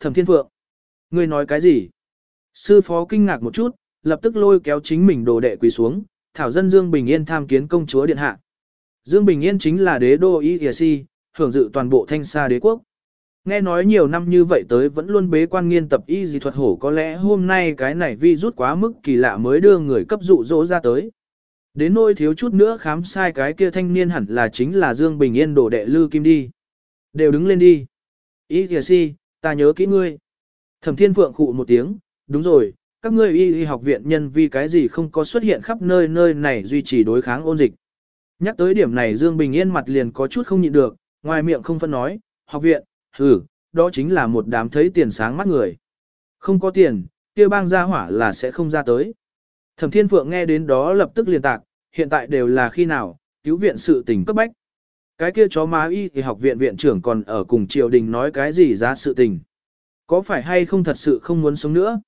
thẩm thiên phượng. Ngươi nói cái gì? Sư phó kinh ngạc một chút, lập tức lôi kéo chính mình đồ đệ quỳ xuống, thảo dân Dương Bình Yên tham kiến công chúa điện hạ. Dương Bình Yên chính là đế đô Y Si, hưởng dự toàn bộ thanh xa đế quốc. Nghe nói nhiều năm như vậy tới vẫn luôn bế quan nghiên tập y gì thuật hổ có lẽ hôm nay cái này vi rút quá mức kỳ lạ mới đưa người cấp dụ dỗ ra tới. Đến nôi thiếu chút nữa khám sai cái kia thanh niên hẳn là chính là Dương Bình Yên đổ đệ Lư Kim đi. Đều đứng lên đi. Y thìa si, ta nhớ kỹ ngươi. Thẩm Thiên Phượng khụ một tiếng, đúng rồi, các ngươi y y học viện nhân vì cái gì không có xuất hiện khắp nơi nơi này duy trì đối kháng ôn dịch. Nhắc tới điểm này Dương Bình Yên mặt liền có chút không nhịn được, ngoài miệng không phân nói, học viện, hừ, đó chính là một đám thấy tiền sáng mắt người. Không có tiền, kia bang gia hỏa là sẽ không ra tới. Thẩm Thiên Phượng nghe đến đó lập tức liền tạc, hiện tại đều là khi nào, cứu viện sự tình cấp bách. Cái kia chó má y thì học viện viện trưởng còn ở cùng triều đình nói cái gì ra sự tình. Có phải hay không thật sự không muốn sống nữa?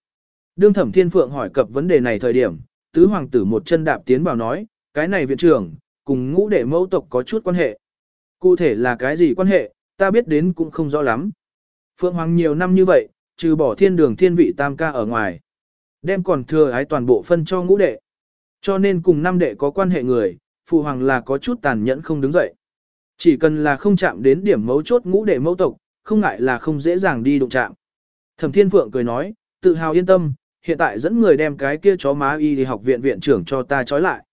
Đương Thẩm Thiên Phượng hỏi cập vấn đề này thời điểm, tứ hoàng tử một chân đạp tiến vào nói, cái này viện trưởng, cùng ngũ đệ mẫu tộc có chút quan hệ. Cụ thể là cái gì quan hệ, ta biết đến cũng không rõ lắm. Phượng Hoàng nhiều năm như vậy, trừ bỏ thiên đường thiên vị tam ca ở ngoài. Đem còn thừa ái toàn bộ phân cho ngũ đệ. Cho nên cùng năm đệ có quan hệ người, Phụ Hoàng là có chút tàn nhẫn không đứng dậy. Chỉ cần là không chạm đến điểm mấu chốt ngũ đệ mẫu tộc, không ngại là không dễ dàng đi đụng chạm. Thẩm Thiên Phượng cười nói, tự hào yên tâm, hiện tại dẫn người đem cái kia chó má y đi học viện viện trưởng cho ta trói lại.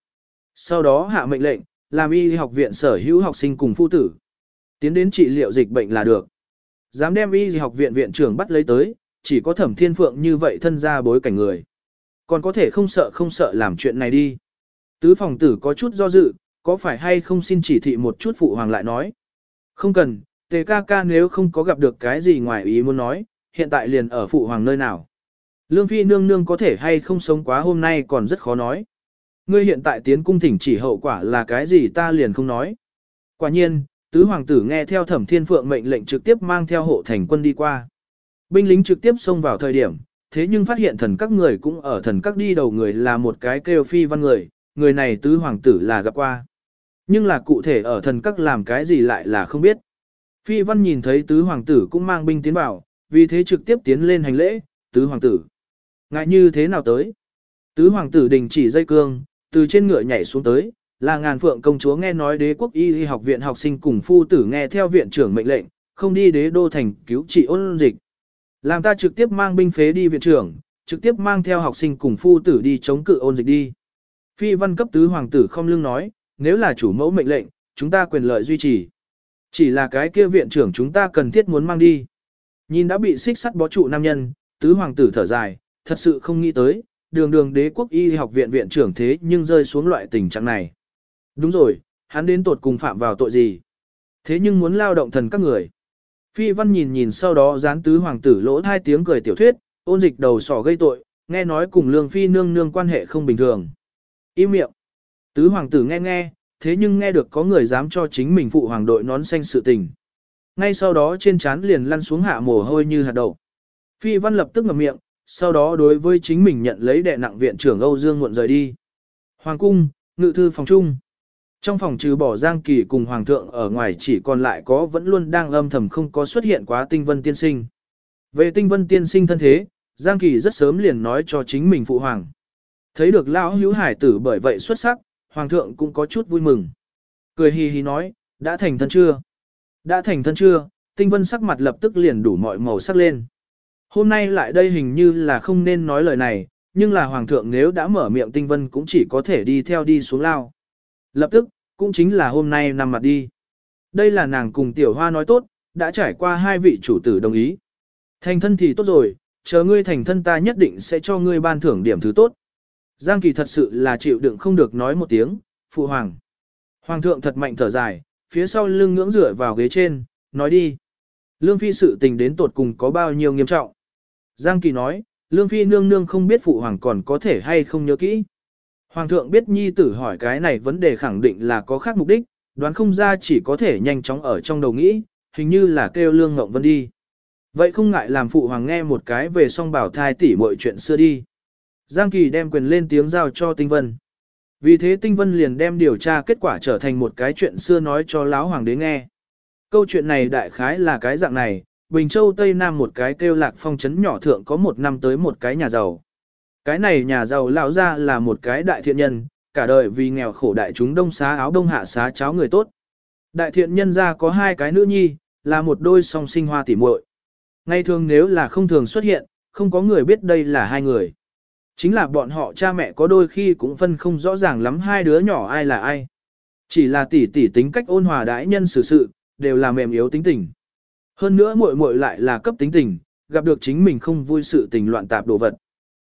Sau đó hạ mệnh lệnh, làm y học viện sở hữu học sinh cùng phu tử. Tiến đến trị liệu dịch bệnh là được. Dám đem y học viện viện trưởng bắt lấy tới, chỉ có thẩm thiên phượng như vậy thân ra bối cảnh người. Còn có thể không sợ không sợ làm chuyện này đi. Tứ phòng tử có chút do dự, có phải hay không xin chỉ thị một chút phụ hoàng lại nói. Không cần, tề ca ca nếu không có gặp được cái gì ngoài ý muốn nói, hiện tại liền ở phụ hoàng nơi nào. Lương phi nương nương có thể hay không sống quá hôm nay còn rất khó nói. Ngươi hiện tại tiến cung thỉnh chỉ hậu quả là cái gì ta liền không nói. Quả nhiên, tứ hoàng tử nghe theo thẩm thiên phượng mệnh lệnh trực tiếp mang theo hộ thành quân đi qua. Binh lính trực tiếp xông vào thời điểm, thế nhưng phát hiện thần các người cũng ở thần các đi đầu người là một cái kêu phi văn người, người này tứ hoàng tử là gặp qua. Nhưng là cụ thể ở thần các làm cái gì lại là không biết. Phi văn nhìn thấy tứ hoàng tử cũng mang binh tiến vào, vì thế trực tiếp tiến lên hành lễ, tứ hoàng tử. Ngại như thế nào tới? Tứ hoàng tử đình chỉ dây cương, từ trên ngựa nhảy xuống tới, là ngàn phượng công chúa nghe nói đế quốc y Y học viện học sinh cùng phu tử nghe theo viện trưởng mệnh lệnh, không đi đế đô thành cứu trị ôn dịch. Làm ta trực tiếp mang binh phế đi viện trưởng, trực tiếp mang theo học sinh cùng phu tử đi chống cự ôn dịch đi. Phi văn cấp tứ hoàng tử không lương nói, nếu là chủ mẫu mệnh lệnh, chúng ta quyền lợi duy trì. Chỉ là cái kia viện trưởng chúng ta cần thiết muốn mang đi. Nhìn đã bị xích sắt bó trụ nam nhân, tứ hoàng tử thở dài, thật sự không nghĩ tới, đường đường đế quốc y học viện viện trưởng thế nhưng rơi xuống loại tình trạng này. Đúng rồi, hắn đến tột cùng phạm vào tội gì? Thế nhưng muốn lao động thần các người. Phi văn nhìn nhìn sau đó gián tứ hoàng tử lỗ hai tiếng cười tiểu thuyết, ôn dịch đầu sỏ gây tội, nghe nói cùng lương phi nương nương quan hệ không bình thường. Im miệng. Tứ hoàng tử nghe nghe, thế nhưng nghe được có người dám cho chính mình phụ hoàng đội nón xanh sự tình. Ngay sau đó trên trán liền lăn xuống hạ mồ hôi như hạt đậu. Phi văn lập tức ngậm miệng, sau đó đối với chính mình nhận lấy đệ nặng viện trưởng Âu Dương muộn rời đi. Hoàng cung, ngự thư phòng trung. Trong phòng trừ bỏ Giang Kỳ cùng Hoàng thượng ở ngoài chỉ còn lại có vẫn luôn đang âm thầm không có xuất hiện quá tinh vân tiên sinh. Về tinh vân tiên sinh thân thế, Giang Kỳ rất sớm liền nói cho chính mình phụ hoàng. Thấy được lão hữu hải tử bởi vậy xuất sắc, Hoàng thượng cũng có chút vui mừng. Cười hì hì nói, đã thành thân chưa? Đã thành thân chưa? Tinh vân sắc mặt lập tức liền đủ mọi màu sắc lên. Hôm nay lại đây hình như là không nên nói lời này, nhưng là Hoàng thượng nếu đã mở miệng tinh vân cũng chỉ có thể đi theo đi xuống lao. Lập tức, cũng chính là hôm nay nằm mặt đi. Đây là nàng cùng tiểu hoa nói tốt, đã trải qua hai vị chủ tử đồng ý. Thành thân thì tốt rồi, chờ ngươi thành thân ta nhất định sẽ cho ngươi ban thưởng điểm thứ tốt. Giang Kỳ thật sự là chịu đựng không được nói một tiếng, phụ hoàng. Hoàng thượng thật mạnh thở dài, phía sau lưng ngưỡng rửa vào ghế trên, nói đi. Lương Phi sự tình đến tột cùng có bao nhiêu nghiêm trọng. Giang Kỳ nói, Lương Phi nương nương không biết phụ hoàng còn có thể hay không nhớ kỹ. Hoàng thượng biết nhi tử hỏi cái này vấn đề khẳng định là có khác mục đích, đoán không ra chỉ có thể nhanh chóng ở trong đầu nghĩ, hình như là kêu lương ngộng vân đi. Vậy không ngại làm phụ hoàng nghe một cái về song bảo thai tỷ mọi chuyện xưa đi. Giang Kỳ đem quyền lên tiếng giao cho Tinh Vân. Vì thế Tinh Vân liền đem điều tra kết quả trở thành một cái chuyện xưa nói cho lão hoàng đế nghe. Câu chuyện này đại khái là cái dạng này, Bình Châu Tây Nam một cái kêu lạc phong trấn nhỏ thượng có một năm tới một cái nhà giàu. Cái này nhà giàu lão ra là một cái đại thiện nhân, cả đời vì nghèo khổ đại chúng đông xá áo đông hạ xá cháo người tốt. Đại thiện nhân ra có hai cái nữ nhi, là một đôi song sinh hoa tỉ muội. Ngay thường nếu là không thường xuất hiện, không có người biết đây là hai người. Chính là bọn họ cha mẹ có đôi khi cũng phân không rõ ràng lắm hai đứa nhỏ ai là ai. Chỉ là tỷ tỷ tính cách ôn hòa đãi nhân xử sự, đều là mềm yếu tính tình. Hơn nữa muội muội lại là cấp tính tình, gặp được chính mình không vui sự tình loạn tạp đồ vật.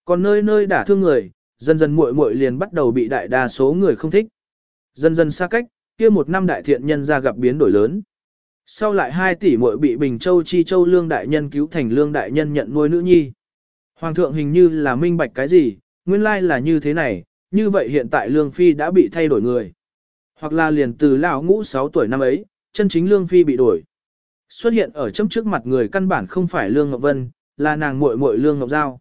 Còn nơi nơi đả thương người, dần dần muội muội liền bắt đầu bị đại đa số người không thích. Dần dần xa cách, kia một năm đại thiện nhân ra gặp biến đổi lớn. Sau lại hai tỷ muội bị Bình Châu Chi Châu Lương Đại Nhân cứu thành Lương Đại Nhân nhận nuôi nữ nhi. Hoàng thượng hình như là minh bạch cái gì, nguyên lai là như thế này, như vậy hiện tại Lương Phi đã bị thay đổi người. Hoặc là liền từ lão ngũ 6 tuổi năm ấy, chân chính Lương Phi bị đổi. Xuất hiện ở chấm trước mặt người căn bản không phải Lương Ngọc Vân, là nàng muội muội Lương Ngọc Giao.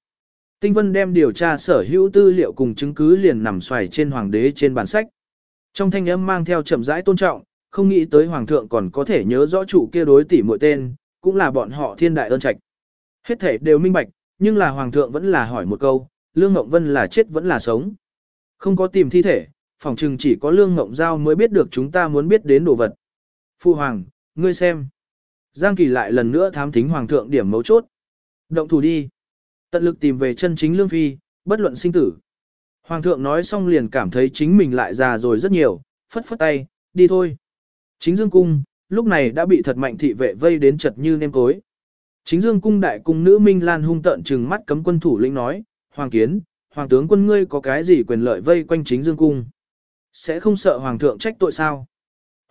Tinh Vân đem điều tra sở hữu tư liệu cùng chứng cứ liền nằm xoài trên hoàng đế trên bản sách. Trong thanh âm mang theo chậm rãi tôn trọng, không nghĩ tới hoàng thượng còn có thể nhớ rõ chủ kia đối tỷ muội tên, cũng là bọn họ thiên đại ơn trạch. Hết thể đều minh bạch, nhưng là hoàng thượng vẫn là hỏi một câu, Lương Ngọc Vân là chết vẫn là sống. Không có tìm thi thể, phòng trừng chỉ có Lương Ngọc Giao mới biết được chúng ta muốn biết đến đồ vật. Phu hoàng, ngươi xem. Giang Kỳ lại lần nữa thám thính hoàng thượng điểm mấu chốt. Động thủ đi. Tận lực tìm về chân chính Lương Phi, bất luận sinh tử. Hoàng thượng nói xong liền cảm thấy chính mình lại già rồi rất nhiều, phất phất tay, đi thôi. Chính dương cung, lúc này đã bị thật mạnh thị vệ vây đến chật như nêm cối. Chính dương cung đại cung nữ Minh Lan hung tận trừng mắt cấm quân thủ lĩnh nói, Hoàng kiến, Hoàng tướng quân ngươi có cái gì quyền lợi vây quanh chính dương cung? Sẽ không sợ Hoàng thượng trách tội sao?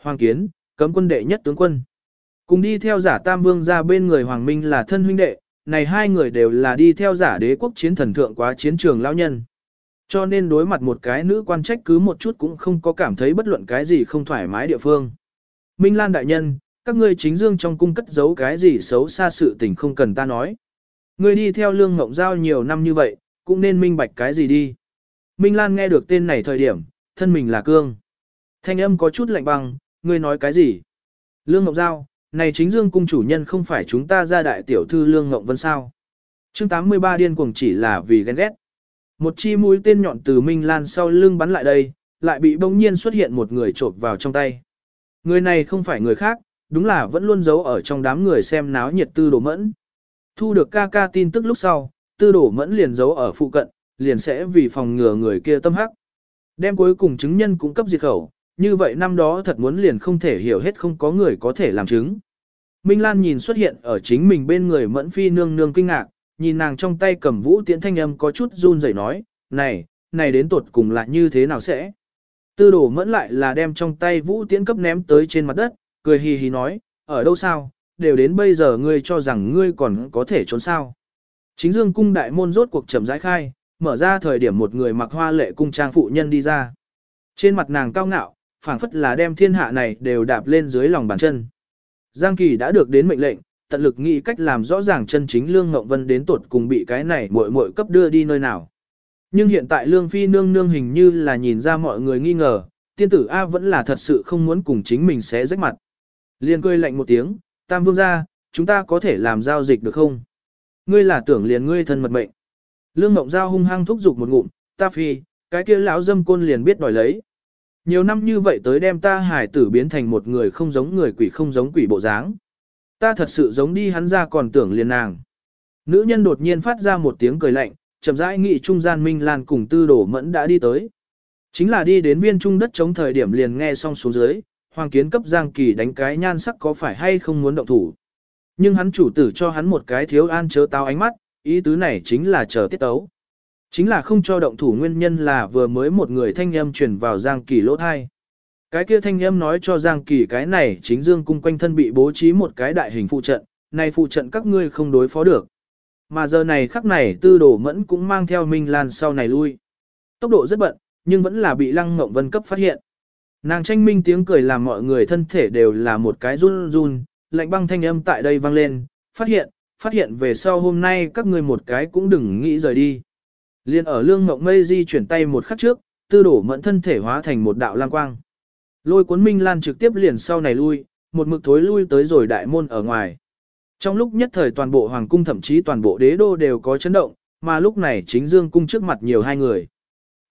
Hoàng kiến, cấm quân đệ nhất tướng quân. Cùng đi theo giả Tam Vương ra bên người Hoàng Minh là thân huynh đệ, này hai người đều là đi theo giả đế quốc chiến thần thượng quá chiến trường lao nhân. Cho nên đối mặt một cái nữ quan trách cứ một chút cũng không có cảm thấy bất luận cái gì không thoải mái địa phương. Minh Lan đại nhân, các ngươi chính dương trong cung cất giấu cái gì xấu xa sự tình không cần ta nói. Ngươi đi theo lương ngộng giao nhiều năm như vậy, cũng nên minh bạch cái gì đi. Minh Lan nghe được tên này thời điểm, thân mình là cương. Thanh âm có chút lạnh băng, ngươi nói cái gì? Lương Ngọc Giao, này chính dương cung chủ nhân không phải chúng ta ra đại tiểu thư Lương Ngọc Vân sao? chương 83 điên cuồng chỉ là vì ghen ghét. Một chi mũi tên nhọn từ Minh Lan sau lưng bắn lại đây, lại bị bỗng nhiên xuất hiện một người trộm vào trong tay. Người này không phải người khác, đúng là vẫn luôn giấu ở trong đám người xem náo nhiệt tư đổ mẫn. Thu được ca ca tin tức lúc sau, tư đổ mẫn liền giấu ở phụ cận, liền sẽ vì phòng ngừa người kia tâm hắc. Đem cuối cùng chứng nhân cung cấp diệt khẩu, như vậy năm đó thật muốn liền không thể hiểu hết không có người có thể làm chứng. Minh Lan nhìn xuất hiện ở chính mình bên người mẫn phi nương nương kinh ngạc, nhìn nàng trong tay cầm vũ tiễn thanh âm có chút run rẩy nói, này, này đến tuột cùng là như thế nào sẽ? Tư đổ mẫn lại là đem trong tay vũ tiễn cấp ném tới trên mặt đất, cười hì hì nói, ở đâu sao, đều đến bây giờ ngươi cho rằng ngươi còn có thể trốn sao. Chính dương cung đại môn rốt cuộc chậm rãi khai, mở ra thời điểm một người mặc hoa lệ cung trang phụ nhân đi ra. Trên mặt nàng cao ngạo, phảng phất là đem thiên hạ này đều đạp lên dưới lòng bàn chân. Giang Kỳ đã được đến mệnh lệnh, tận lực nghĩ cách làm rõ ràng chân chính Lương Ngộng Vân đến tuột cùng bị cái này muội muội cấp đưa đi nơi nào. Nhưng hiện tại Lương Phi nương nương hình như là nhìn ra mọi người nghi ngờ, tiên tử A vẫn là thật sự không muốn cùng chính mình sẽ rách mặt liền cười lạnh một tiếng, Tam Vương ra, chúng ta có thể làm giao dịch được không? Ngươi là tưởng liền ngươi thân mật mệnh. Lương Mộng Giao hung hăng thúc giục một ngụm, ta phi, cái kia lão dâm côn liền biết đòi lấy. Nhiều năm như vậy tới đem ta hải tử biến thành một người không giống người quỷ không giống quỷ bộ dáng. Ta thật sự giống đi hắn ra còn tưởng liền nàng. Nữ nhân đột nhiên phát ra một tiếng cười lạnh, chậm rãi nghị trung gian Minh Lan cùng tư đổ mẫn đã đi tới. Chính là đi đến viên trung đất chống thời điểm liền nghe xong xuống dưới, hoàng kiến cấp Giang Kỳ đánh cái nhan sắc có phải hay không muốn động thủ. Nhưng hắn chủ tử cho hắn một cái thiếu an chớ tao ánh mắt, ý tứ này chính là chờ tiết tấu. Chính là không cho động thủ nguyên nhân là vừa mới một người thanh âm truyền vào Giang Kỳ lỗ thai. Cái kia thanh âm nói cho Giang Kỳ cái này chính dương cung quanh thân bị bố trí một cái đại hình phụ trận, này phụ trận các ngươi không đối phó được. Mà giờ này khắc này tư đổ mẫn cũng mang theo Minh Lan sau này lui. Tốc độ rất bận, nhưng vẫn là bị Lăng Ngộng Vân cấp phát hiện. Nàng tranh minh tiếng cười làm mọi người thân thể đều là một cái run run, lạnh băng thanh âm tại đây vang lên, phát hiện, phát hiện về sau hôm nay các ngươi một cái cũng đừng nghĩ rời đi. Liên ở lương mộng mây di chuyển tay một khắc trước, tư đổ mẫn thân thể hóa thành một đạo lang quang. Lôi cuốn Minh Lan trực tiếp liền sau này lui, một mực thối lui tới rồi đại môn ở ngoài. Trong lúc nhất thời toàn bộ hoàng cung thậm chí toàn bộ đế đô đều có chấn động, mà lúc này chính dương cung trước mặt nhiều hai người.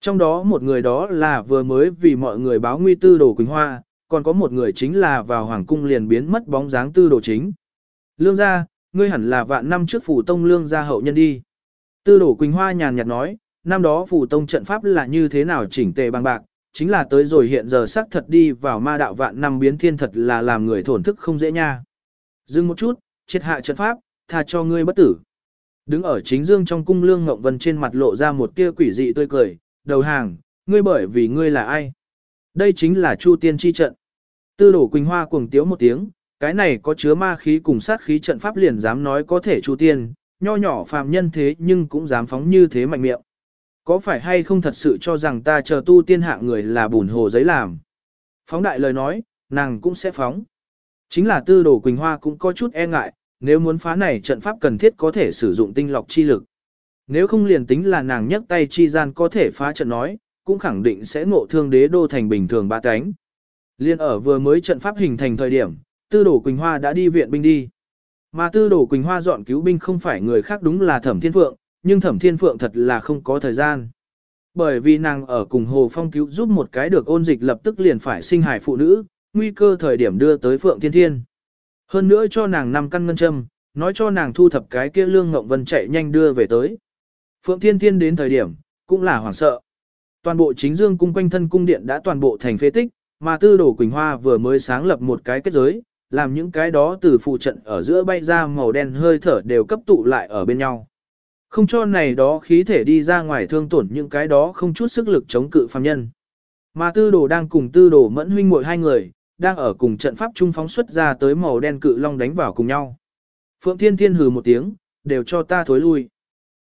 Trong đó một người đó là vừa mới vì mọi người báo nguy tư đồ Quỳnh Hoa, còn có một người chính là vào hoàng cung liền biến mất bóng dáng tư đồ chính. Lương gia, ngươi hẳn là vạn năm trước phủ tông lương gia hậu nhân đi. Tư đồ Quỳnh Hoa nhàn nhạt nói, năm đó phủ tông trận pháp là như thế nào chỉnh tề bằng bạc, chính là tới rồi hiện giờ xác thật đi vào ma đạo vạn năm biến thiên thật là làm người thổn thức không dễ nha. Dừng một chút, triệt hạ trận pháp, tha cho ngươi bất tử. Đứng ở chính dương trong cung lương ngộng vân trên mặt lộ ra một tia quỷ dị tươi cười, đầu hàng, ngươi bởi vì ngươi là ai? Đây chính là Chu Tiên chi trận. Tư đổ Quỳnh Hoa cuồng tiếu một tiếng, cái này có chứa ma khí cùng sát khí trận pháp liền dám nói có thể Chu Tiên, nho nhỏ phàm nhân thế nhưng cũng dám phóng như thế mạnh miệng. Có phải hay không thật sự cho rằng ta chờ tu tiên hạ người là bùn hồ giấy làm? Phóng đại lời nói, nàng cũng sẽ phóng. Chính là tư đồ Quỳnh Hoa cũng có chút e ngại, nếu muốn phá này trận pháp cần thiết có thể sử dụng tinh lọc chi lực. Nếu không liền tính là nàng nhấc tay chi gian có thể phá trận nói, cũng khẳng định sẽ ngộ thương đế đô thành bình thường ba cánh. Liên ở vừa mới trận pháp hình thành thời điểm, tư đổ Quỳnh Hoa đã đi viện binh đi. Mà tư đổ Quỳnh Hoa dọn cứu binh không phải người khác đúng là Thẩm Thiên Phượng, nhưng Thẩm Thiên Phượng thật là không có thời gian. Bởi vì nàng ở cùng Hồ Phong cứu giúp một cái được ôn dịch lập tức liền phải sinh hài phụ nữ, nguy cơ thời điểm đưa tới Phượng Thiên Thiên. Hơn nữa cho nàng năm căn ngân châm, nói cho nàng thu thập cái kia lương ngộng vân chạy nhanh đưa về tới. Phượng Thiên Thiên đến thời điểm, cũng là hoảng sợ. Toàn bộ chính dương cung quanh thân cung điện đã toàn bộ thành phế tích, mà tư đồ Quỳnh Hoa vừa mới sáng lập một cái kết giới, làm những cái đó từ phụ trận ở giữa bay ra màu đen hơi thở đều cấp tụ lại ở bên nhau. Không cho này đó khí thể đi ra ngoài thương tổn những cái đó không chút sức lực chống cự phàm nhân. Mà tư đồ đang cùng tư đồ mẫn huynh muội hai người, đang ở cùng trận pháp trung phóng xuất ra tới màu đen cự long đánh vào cùng nhau. Phượng Thiên Thiên hừ một tiếng, đều cho ta thối lui.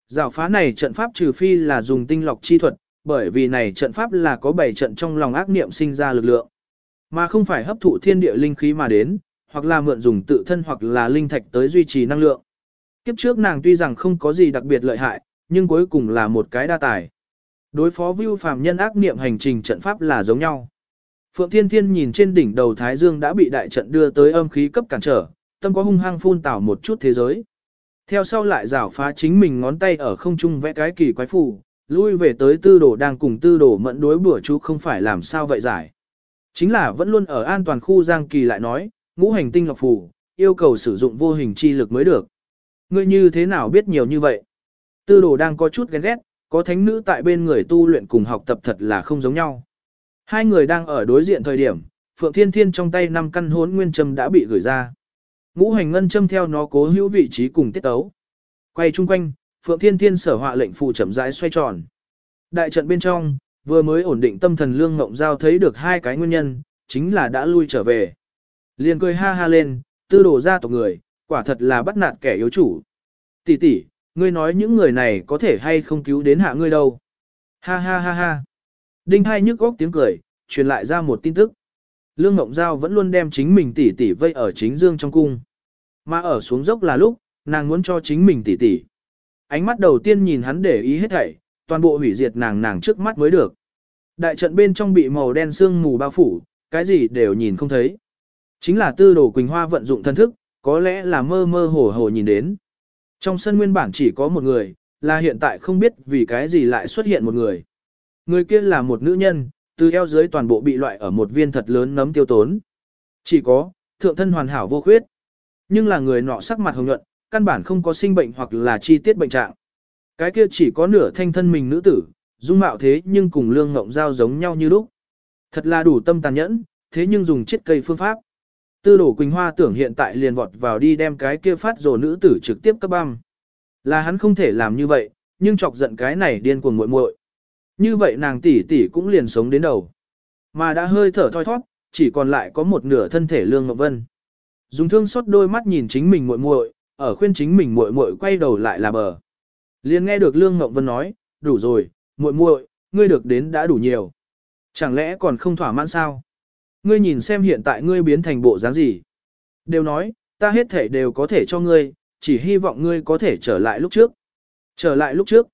Giảo phá này trận pháp trừ phi là dùng tinh lọc chi thuật, bởi vì này trận pháp là có bảy trận trong lòng ác niệm sinh ra lực lượng, mà không phải hấp thụ thiên địa linh khí mà đến, hoặc là mượn dùng tự thân hoặc là linh thạch tới duy trì năng lượng. Kiếp trước nàng tuy rằng không có gì đặc biệt lợi hại, nhưng cuối cùng là một cái đa tài. Đối phó Vu phàm nhân ác niệm hành trình trận pháp là giống nhau. Phượng Thiên Thiên nhìn trên đỉnh đầu Thái Dương đã bị đại trận đưa tới âm khí cấp cản trở, tâm có hung hăng phun tảo một chút thế giới. Theo sau lại rảo phá chính mình ngón tay ở không trung vẽ cái kỳ quái phù, lui về tới tư đồ đang cùng tư đồ mẫn đối bữa chú không phải làm sao vậy giải. Chính là vẫn luôn ở an toàn khu Giang Kỳ lại nói, ngũ hành tinh lọc phù, yêu cầu sử dụng vô hình chi lực mới được. Ngươi như thế nào biết nhiều như vậy? Tư đồ đang có chút ghen ghét, có thánh nữ tại bên người tu luyện cùng học tập thật là không giống nhau. Hai người đang ở đối diện thời điểm, Phượng Thiên Thiên trong tay năm căn hốn nguyên châm đã bị gửi ra. Ngũ hành ngân châm theo nó cố hữu vị trí cùng tiết tấu. Quay chung quanh, Phượng Thiên Thiên sở họa lệnh phù chậm rãi xoay tròn. Đại trận bên trong, vừa mới ổn định tâm thần lương ngộng giao thấy được hai cái nguyên nhân, chính là đã lui trở về. Liền cười ha ha lên, tư đồ ra tộc người, quả thật là bắt nạt kẻ yếu chủ. Tỷ tỷ, ngươi nói những người này có thể hay không cứu đến hạ ngươi đâu. Ha ha ha ha. Đinh hai nhức góc tiếng cười, truyền lại ra một tin tức. Lương Ngộng Giao vẫn luôn đem chính mình tỷ tỷ vây ở chính dương trong cung. Mà ở xuống dốc là lúc, nàng muốn cho chính mình tỷ tỷ. Ánh mắt đầu tiên nhìn hắn để ý hết thảy, toàn bộ hủy diệt nàng nàng trước mắt mới được. Đại trận bên trong bị màu đen sương mù bao phủ, cái gì đều nhìn không thấy. Chính là tư đồ Quỳnh Hoa vận dụng thân thức, có lẽ là mơ mơ hồ hồ nhìn đến. Trong sân nguyên bản chỉ có một người, là hiện tại không biết vì cái gì lại xuất hiện một người. Người kia là một nữ nhân, từ eo dưới toàn bộ bị loại ở một viên thật lớn nấm tiêu tốn. Chỉ có, thượng thân hoàn hảo vô khuyết. Nhưng là người nọ sắc mặt hồng nhuận, căn bản không có sinh bệnh hoặc là chi tiết bệnh trạng. Cái kia chỉ có nửa thanh thân mình nữ tử, dung mạo thế nhưng cùng lương ngộng giao giống nhau như lúc. Thật là đủ tâm tàn nhẫn, thế nhưng dùng chết cây phương pháp. Tư đổ Quỳnh Hoa tưởng hiện tại liền vọt vào đi đem cái kia phát rồ nữ tử trực tiếp cấp băm. Là hắn không thể làm như vậy, nhưng chọc giận cái này điên cuồng muội muội. Như vậy nàng tỷ tỷ cũng liền sống đến đầu. Mà đã hơi thở thoi thoát, chỉ còn lại có một nửa thân thể Lương Ngọc Vân. Dùng thương xót đôi mắt nhìn chính mình muội muội, ở khuyên chính mình muội muội quay đầu lại là bờ. Liền nghe được Lương Ngọc Vân nói, đủ rồi, muội muội, ngươi được đến đã đủ nhiều. Chẳng lẽ còn không thỏa mãn sao? Ngươi nhìn xem hiện tại ngươi biến thành bộ dáng gì? Đều nói, ta hết thể đều có thể cho ngươi, chỉ hy vọng ngươi có thể trở lại lúc trước. Trở lại lúc trước.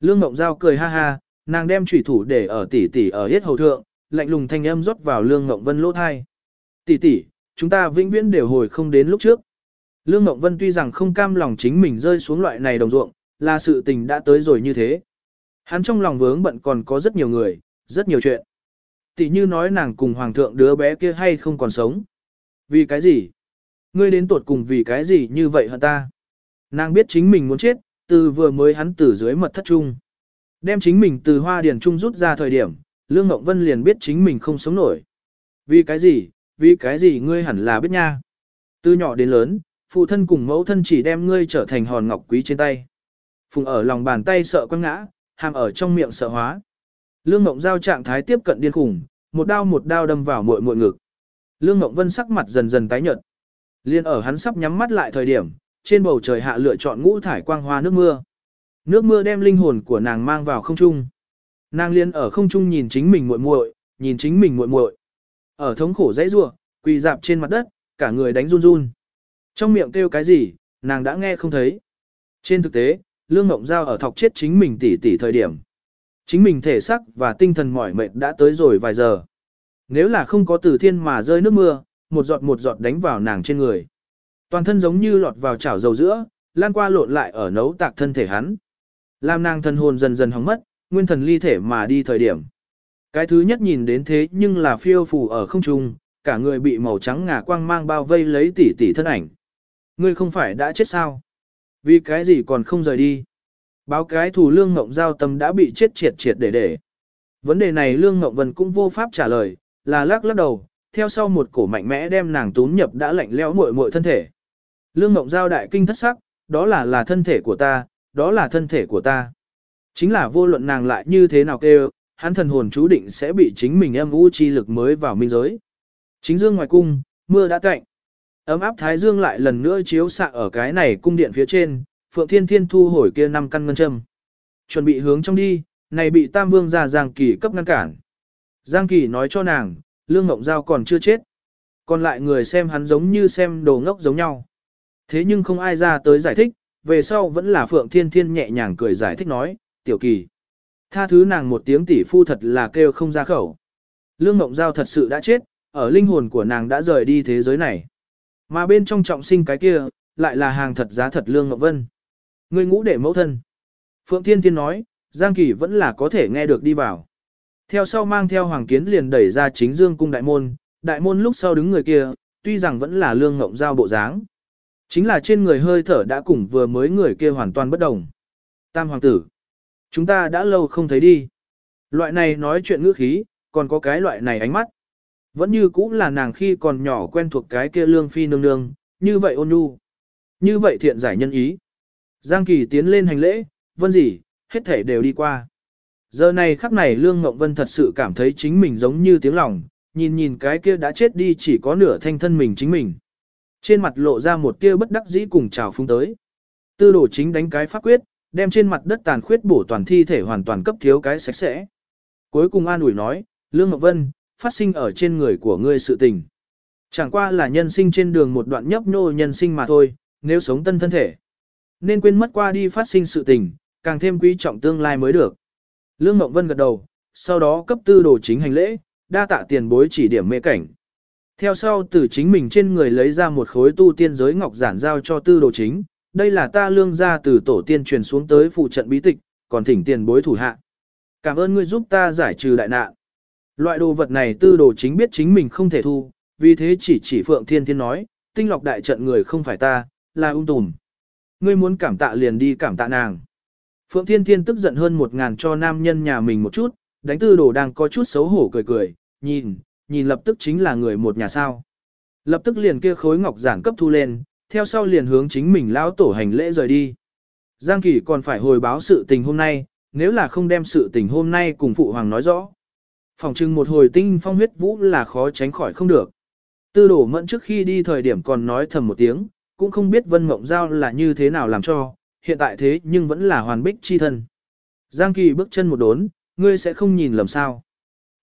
Lương Ngọc Giao cười ha ha, nàng đem chủy thủ để ở tỷ tỷ ở hết hầu thượng, lạnh lùng thanh âm rót vào Lương Ngọc Vân lỗ thai. Tỷ tỷ, chúng ta vĩnh viễn đều hồi không đến lúc trước. Lương Ngọc Vân tuy rằng không cam lòng chính mình rơi xuống loại này đồng ruộng, là sự tình đã tới rồi như thế. Hắn trong lòng vướng bận còn có rất nhiều người, rất nhiều chuyện. Tỷ như nói nàng cùng hoàng thượng đứa bé kia hay không còn sống. Vì cái gì? Ngươi đến tuột cùng vì cái gì như vậy hả ta? Nàng biết chính mình muốn chết, từ vừa mới hắn từ dưới mật thất trung. Đem chính mình từ hoa điển trung rút ra thời điểm, Lương Ngọc Vân liền biết chính mình không sống nổi. Vì cái gì, vì cái gì ngươi hẳn là biết nha. Từ nhỏ đến lớn, phụ thân cùng mẫu thân chỉ đem ngươi trở thành hòn ngọc quý trên tay. Phùng ở lòng bàn tay sợ quăng ngã, hàm ở trong miệng sợ hóa. Lương Ngọc Giao trạng thái tiếp cận điên khủng, một đao một đao đâm vào muội muội ngực. Lương Ngọc Vân sắc mặt dần dần tái nhợt. Liên ở hắn sắp nhắm mắt lại thời điểm, trên bầu trời hạ lựa chọn ngũ thải quang hoa nước mưa. Nước mưa đem linh hồn của nàng mang vào không trung. Nàng liên ở không trung nhìn chính mình muội muội, nhìn chính mình muội muội. Ở thống khổ dãy rủa, quỳ dạp trên mặt đất, cả người đánh run run. Trong miệng kêu cái gì, nàng đã nghe không thấy. Trên thực tế, Lương Ngộng Giao ở thọc chết chính mình tỉ tỉ thời điểm. Chính mình thể xác và tinh thần mỏi mệt đã tới rồi vài giờ. Nếu là không có từ thiên mà rơi nước mưa, một giọt một giọt đánh vào nàng trên người. Toàn thân giống như lọt vào chảo dầu giữa, lan qua lộn lại ở nấu tạc thân thể hắn. Làm nàng thân hồn dần dần hóng mất, nguyên thần ly thể mà đi thời điểm. Cái thứ nhất nhìn đến thế nhưng là phiêu phù ở không trung, cả người bị màu trắng ngà quang mang bao vây lấy tỉ tỉ thân ảnh. Ngươi không phải đã chết sao? Vì cái gì còn không rời đi? Báo cái thủ Lương Ngộng Giao tâm đã bị chết triệt triệt để để. Vấn đề này Lương Ngộng Vân cũng vô pháp trả lời, là lắc lắc đầu, theo sau một cổ mạnh mẽ đem nàng túm nhập đã lạnh lẽo muội muội thân thể. Lương Ngộng Giao đại kinh thất sắc, đó là là thân thể của ta, đó là thân thể của ta. Chính là vô luận nàng lại như thế nào kêu, hắn thần hồn chú định sẽ bị chính mình em u chi lực mới vào minh giới. Chính dương ngoài cung, mưa đã cạnh. Ấm áp thái dương lại lần nữa chiếu xạ ở cái này cung điện phía trên, Phượng Thiên Thiên thu hồi kia năm căn ngân châm. Chuẩn bị hướng trong đi, này bị Tam Vương ra Giang Kỳ cấp ngăn cản. Giang Kỳ nói cho nàng, Lương Ngộng Giao còn chưa chết. Còn lại người xem hắn giống như xem đồ ngốc giống nhau. Thế nhưng không ai ra tới giải thích, về sau vẫn là Phượng Thiên Thiên nhẹ nhàng cười giải thích nói, tiểu kỳ. Tha thứ nàng một tiếng tỷ phu thật là kêu không ra khẩu. Lương Ngộng Giao thật sự đã chết, ở linh hồn của nàng đã rời đi thế giới này. Mà bên trong trọng sinh cái kia, lại là hàng thật giá thật Lương Ngọc Vân. Người ngũ đệ mẫu thân. Phượng Thiên Thiên nói, Giang Kỳ vẫn là có thể nghe được đi vào. Theo sau mang theo Hoàng Kiến liền đẩy ra chính dương cung đại môn, đại môn lúc sau đứng người kia, tuy rằng vẫn là Lương Ngộng Giao bộ dáng. Chính là trên người hơi thở đã cùng vừa mới người kia hoàn toàn bất đồng. Tam Hoàng tử. Chúng ta đã lâu không thấy đi. Loại này nói chuyện ngữ khí, còn có cái loại này ánh mắt. Vẫn như cũ là nàng khi còn nhỏ quen thuộc cái kia lương phi nương nương, như vậy ôn nhu. Như vậy thiện giải nhân ý. Giang Kỳ tiến lên hành lễ, vân gì, hết thể đều đi qua. Giờ này khắc này Lương Ngộng Vân thật sự cảm thấy chính mình giống như tiếng lòng, nhìn nhìn cái kia đã chết đi chỉ có nửa thanh thân mình chính mình. Trên mặt lộ ra một tia bất đắc dĩ cùng chào phúng tới. Tư đồ chính đánh cái pháp quyết, đem trên mặt đất tàn khuyết bổ toàn thi thể hoàn toàn cấp thiếu cái sạch sẽ. Cuối cùng an ủi nói, Lương Ngọc Vân, phát sinh ở trên người của ngươi sự tình. Chẳng qua là nhân sinh trên đường một đoạn nhấp nhô nhân sinh mà thôi, nếu sống tân thân thể. Nên quên mất qua đi phát sinh sự tình, càng thêm quý trọng tương lai mới được. Lương ngọc Vân gật đầu, sau đó cấp tư đồ chính hành lễ, đa tạ tiền bối chỉ điểm mê cảnh. Theo sau từ chính mình trên người lấy ra một khối tu tiên giới ngọc giản giao cho tư đồ chính, đây là ta lương ra từ tổ tiên truyền xuống tới phụ trận bí tịch, còn thỉnh tiền bối thủ hạ. Cảm ơn ngươi giúp ta giải trừ đại nạn. Loại đồ vật này tư đồ chính biết chính mình không thể thu, vì thế chỉ chỉ Phượng Thiên Thiên nói, tinh lọc đại trận người không phải ta, là ung tùm. Ngươi muốn cảm tạ liền đi cảm tạ nàng. Phượng Thiên Thiên tức giận hơn một ngàn cho nam nhân nhà mình một chút, đánh tư đồ đang có chút xấu hổ cười cười, nhìn, nhìn lập tức chính là người một nhà sao. Lập tức liền kia khối ngọc giản cấp thu lên, theo sau liền hướng chính mình lão tổ hành lễ rời đi. Giang Kỳ còn phải hồi báo sự tình hôm nay, nếu là không đem sự tình hôm nay cùng Phụ Hoàng nói rõ. Phòng trưng một hồi tinh phong huyết vũ là khó tránh khỏi không được. Tư đổ mẫn trước khi đi thời điểm còn nói thầm một tiếng, cũng không biết Vân Mộng Giao là như thế nào làm cho, hiện tại thế nhưng vẫn là hoàn bích chi thân. Giang Kỳ bước chân một đốn, ngươi sẽ không nhìn lầm sao.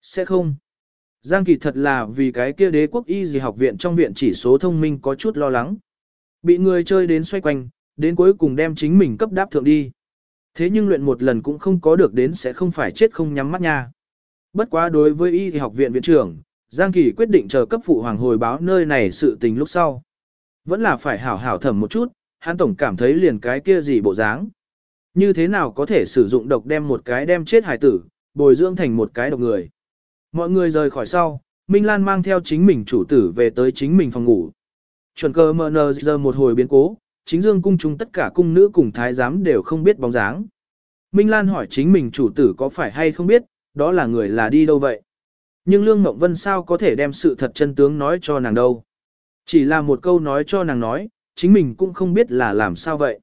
Sẽ không. Giang Kỳ thật là vì cái kia đế quốc y gì học viện trong viện chỉ số thông minh có chút lo lắng. Bị người chơi đến xoay quanh, đến cuối cùng đem chính mình cấp đáp thượng đi. Thế nhưng luyện một lần cũng không có được đến sẽ không phải chết không nhắm mắt nha. Bất quá đối với y thì học viện viện trưởng, Giang Kỳ quyết định chờ cấp phụ hoàng hồi báo nơi này sự tình lúc sau. Vẫn là phải hảo hảo thẩm một chút, hắn tổng cảm thấy liền cái kia gì bộ dáng. Như thế nào có thể sử dụng độc đem một cái đem chết hải tử, bồi dưỡng thành một cái độc người. Mọi người rời khỏi sau, Minh Lan mang theo chính mình chủ tử về tới chính mình phòng ngủ. Chuẩn cơ mờ nờ giờ một hồi biến cố, chính dương cung chúng tất cả cung nữ cùng thái giám đều không biết bóng dáng. Minh Lan hỏi chính mình chủ tử có phải hay không biết, đó là người là đi đâu vậy. Nhưng Lương Mộng Vân sao có thể đem sự thật chân tướng nói cho nàng đâu. Chỉ là một câu nói cho nàng nói, chính mình cũng không biết là làm sao vậy.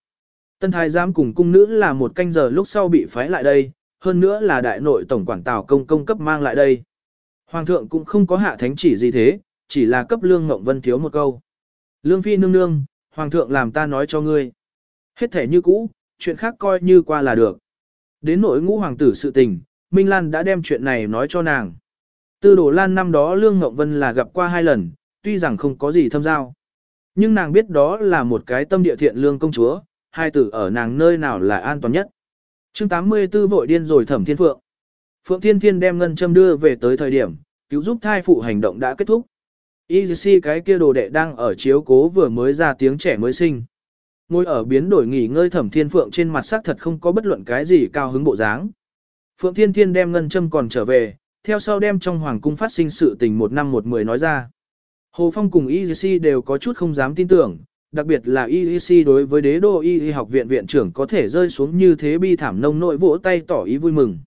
Tân thái giám cùng cung nữ là một canh giờ lúc sau bị phái lại đây, hơn nữa là đại nội tổng quản tào công công cấp mang lại đây. Hoàng thượng cũng không có hạ thánh chỉ gì thế, chỉ là cấp Lương Ngộng Vân thiếu một câu. Lương Phi nương nương, Hoàng thượng làm ta nói cho ngươi. Hết thể như cũ, chuyện khác coi như qua là được. Đến nội ngũ hoàng tử sự tình, Minh Lan đã đem chuyện này nói cho nàng. Tư đổ Lan năm đó Lương Ngộng Vân là gặp qua hai lần, tuy rằng không có gì thâm giao. Nhưng nàng biết đó là một cái tâm địa thiện lương công chúa, hai tử ở nàng nơi nào là an toàn nhất. chương 84 vội điên rồi thẩm thiên phượng. Phượng Thiên Thiên đem ngân châm đưa về tới thời điểm, cứu giúp thai phụ hành động đã kết thúc. EGC cái kia đồ đệ đang ở chiếu cố vừa mới ra tiếng trẻ mới sinh. Ngồi ở biến đổi nghỉ ngơi thẩm thiên phượng trên mặt sắc thật không có bất luận cái gì cao hứng bộ dáng. Phượng Thiên Thiên đem ngân châm còn trở về, theo sau đem trong hoàng cung phát sinh sự tình một năm một mười nói ra. Hồ Phong cùng EGC đều có chút không dám tin tưởng, đặc biệt là EGC đối với đế đô y học viện viện trưởng có thể rơi xuống như thế bi thảm nông nội vỗ tay tỏ ý vui mừng.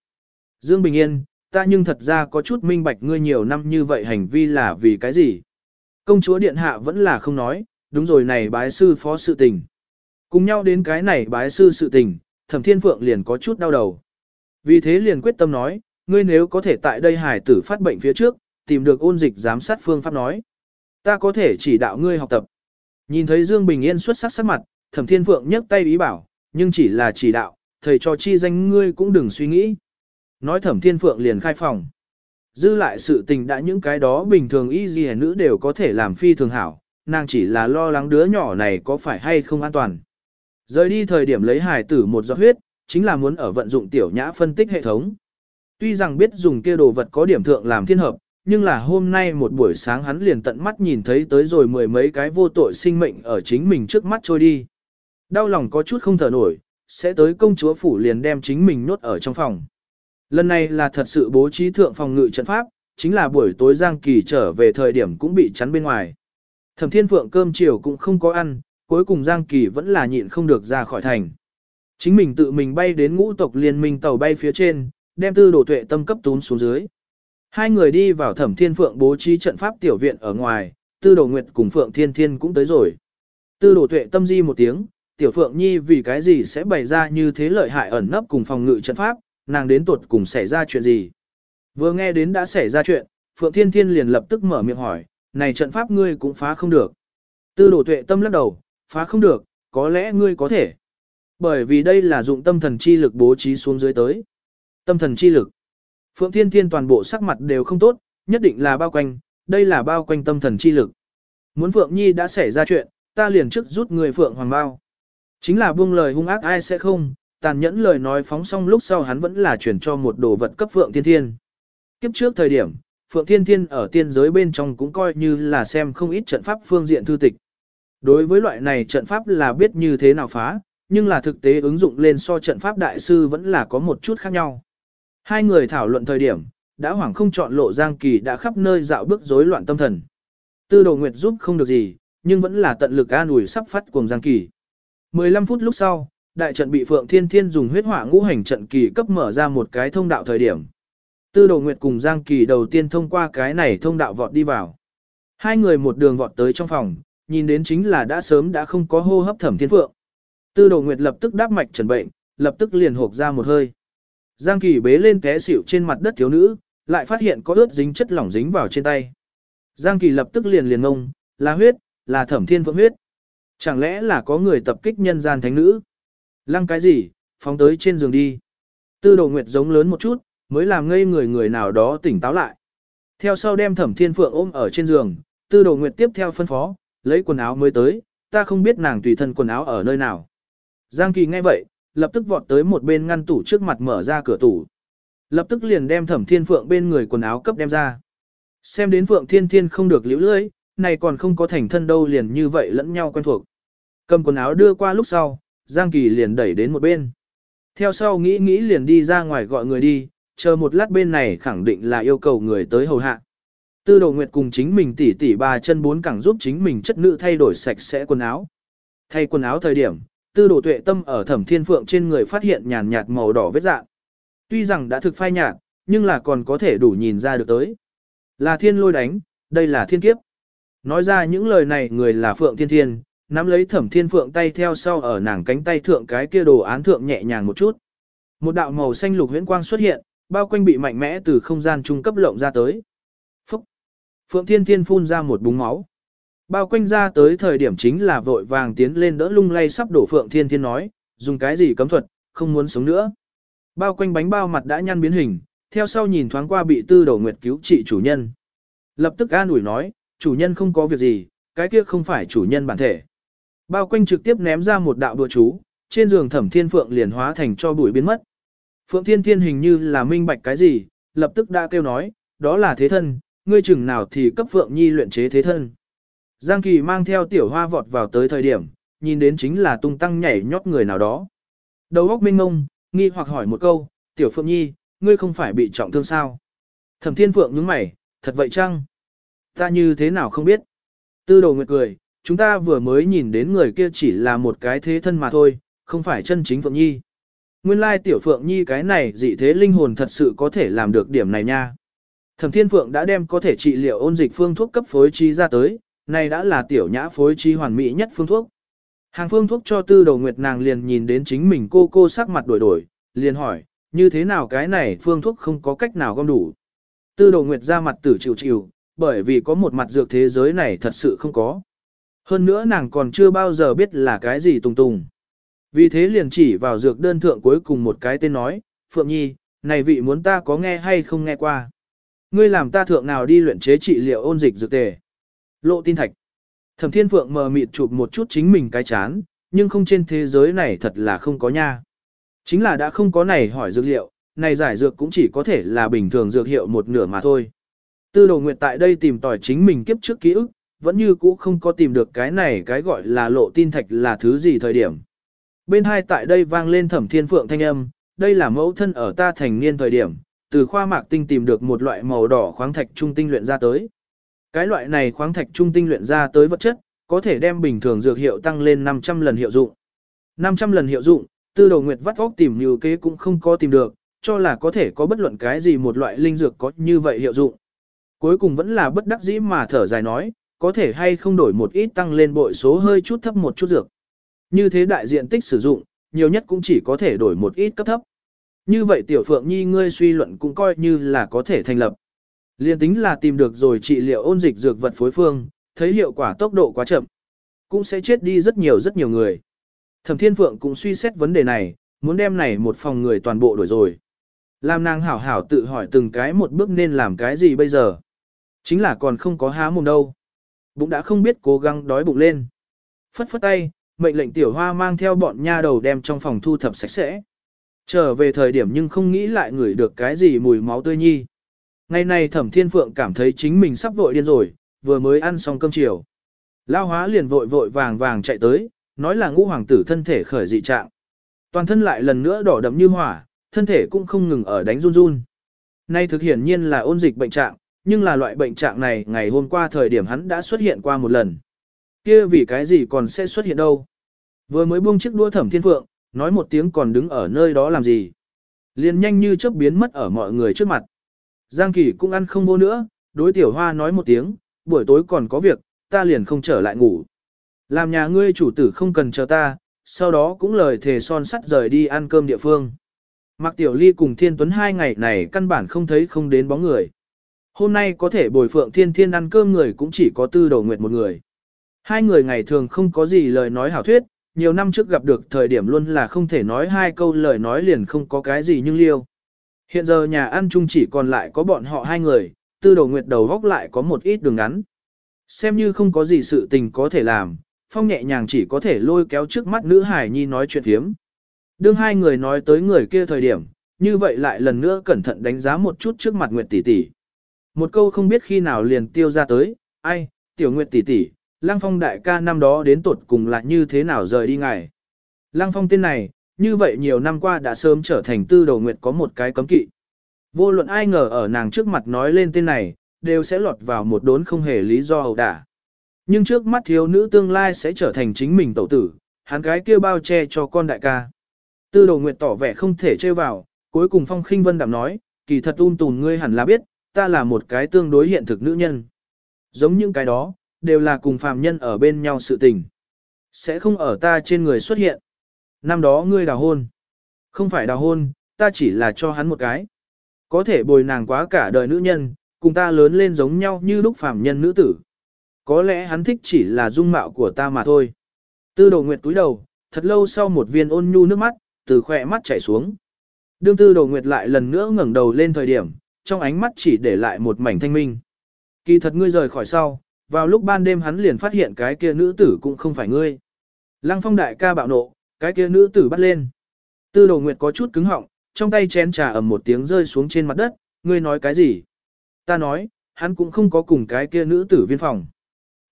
Dương Bình Yên, ta nhưng thật ra có chút minh bạch ngươi nhiều năm như vậy hành vi là vì cái gì? Công chúa Điện Hạ vẫn là không nói, đúng rồi này bái sư phó sự tình. Cùng nhau đến cái này bái sư sự tình, thẩm thiên phượng liền có chút đau đầu. Vì thế liền quyết tâm nói, ngươi nếu có thể tại đây hải tử phát bệnh phía trước, tìm được ôn dịch giám sát phương pháp nói. Ta có thể chỉ đạo ngươi học tập. Nhìn thấy Dương Bình Yên xuất sắc sắc mặt, thẩm thiên phượng nhấc tay ý bảo, nhưng chỉ là chỉ đạo, thầy cho chi danh ngươi cũng đừng suy nghĩ. Nói thẩm thiên phượng liền khai phòng. Dư lại sự tình đã những cái đó bình thường y gì nữ đều có thể làm phi thường hảo, nàng chỉ là lo lắng đứa nhỏ này có phải hay không an toàn. Rời đi thời điểm lấy hài tử một giọt huyết, chính là muốn ở vận dụng tiểu nhã phân tích hệ thống. Tuy rằng biết dùng kia đồ vật có điểm thượng làm thiên hợp, nhưng là hôm nay một buổi sáng hắn liền tận mắt nhìn thấy tới rồi mười mấy cái vô tội sinh mệnh ở chính mình trước mắt trôi đi. Đau lòng có chút không thở nổi, sẽ tới công chúa phủ liền đem chính mình nốt ở trong phòng. Lần này là thật sự bố trí thượng phòng ngự trận pháp, chính là buổi tối Giang Kỳ trở về thời điểm cũng bị chắn bên ngoài. Thẩm Thiên Phượng cơm chiều cũng không có ăn, cuối cùng Giang Kỳ vẫn là nhịn không được ra khỏi thành. Chính mình tự mình bay đến ngũ tộc liên minh tàu bay phía trên, đem tư đồ tuệ tâm cấp tún xuống dưới. Hai người đi vào Thẩm Thiên Phượng bố trí trận pháp tiểu viện ở ngoài, tư đồ nguyệt cùng Phượng Thiên Thiên cũng tới rồi. Tư đồ tuệ tâm di một tiếng, tiểu Phượng Nhi vì cái gì sẽ bày ra như thế lợi hại ẩn nấp cùng phòng ngự trận pháp, nàng đến tuột cùng xảy ra chuyện gì. Vừa nghe đến đã xảy ra chuyện, Phượng Thiên Thiên liền lập tức mở miệng hỏi, này trận pháp ngươi cũng phá không được. Tư đổ tuệ tâm lắc đầu, phá không được, có lẽ ngươi có thể. Bởi vì đây là dụng tâm thần chi lực bố trí xuống dưới tới. Tâm thần chi lực. Phượng Thiên Thiên toàn bộ sắc mặt đều không tốt, nhất định là bao quanh, đây là bao quanh tâm thần chi lực. Muốn Phượng Nhi đã xảy ra chuyện, ta liền trước rút người Phượng Hoàng bao. Chính là buông lời hung ác ai sẽ không, tàn nhẫn lời nói phóng xong lúc sau hắn vẫn là chuyển cho một đồ vật cấp Phượng Thiên Thiên. Kiếp trước thời điểm, Phượng Thiên Thiên ở tiên giới bên trong cũng coi như là xem không ít trận pháp phương diện thư tịch. Đối với loại này trận pháp là biết như thế nào phá, nhưng là thực tế ứng dụng lên so trận pháp đại sư vẫn là có một chút khác nhau. Hai người thảo luận thời điểm, đã hoảng không chọn lộ Giang Kỳ đã khắp nơi dạo bước rối loạn tâm thần. Tư đồ nguyệt giúp không được gì, nhưng vẫn là tận lực an ủi sắp phát cuồng Giang Kỳ. 15 phút lúc sau, đại trận bị Phượng Thiên Thiên dùng huyết hỏa ngũ hành trận kỳ cấp mở ra một cái thông đạo thời điểm. Tư Đồ Nguyệt cùng Giang Kỳ đầu tiên thông qua cái này thông đạo vọt đi vào. Hai người một đường vọt tới trong phòng, nhìn đến chính là đã sớm đã không có hô hấp thẩm thiên phượng. Tư Đồ Nguyệt lập tức đáp mạch trần bệnh, lập tức liền hộp ra một hơi. Giang Kỳ bế lên té xỉu trên mặt đất thiếu nữ, lại phát hiện có ướt dính chất lỏng dính vào trên tay. Giang Kỳ lập tức liền liền ngông, là huyết, là thẩm thiên phượng huyết. Chẳng lẽ là có người tập kích nhân gian thánh nữ? Lăng cái gì, phóng tới trên giường đi. Tư đồ nguyệt giống lớn một chút, mới làm ngây người người nào đó tỉnh táo lại. Theo sau đem thẩm thiên phượng ôm ở trên giường, tư đồ nguyệt tiếp theo phân phó, lấy quần áo mới tới, ta không biết nàng tùy thân quần áo ở nơi nào. Giang kỳ nghe vậy, lập tức vọt tới một bên ngăn tủ trước mặt mở ra cửa tủ. Lập tức liền đem thẩm thiên phượng bên người quần áo cấp đem ra. Xem đến phượng thiên thiên không được liễu lưỡi, này còn không có thành thân đâu liền như vậy lẫn nhau quen thuộc. Cầm quần áo đưa qua lúc sau, Giang Kỳ liền đẩy đến một bên. Theo sau nghĩ nghĩ liền đi ra ngoài gọi người đi, chờ một lát bên này khẳng định là yêu cầu người tới hầu hạ. Tư đồ nguyệt cùng chính mình tỉ tỉ ba chân bốn cẳng giúp chính mình chất nữ thay đổi sạch sẽ quần áo. Thay quần áo thời điểm, tư đồ tuệ tâm ở thẩm thiên phượng trên người phát hiện nhàn nhạt màu đỏ vết dạng. Tuy rằng đã thực phai nhạt, nhưng là còn có thể đủ nhìn ra được tới. Là thiên lôi đánh, đây là thiên kiếp. Nói ra những lời này người là Phượng Thiên Thiên, nắm lấy thẩm thiên phượng tay theo sau ở nàng cánh tay thượng cái kia đồ án thượng nhẹ nhàng một chút. Một đạo màu xanh lục huyễn quang xuất hiện, bao quanh bị mạnh mẽ từ không gian trung cấp lộng ra tới. Phúc! Phượng Thiên Thiên phun ra một búng máu. Bao quanh ra tới thời điểm chính là vội vàng tiến lên đỡ lung lay sắp đổ Phượng Thiên Thiên nói, dùng cái gì cấm thuật, không muốn sống nữa. Bao quanh bánh bao mặt đã nhăn biến hình, theo sau nhìn thoáng qua bị tư đầu nguyệt cứu trị chủ nhân. Lập tức an ủi nói, chủ nhân không có việc gì, cái kia không phải chủ nhân bản thể. Bao quanh trực tiếp ném ra một đạo đùa chú, trên giường thẩm thiên phượng liền hóa thành cho bụi biến mất. Phượng thiên thiên hình như là minh bạch cái gì, lập tức đã kêu nói, đó là thế thân, ngươi chừng nào thì cấp phượng nhi luyện chế thế thân. Giang kỳ mang theo tiểu hoa vọt vào tới thời điểm, nhìn đến chính là tung tăng nhảy nhót người nào đó. Đầu óc minh ngông, nghi hoặc hỏi một câu, tiểu phượng nhi, ngươi không phải bị trọng thương sao? Thẩm thiên phượng nhướng mày, thật vậy chăng? Ta như thế nào không biết? Tư đồ nguyệt cười, chúng ta vừa mới nhìn đến người kia chỉ là một cái thế thân mà thôi, không phải chân chính Phượng Nhi. Nguyên lai tiểu Phượng Nhi cái này dị thế linh hồn thật sự có thể làm được điểm này nha. Thẩm Thiên Phượng đã đem có thể trị liệu ôn dịch phương thuốc cấp phối trí ra tới, này đã là tiểu nhã phối trí hoàn mỹ nhất phương thuốc. Hàng phương thuốc cho tư đầu nguyệt nàng liền nhìn đến chính mình cô cô sắc mặt đổi đổi, liền hỏi, như thế nào cái này phương thuốc không có cách nào gom đủ. Tư đầu nguyệt ra mặt tử chịu chịu, bởi vì có một mặt dược thế giới này thật sự không có. Hơn nữa nàng còn chưa bao giờ biết là cái gì tùng tùng. Vì thế liền chỉ vào dược đơn thượng cuối cùng một cái tên nói, Phượng Nhi, này vị muốn ta có nghe hay không nghe qua. Ngươi làm ta thượng nào đi luyện chế trị liệu ôn dịch dược tề. Lộ tin thạch. Thẩm Thiên Phượng mờ mịt chụp một chút chính mình cái chán, nhưng không trên thế giới này thật là không có nha. Chính là đã không có này hỏi dược liệu, này giải dược cũng chỉ có thể là bình thường dược hiệu một nửa mà thôi. Tư đồ nguyệt tại đây tìm tòi chính mình kiếp trước ký ức, vẫn như cũ không có tìm được cái này cái gọi là lộ tin thạch là thứ gì thời điểm. Bên hai tại đây vang lên thẩm thiên phượng thanh âm, đây là mẫu thân ở ta thành niên thời điểm, từ khoa mạc tinh tìm được một loại màu đỏ khoáng thạch trung tinh luyện ra tới. Cái loại này khoáng thạch trung tinh luyện ra tới vật chất, có thể đem bình thường dược hiệu tăng lên 500 lần hiệu dụng. 500 lần hiệu dụng, tư đầu nguyệt vắt óc tìm nhiều kế cũng không có tìm được, cho là có thể có bất luận cái gì một loại linh dược có như vậy hiệu dụng. Cuối cùng vẫn là bất đắc dĩ mà thở dài nói, có thể hay không đổi một ít tăng lên bội số hơi chút thấp một chút dược. Như thế đại diện tích sử dụng, nhiều nhất cũng chỉ có thể đổi một ít cấp thấp. Như vậy tiểu phượng nhi ngươi suy luận cũng coi như là có thể thành lập. Liên tính là tìm được rồi trị liệu ôn dịch dược vật phối phương, thấy hiệu quả tốc độ quá chậm, cũng sẽ chết đi rất nhiều rất nhiều người. Thẩm Thiên Phượng cũng suy xét vấn đề này, muốn đem này một phòng người toàn bộ đổi rồi. Làm nàng hảo hảo tự hỏi từng cái một bước nên làm cái gì bây giờ. Chính là còn không có há mồm đâu. Bụng đã không biết cố gắng đói bụng lên. Phất phất tay, mệnh lệnh tiểu hoa mang theo bọn nha đầu đem trong phòng thu thập sạch sẽ. Trở về thời điểm nhưng không nghĩ lại ngửi được cái gì mùi máu tươi nhi. Ngày này thẩm thiên phượng cảm thấy chính mình sắp vội điên rồi, vừa mới ăn xong cơm chiều. Lao hóa liền vội vội vàng vàng chạy tới, nói là ngũ hoàng tử thân thể khởi dị trạng. Toàn thân lại lần nữa đỏ đậm như hỏa, thân thể cũng không ngừng ở đánh run run. Nay thực hiển nhiên là ôn dịch bệnh trạng, nhưng là loại bệnh trạng này ngày hôm qua thời điểm hắn đã xuất hiện qua một lần. Kia vì cái gì còn sẽ xuất hiện đâu? Vừa mới buông chiếc đua thẩm thiên phượng, nói một tiếng còn đứng ở nơi đó làm gì? Liền nhanh như chớp biến mất ở mọi người trước mặt. Giang Kỳ cũng ăn không vô nữa, đối tiểu hoa nói một tiếng, buổi tối còn có việc, ta liền không trở lại ngủ. Làm nhà ngươi chủ tử không cần chờ ta, sau đó cũng lời thề son sắt rời đi ăn cơm địa phương. Mạc Tiểu Ly cùng Thiên Tuấn hai ngày này căn bản không thấy không đến bóng người. Hôm nay có thể bồi phượng thiên thiên ăn cơm người cũng chỉ có tư đầu nguyệt một người. Hai người ngày thường không có gì lời nói hảo thuyết, nhiều năm trước gặp được thời điểm luôn là không thể nói hai câu lời nói liền không có cái gì nhưng liêu. Hiện giờ nhà ăn chung chỉ còn lại có bọn họ hai người, tư đầu nguyệt đầu góc lại có một ít đường ngắn. Xem như không có gì sự tình có thể làm, phong nhẹ nhàng chỉ có thể lôi kéo trước mắt nữ hải nhi nói chuyện phiếm. Đương hai người nói tới người kia thời điểm, như vậy lại lần nữa cẩn thận đánh giá một chút trước mặt Nguyệt tỷ tỷ. Một câu không biết khi nào liền tiêu ra tới, ai, tiểu nguyệt tỷ tỷ, Lăng Phong đại ca năm đó đến tuột cùng là như thế nào rời đi ngài. Lăng Phong tên này, như vậy nhiều năm qua đã sớm trở thành tư đầu nguyệt có một cái cấm kỵ. Vô luận ai ngờ ở nàng trước mặt nói lên tên này, đều sẽ lọt vào một đốn không hề lý do hậu đả. Nhưng trước mắt thiếu nữ tương lai sẽ trở thành chính mình tẩu tử, hắn gái kia bao che cho con đại ca. Tư đầu nguyệt tỏ vẻ không thể chơi vào, cuối cùng phong khinh vân đạm nói, kỳ thật un tùn ngươi hẳn là biết, ta là một cái tương đối hiện thực nữ nhân. Giống những cái đó, đều là cùng phàm nhân ở bên nhau sự tình. Sẽ không ở ta trên người xuất hiện. Năm đó ngươi đào hôn. Không phải đào hôn, ta chỉ là cho hắn một cái. Có thể bồi nàng quá cả đời nữ nhân, cùng ta lớn lên giống nhau như lúc phàm nhân nữ tử. Có lẽ hắn thích chỉ là dung mạo của ta mà thôi. Tư đồ nguyệt túi đầu, thật lâu sau một viên ôn nhu nước mắt, từ khỏe mắt chảy xuống. Đương tư đồ nguyệt lại lần nữa ngẩng đầu lên thời điểm, trong ánh mắt chỉ để lại một mảnh thanh minh. Kỳ thật ngươi rời khỏi sau, vào lúc ban đêm hắn liền phát hiện cái kia nữ tử cũng không phải ngươi. Lăng phong đại ca bạo nộ, cái kia nữ tử bắt lên. Tư đồ nguyệt có chút cứng họng, trong tay chén trà ầm một tiếng rơi xuống trên mặt đất, ngươi nói cái gì? Ta nói, hắn cũng không có cùng cái kia nữ tử viên phòng.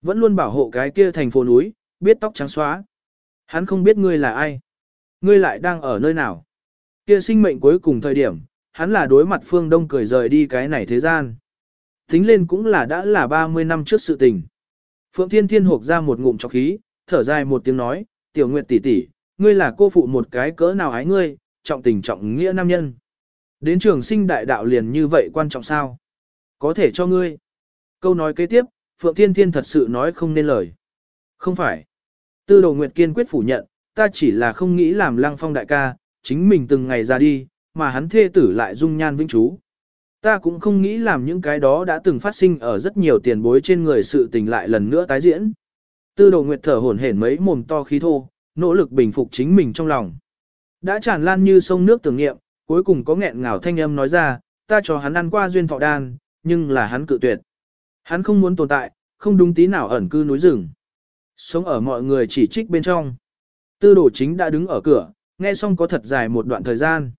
Vẫn luôn bảo hộ cái kia thành phố núi, biết tóc trắng xóa. Hắn không biết ngươi là ai. Ngươi lại đang ở nơi nào. Kia sinh mệnh cuối cùng thời điểm, hắn là đối mặt phương đông cười rời đi cái này thế gian. Tính lên cũng là đã là 30 năm trước sự tình. Phượng Thiên Thiên hộp ra một ngụm chọc khí, thở dài một tiếng nói, tiểu nguyệt tỷ tỷ, ngươi là cô phụ một cái cỡ nào ái ngươi, trọng tình trọng nghĩa nam nhân. Đến trường sinh đại đạo liền như vậy quan trọng sao? Có thể cho ngươi. Câu nói kế tiếp, Phượng Thiên Thiên thật sự nói không nên lời. Không phải. Tư đồ Nguyệt kiên quyết phủ nhận, ta chỉ là không nghĩ làm lăng phong đại ca, chính mình từng ngày ra đi, mà hắn thê tử lại dung nhan vĩnh trú. Ta cũng không nghĩ làm những cái đó đã từng phát sinh ở rất nhiều tiền bối trên người sự tình lại lần nữa tái diễn. Tư đồ Nguyệt thở hổn hển mấy mồm to khí thô, nỗ lực bình phục chính mình trong lòng. Đã tràn lan như sông nước tưởng nghiệm, cuối cùng có nghẹn ngào thanh âm nói ra, ta cho hắn ăn qua duyên thọ đan, nhưng là hắn cự tuyệt. Hắn không muốn tồn tại, không đúng tí nào ẩn cư núi rừng. Sống ở mọi người chỉ trích bên trong. Tư đồ chính đã đứng ở cửa, nghe xong có thật dài một đoạn thời gian.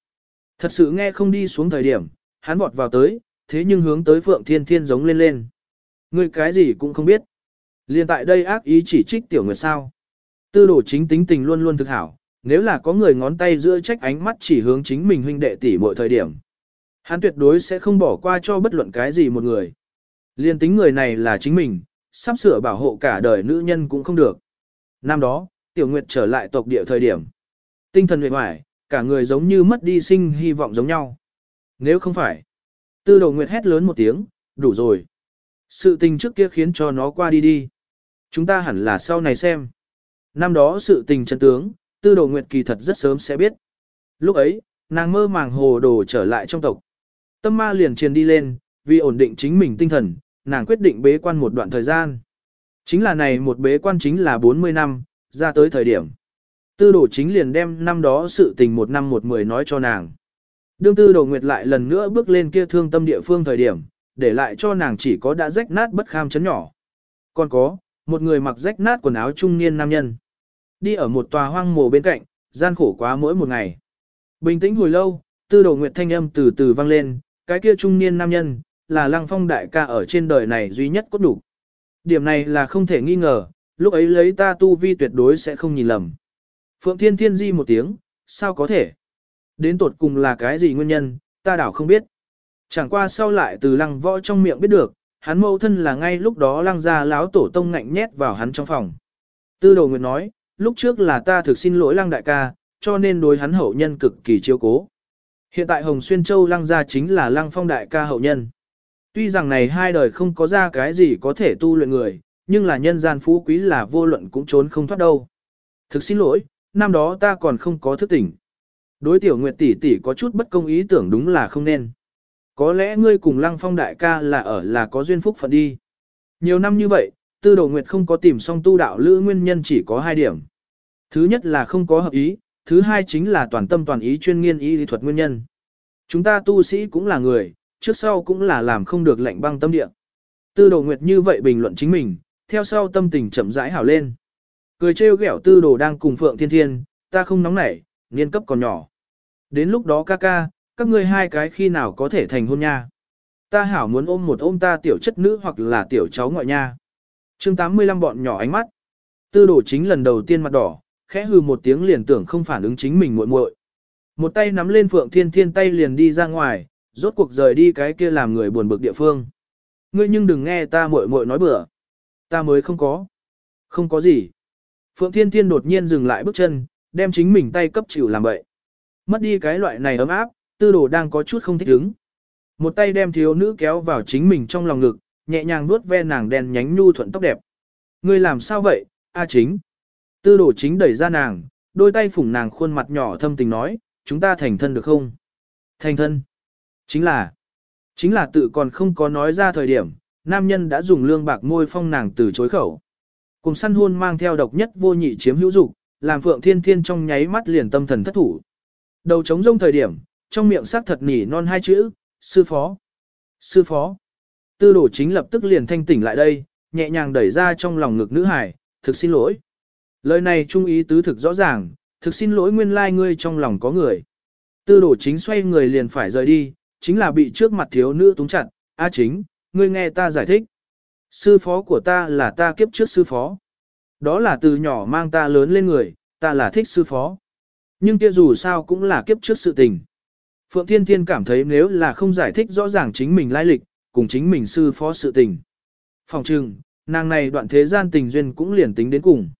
Thật sự nghe không đi xuống thời điểm, hắn vọt vào tới, thế nhưng hướng tới Phượng Thiên Thiên giống lên lên. Người cái gì cũng không biết. Liên tại đây ác ý chỉ trích tiểu nguyệt sao. Tư đồ chính tính tình luôn luôn thực hảo, nếu là có người ngón tay giữa trách ánh mắt chỉ hướng chính mình huynh đệ tỷ mọi thời điểm. Hắn tuyệt đối sẽ không bỏ qua cho bất luận cái gì một người. Liên tính người này là chính mình, sắp sửa bảo hộ cả đời nữ nhân cũng không được. Năm đó, Tiểu Nguyệt trở lại tộc địa thời điểm. Tinh thần huyệt hoài, cả người giống như mất đi sinh hy vọng giống nhau. Nếu không phải, tư đồ Nguyệt hét lớn một tiếng, đủ rồi. Sự tình trước kia khiến cho nó qua đi đi. Chúng ta hẳn là sau này xem. Năm đó sự tình chân tướng, tư đồ Nguyệt kỳ thật rất sớm sẽ biết. Lúc ấy, nàng mơ màng hồ đồ trở lại trong tộc. Tâm ma liền truyền đi lên, vì ổn định chính mình tinh thần, nàng quyết định bế quan một đoạn thời gian. Chính là này một bế quan chính là 40 năm, ra tới thời điểm. Tư đồ chính liền đem năm đó sự tình một năm một mười nói cho nàng. Đương tư đồ nguyệt lại lần nữa bước lên kia thương tâm địa phương thời điểm, để lại cho nàng chỉ có đã rách nát bất kham chấn nhỏ. Còn có, một người mặc rách nát quần áo trung niên nam nhân. Đi ở một tòa hoang mồ bên cạnh, gian khổ quá mỗi một ngày. Bình tĩnh hồi lâu, tư đồ nguyệt thanh âm từ từ vang lên, cái kia trung niên nam nhân, là lăng phong đại ca ở trên đời này duy nhất cốt đủ. Điểm này là không thể nghi ngờ, lúc ấy lấy ta tu vi tuyệt đối sẽ không nhìn lầm. Phượng Thiên Thiên di một tiếng, sao có thể? Đến tột cùng là cái gì nguyên nhân, ta đảo không biết. Chẳng qua sau lại từ lăng võ trong miệng biết được, hắn mâu thân là ngay lúc đó lăng ra láo tổ tông ngạnh nhét vào hắn trong phòng. Tư đồ nguyệt nói, lúc trước là ta thực xin lỗi lăng đại ca, cho nên đối hắn hậu nhân cực kỳ chiếu cố. Hiện tại Hồng Xuyên Châu lăng gia chính là lăng phong đại ca hậu nhân. Tuy rằng này hai đời không có ra cái gì có thể tu luyện người, nhưng là nhân gian phú quý là vô luận cũng trốn không thoát đâu. Thực xin lỗi, năm đó ta còn không có thức tỉnh. Đối tiểu nguyệt tỷ tỷ có chút bất công ý tưởng đúng là không nên. Có lẽ ngươi cùng lăng phong đại ca là ở là có duyên phúc phận đi. Nhiều năm như vậy, tư đồ nguyệt không có tìm xong tu đạo lữ nguyên nhân chỉ có hai điểm. Thứ nhất là không có hợp ý, thứ hai chính là toàn tâm toàn ý chuyên nghiên y lý thuật nguyên nhân. Chúng ta tu sĩ cũng là người, trước sau cũng là làm không được lệnh băng tâm địa. Tư đồ nguyệt như vậy bình luận chính mình, theo sau tâm tình chậm rãi hảo lên. Cười trêu ghẹo tư đồ đang cùng Phượng Thiên Thiên, ta không nóng nảy, niên cấp còn nhỏ. Đến lúc đó ca ca, các ngươi hai cái khi nào có thể thành hôn nha. Ta hảo muốn ôm một ôm ta tiểu chất nữ hoặc là tiểu cháu ngoại nha. chương 85 bọn nhỏ ánh mắt. Tư Đồ chính lần đầu tiên mặt đỏ, khẽ hừ một tiếng liền tưởng không phản ứng chính mình muội muội. Một tay nắm lên Phượng Thiên Thiên tay liền đi ra ngoài, rốt cuộc rời đi cái kia làm người buồn bực địa phương. Ngươi nhưng đừng nghe ta muội muội nói bừa. Ta mới không có. Không có gì. Phượng Thiên Thiên đột nhiên dừng lại bước chân, đem chính mình tay cấp chịu làm bậy. Mất đi cái loại này ấm áp, tư đồ đang có chút không thích ứng. Một tay đem thiếu nữ kéo vào chính mình trong lòng ngực, nhẹ nhàng vuốt ve nàng đen nhánh nhu thuận tóc đẹp. Ngươi làm sao vậy, A chính? Tư đồ chính đẩy ra nàng, đôi tay phủng nàng khuôn mặt nhỏ thâm tình nói, chúng ta thành thân được không? Thành thân. Chính là, chính là tự còn không có nói ra thời điểm, nam nhân đã dùng lương bạc môi phong nàng từ chối khẩu. Cùng săn hôn mang theo độc nhất vô nhị chiếm hữu dục, làm Phượng Thiên Thiên trong nháy mắt liền tâm thần thất thủ. Đầu trống rông thời điểm, trong miệng sắc thật nỉ non hai chữ, sư phó. Sư phó. Tư đổ chính lập tức liền thanh tỉnh lại đây, nhẹ nhàng đẩy ra trong lòng ngực nữ hải, thực xin lỗi. Lời này trung ý tứ thực rõ ràng, thực xin lỗi nguyên lai ngươi trong lòng có người. Tư đổ chính xoay người liền phải rời đi, chính là bị trước mặt thiếu nữ túng chặt, a chính, ngươi nghe ta giải thích. Sư phó của ta là ta kiếp trước sư phó. Đó là từ nhỏ mang ta lớn lên người, ta là thích sư phó. Nhưng kia dù sao cũng là kiếp trước sự tình. Phượng Thiên Thiên cảm thấy nếu là không giải thích rõ ràng chính mình lai lịch, cùng chính mình sư phó sự tình. Phòng trừng, nàng này đoạn thế gian tình duyên cũng liền tính đến cùng.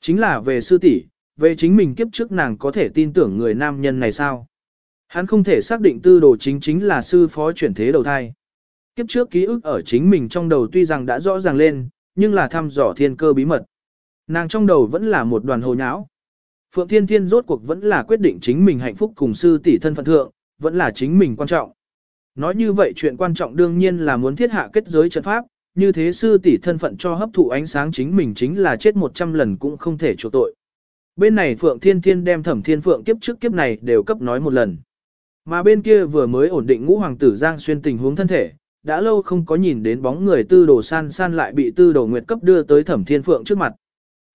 Chính là về sư tỷ, về chính mình kiếp trước nàng có thể tin tưởng người nam nhân này sao? Hắn không thể xác định tư đồ chính chính là sư phó chuyển thế đầu thai. Kiếp trước ký ức ở chính mình trong đầu tuy rằng đã rõ ràng lên, nhưng là thăm dò thiên cơ bí mật. Nàng trong đầu vẫn là một đoàn hồ nháo. Phượng Thiên Thiên rốt cuộc vẫn là quyết định chính mình hạnh phúc cùng sư tỷ thân phận thượng, vẫn là chính mình quan trọng. Nói như vậy chuyện quan trọng đương nhiên là muốn thiết hạ kết giới trận pháp, như thế sư tỷ thân phận cho hấp thụ ánh sáng chính mình chính là chết 100 lần cũng không thể chỗ tội. Bên này Phượng Thiên Thiên đem Thẩm Thiên Phượng kiếp trước kiếp này đều cấp nói một lần. Mà bên kia vừa mới ổn định ngũ hoàng tử Giang Xuyên tình huống thân thể, đã lâu không có nhìn đến bóng người tư đồ san san lại bị tư đồ nguyệt cấp đưa tới Thẩm Thiên Phượng trước mặt.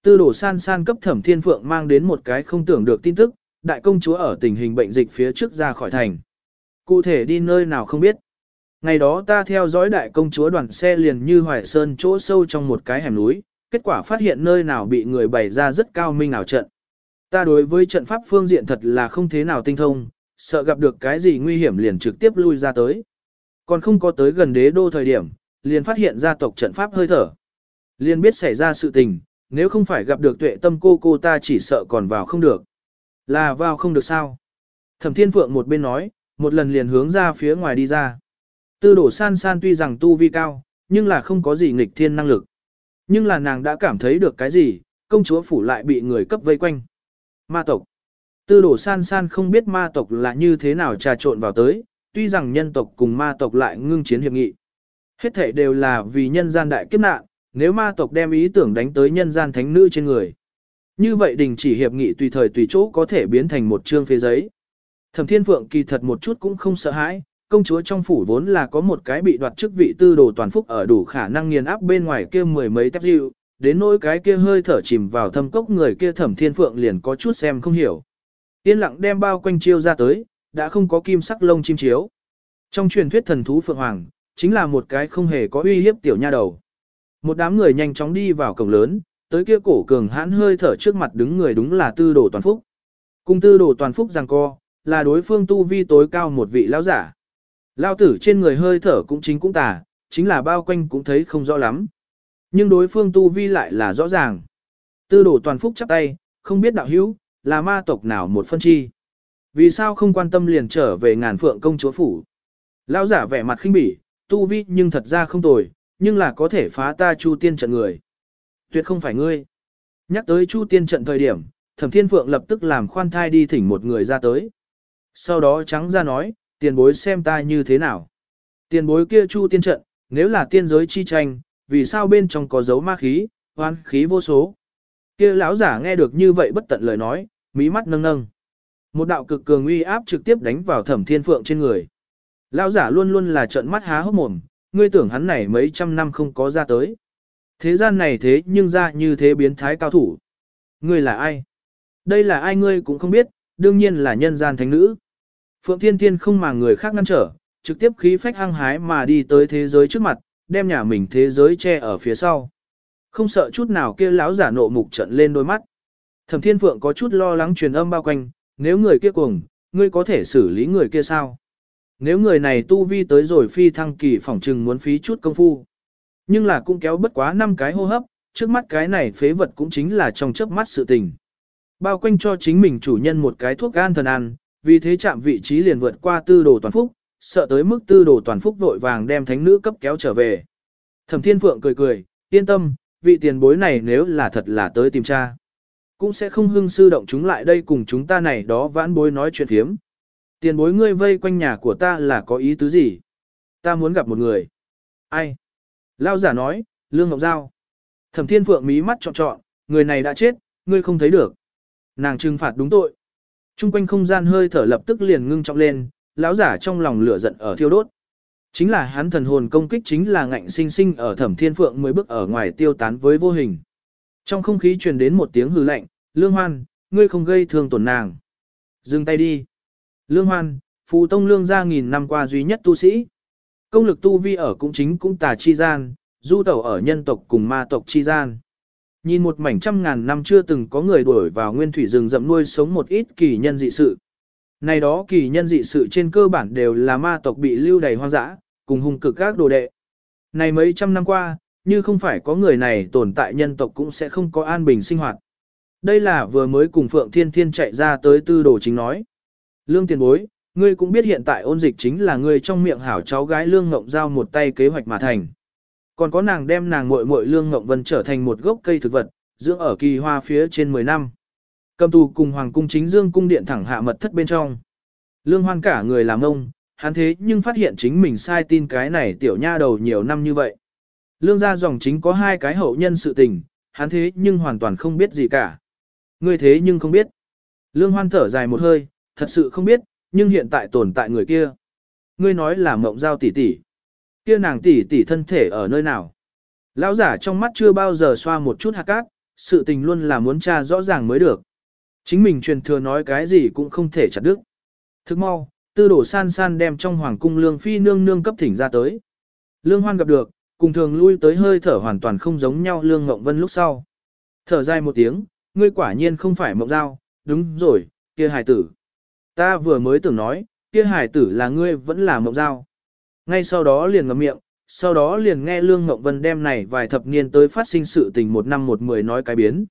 Tư đồ san san cấp Thẩm Thiên Phượng mang đến một cái không tưởng được tin tức, đại công chúa ở tình hình bệnh dịch phía trước ra khỏi thành. Cụ thể đi nơi nào không biết. Ngày đó ta theo dõi đại công chúa đoàn xe liền như hoài sơn chỗ sâu trong một cái hẻm núi, kết quả phát hiện nơi nào bị người bày ra rất cao minh ảo trận. Ta đối với trận pháp phương diện thật là không thế nào tinh thông, sợ gặp được cái gì nguy hiểm liền trực tiếp lui ra tới. Còn không có tới gần đế đô thời điểm, liền phát hiện gia tộc trận pháp hơi thở. Liền biết xảy ra sự tình, nếu không phải gặp được tuệ tâm cô cô ta chỉ sợ còn vào không được. Là vào không được sao? Thẩm Thiên Phượng một bên nói, một lần liền hướng ra phía ngoài đi ra. Tư đổ san san tuy rằng tu vi cao, nhưng là không có gì nghịch thiên năng lực. Nhưng là nàng đã cảm thấy được cái gì, công chúa phủ lại bị người cấp vây quanh. Ma tộc. Tư đổ san san không biết ma tộc là như thế nào trà trộn vào tới, tuy rằng nhân tộc cùng ma tộc lại ngưng chiến hiệp nghị. Hết thể đều là vì nhân gian đại kiếp nạn, nếu ma tộc đem ý tưởng đánh tới nhân gian thánh nữ trên người. Như vậy đình chỉ hiệp nghị tùy thời tùy chỗ có thể biến thành một chương phế giấy. Thẩm Thiên Phượng kỳ thật một chút cũng không sợ hãi, công chúa trong phủ vốn là có một cái bị đoạt chức vị tư đồ toàn phúc ở đủ khả năng nghiền áp bên ngoài kia mười mấy tép dịu, đến nỗi cái kia hơi thở chìm vào thâm cốc người kia Thẩm Thiên Phượng liền có chút xem không hiểu. Yên lặng đem bao quanh chiêu ra tới, đã không có kim sắc lông chim chiếu. Trong truyền thuyết thần thú Phượng Hoàng, chính là một cái không hề có uy hiếp tiểu nha đầu. Một đám người nhanh chóng đi vào cổng lớn, tới kia cổ cường hãn hơi thở trước mặt đứng người đúng là tư đồ toàn phúc. Cung tư đồ toàn phúc rằng co, là đối phương tu vi tối cao một vị lão giả. Lao tử trên người hơi thở cũng chính cũng tà, chính là bao quanh cũng thấy không rõ lắm. Nhưng đối phương tu vi lại là rõ ràng. Tư đồ toàn phúc chắp tay, không biết đạo hữu, là ma tộc nào một phân chi. Vì sao không quan tâm liền trở về ngàn phượng công chúa phủ. Lão giả vẻ mặt khinh bỉ, tu vi nhưng thật ra không tồi, nhưng là có thể phá ta chu tiên trận người. Tuyệt không phải ngươi. Nhắc tới chu tiên trận thời điểm, thẩm thiên phượng lập tức làm khoan thai đi thỉnh một người ra tới. Sau đó trắng ra nói, tiền bối xem ta như thế nào. Tiền bối kia chu tiên trận, nếu là tiên giới chi tranh, vì sao bên trong có dấu ma khí, hoan khí vô số. Kia lão giả nghe được như vậy bất tận lời nói, mí mắt nâng nâng. Một đạo cực cường uy áp trực tiếp đánh vào thẩm thiên phượng trên người. Lão giả luôn luôn là trận mắt há hốc mồm, ngươi tưởng hắn này mấy trăm năm không có ra tới. Thế gian này thế nhưng ra như thế biến thái cao thủ. Ngươi là ai? Đây là ai ngươi cũng không biết, đương nhiên là nhân gian thánh nữ. Phượng Thiên Thiên không mà người khác ngăn trở, trực tiếp khí phách hăng hái mà đi tới thế giới trước mặt, đem nhà mình thế giới che ở phía sau. Không sợ chút nào kia lão giả nộ mục trận lên đôi mắt. Thẩm Thiên Phượng có chút lo lắng truyền âm bao quanh, nếu người kia cuồng, ngươi có thể xử lý người kia sao? Nếu người này tu vi tới rồi phi thăng kỳ phỏng trừng muốn phí chút công phu. Nhưng là cũng kéo bất quá năm cái hô hấp, trước mắt cái này phế vật cũng chính là trong chớp mắt sự tình. Bao quanh cho chính mình chủ nhân một cái thuốc gan thần ăn, vì thế chạm vị trí liền vượt qua tư đồ toàn phúc, sợ tới mức tư đồ toàn phúc vội vàng đem thánh nữ cấp kéo trở về. Thẩm Thiên Phượng cười cười, yên tâm, vị tiền bối này nếu là thật là tới tìm cha. Cũng sẽ không hưng sư động chúng lại đây cùng chúng ta này đó vãn bối nói chuyện thiếm. Tiền bối ngươi vây quanh nhà của ta là có ý tứ gì? Ta muốn gặp một người. Ai? Lao giả nói, Lương Ngọc Giao. Thẩm Thiên Phượng mí mắt trọn trọn, người này đã chết, ngươi không thấy được. Nàng trừng phạt đúng tội. Trung quanh không gian hơi thở lập tức liền ngưng trọng lên, lão giả trong lòng lửa giận ở thiêu đốt. Chính là hắn thần hồn công kích chính là ngạnh sinh sinh ở Thẩm Thiên Phượng mới bước ở ngoài tiêu tán với vô hình. Trong không khí truyền đến một tiếng hừ lạnh, "Lương Hoan, ngươi không gây thương tổn nàng. Dừng tay đi." Lương Hoan, Phù Tông Lương gia nghìn năm qua duy nhất tu sĩ. Công lực tu vi ở cũng chính cũng tà chi gian, du tẩu ở nhân tộc cùng ma tộc chi gian. Nhìn một mảnh trăm ngàn năm chưa từng có người đuổi vào nguyên thủy rừng rậm nuôi sống một ít kỳ nhân dị sự. Này đó kỳ nhân dị sự trên cơ bản đều là ma tộc bị lưu đầy hoang dã, cùng hung cực các đồ đệ. Này mấy trăm năm qua, như không phải có người này tồn tại nhân tộc cũng sẽ không có an bình sinh hoạt. Đây là vừa mới cùng Phượng Thiên Thiên chạy ra tới tư đồ chính nói. Lương tiền bối, ngươi cũng biết hiện tại ôn dịch chính là ngươi trong miệng hảo cháu gái Lương Ngộng Giao một tay kế hoạch mà thành. Còn có nàng đem nàng muội muội Lương Ngộng Vân trở thành một gốc cây thực vật, dưỡng ở kỳ hoa phía trên 10 năm. Cầm tù cùng Hoàng cung chính dương cung điện thẳng hạ mật thất bên trong. Lương Hoan cả người làm ông, hắn thế nhưng phát hiện chính mình sai tin cái này tiểu nha đầu nhiều năm như vậy. Lương gia dòng chính có hai cái hậu nhân sự tình, hắn thế nhưng hoàn toàn không biết gì cả. Ngươi thế nhưng không biết. Lương Hoan thở dài một hơi, thật sự không biết, nhưng hiện tại tồn tại người kia. Ngươi nói là mộng giao tỷ tỷ. Kia nàng tỷ tỷ thân thể ở nơi nào? Lão giả trong mắt chưa bao giờ xoa một chút hạt cát, sự tình luôn là muốn tra rõ ràng mới được. Chính mình truyền thừa nói cái gì cũng không thể chặt đứt. Thức mau, tư đổ san san đem trong hoàng cung lương phi nương nương cấp thỉnh ra tới. Lương hoan gặp được, cùng thường lui tới hơi thở hoàn toàn không giống nhau lương ngộng vân lúc sau. Thở dài một tiếng, ngươi quả nhiên không phải mộng giao, đúng rồi, kia hài tử. Ta vừa mới tưởng nói, kia hài tử là ngươi vẫn là mộng giao. Ngay sau đó liền ngậm miệng, sau đó liền nghe Lương Ngộng Vân đem này vài thập niên tới phát sinh sự tình một năm một mười nói cái biến.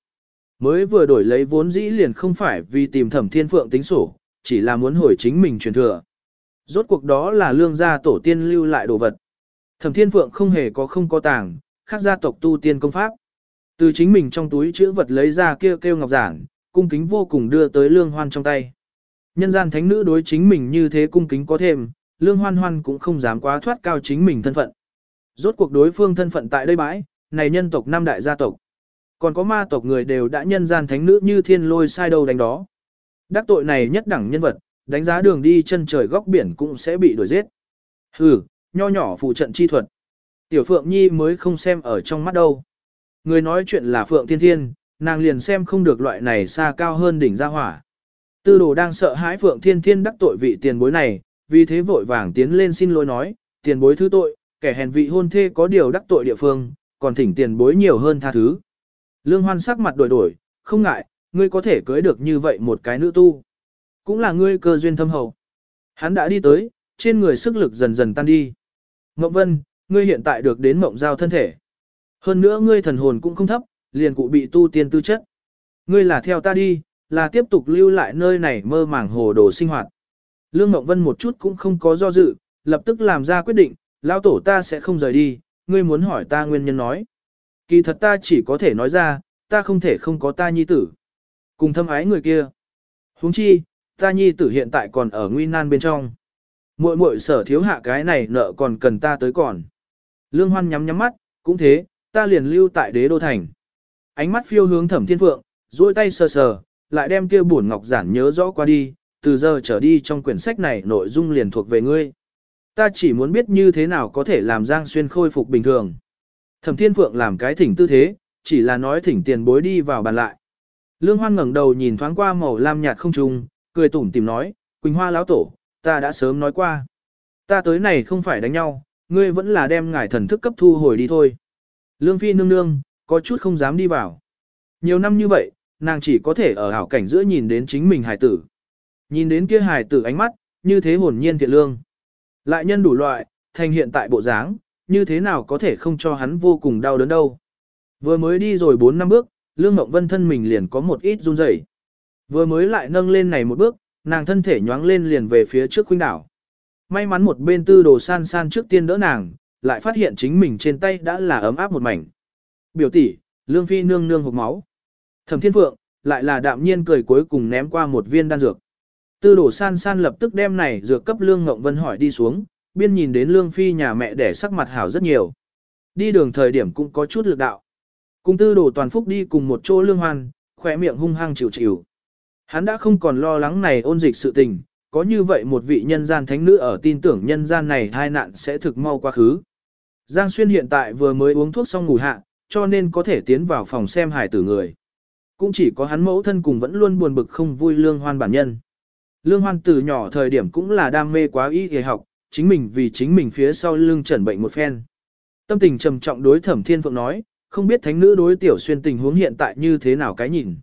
Mới vừa đổi lấy vốn dĩ liền không phải vì tìm thẩm thiên phượng tính sổ, chỉ là muốn hồi chính mình truyền thừa. Rốt cuộc đó là lương gia tổ tiên lưu lại đồ vật. Thẩm thiên phượng không hề có không có tàng, khác gia tộc tu tiên công pháp. Từ chính mình trong túi chữ vật lấy ra kêu kêu ngọc giản, cung kính vô cùng đưa tới lương hoan trong tay. Nhân gian thánh nữ đối chính mình như thế cung kính có thêm, lương hoan hoan cũng không dám quá thoát cao chính mình thân phận. Rốt cuộc đối phương thân phận tại đây bãi, này nhân tộc năm đại gia tộc. Còn có ma tộc người đều đã nhân gian thánh nữ như thiên lôi sai đầu đánh đó. Đắc tội này nhất đẳng nhân vật, đánh giá đường đi chân trời góc biển cũng sẽ bị đuổi giết. Hừ, nho nhỏ phụ trận chi thuật. Tiểu Phượng Nhi mới không xem ở trong mắt đâu. Người nói chuyện là Phượng Thiên Thiên, nàng liền xem không được loại này xa cao hơn đỉnh gia hỏa. Tư đồ đang sợ hãi Phượng Thiên Thiên đắc tội vị tiền bối này, vì thế vội vàng tiến lên xin lỗi nói, tiền bối thứ tội, kẻ hèn vị hôn thê có điều đắc tội địa phương, còn thỉnh tiền bối nhiều hơn tha thứ. Lương Hoan sắc mặt đổi đổi, không ngại, ngươi có thể cưới được như vậy một cái nữ tu. Cũng là ngươi cơ duyên thâm hậu. Hắn đã đi tới, trên người sức lực dần dần tan đi. Mộng Vân, ngươi hiện tại được đến mộng giao thân thể. Hơn nữa ngươi thần hồn cũng không thấp, liền cụ bị tu tiên tư chất. Ngươi là theo ta đi, là tiếp tục lưu lại nơi này mơ màng hồ đồ sinh hoạt. Lương Mộng Vân một chút cũng không có do dự, lập tức làm ra quyết định, lão tổ ta sẽ không rời đi, ngươi muốn hỏi ta nguyên nhân nói. Kỳ thật ta chỉ có thể nói ra, ta không thể không có ta nhi tử. Cùng thâm ái người kia. huống chi, ta nhi tử hiện tại còn ở nguy nan bên trong. Muội muội sở thiếu hạ cái này nợ còn cần ta tới còn. Lương Hoan nhắm nhắm mắt, cũng thế, ta liền lưu tại đế đô thành. Ánh mắt phiêu hướng thẩm thiên phượng, duỗi tay sờ sờ, lại đem kia buồn ngọc giản nhớ rõ qua đi, từ giờ trở đi trong quyển sách này nội dung liền thuộc về ngươi. Ta chỉ muốn biết như thế nào có thể làm Giang Xuyên khôi phục bình thường. Thẩm Thiên Phượng làm cái thỉnh tư thế, chỉ là nói thỉnh tiền bối đi vào bàn lại. Lương Hoan ngẩng đầu nhìn thoáng qua màu lam nhạt không trung, cười tủm tìm nói, Quỳnh Hoa lão tổ, ta đã sớm nói qua. Ta tới này không phải đánh nhau, ngươi vẫn là đem ngải thần thức cấp thu hồi đi thôi. Lương Phi nương nương, có chút không dám đi vào. Nhiều năm như vậy, nàng chỉ có thể ở hảo cảnh giữa nhìn đến chính mình hài tử. Nhìn đến kia hài tử ánh mắt, như thế hồn nhiên thiện lương. Lại nhân đủ loại, thành hiện tại bộ dáng, như thế nào có thể không cho hắn vô cùng đau đớn đâu. Vừa mới đi rồi 4 năm bước, Lương Ngọc Vân thân mình liền có một ít run rẩy. Vừa mới lại nâng lên này một bước, nàng thân thể nhoáng lên liền về phía trước khuynh đảo. May mắn một bên tư đồ san san trước tiên đỡ nàng, lại phát hiện chính mình trên tay đã là ấm áp một mảnh. Biểu tỷ, Lương Phi nương nương hộc máu. Thẩm Thiên Phượng, lại là đạm nhiên cười cuối cùng ném qua một viên đan dược. Tư đồ san san lập tức đem này dược cấp Lương Ngộng Vân hỏi đi xuống, biên nhìn đến Lương Phi nhà mẹ để sắc mặt hảo rất nhiều. Đi đường thời điểm cũng có chút lực đạo. Cùng tư đồ toàn phúc đi cùng một chỗ lương hoan, khỏe miệng hung hăng chịu chịu. Hắn đã không còn lo lắng này ôn dịch sự tình, có như vậy một vị nhân gian thánh nữ ở tin tưởng nhân gian này hai nạn sẽ thực mau quá khứ. Giang Xuyên hiện tại vừa mới uống thuốc xong ngủ hạ, cho nên có thể tiến vào phòng xem hài tử người. Cũng chỉ có hắn mẫu thân cùng vẫn luôn buồn bực không vui lương hoan bản nhân. Lương hoan từ nhỏ thời điểm cũng là đam mê quá y y học, chính mình vì chính mình phía sau lưng trần bệnh một phen. Tâm tình trầm trọng đối thẩm thiên phượng nói, không biết thánh nữ đối tiểu xuyên tình huống hiện tại như thế nào cái nhìn.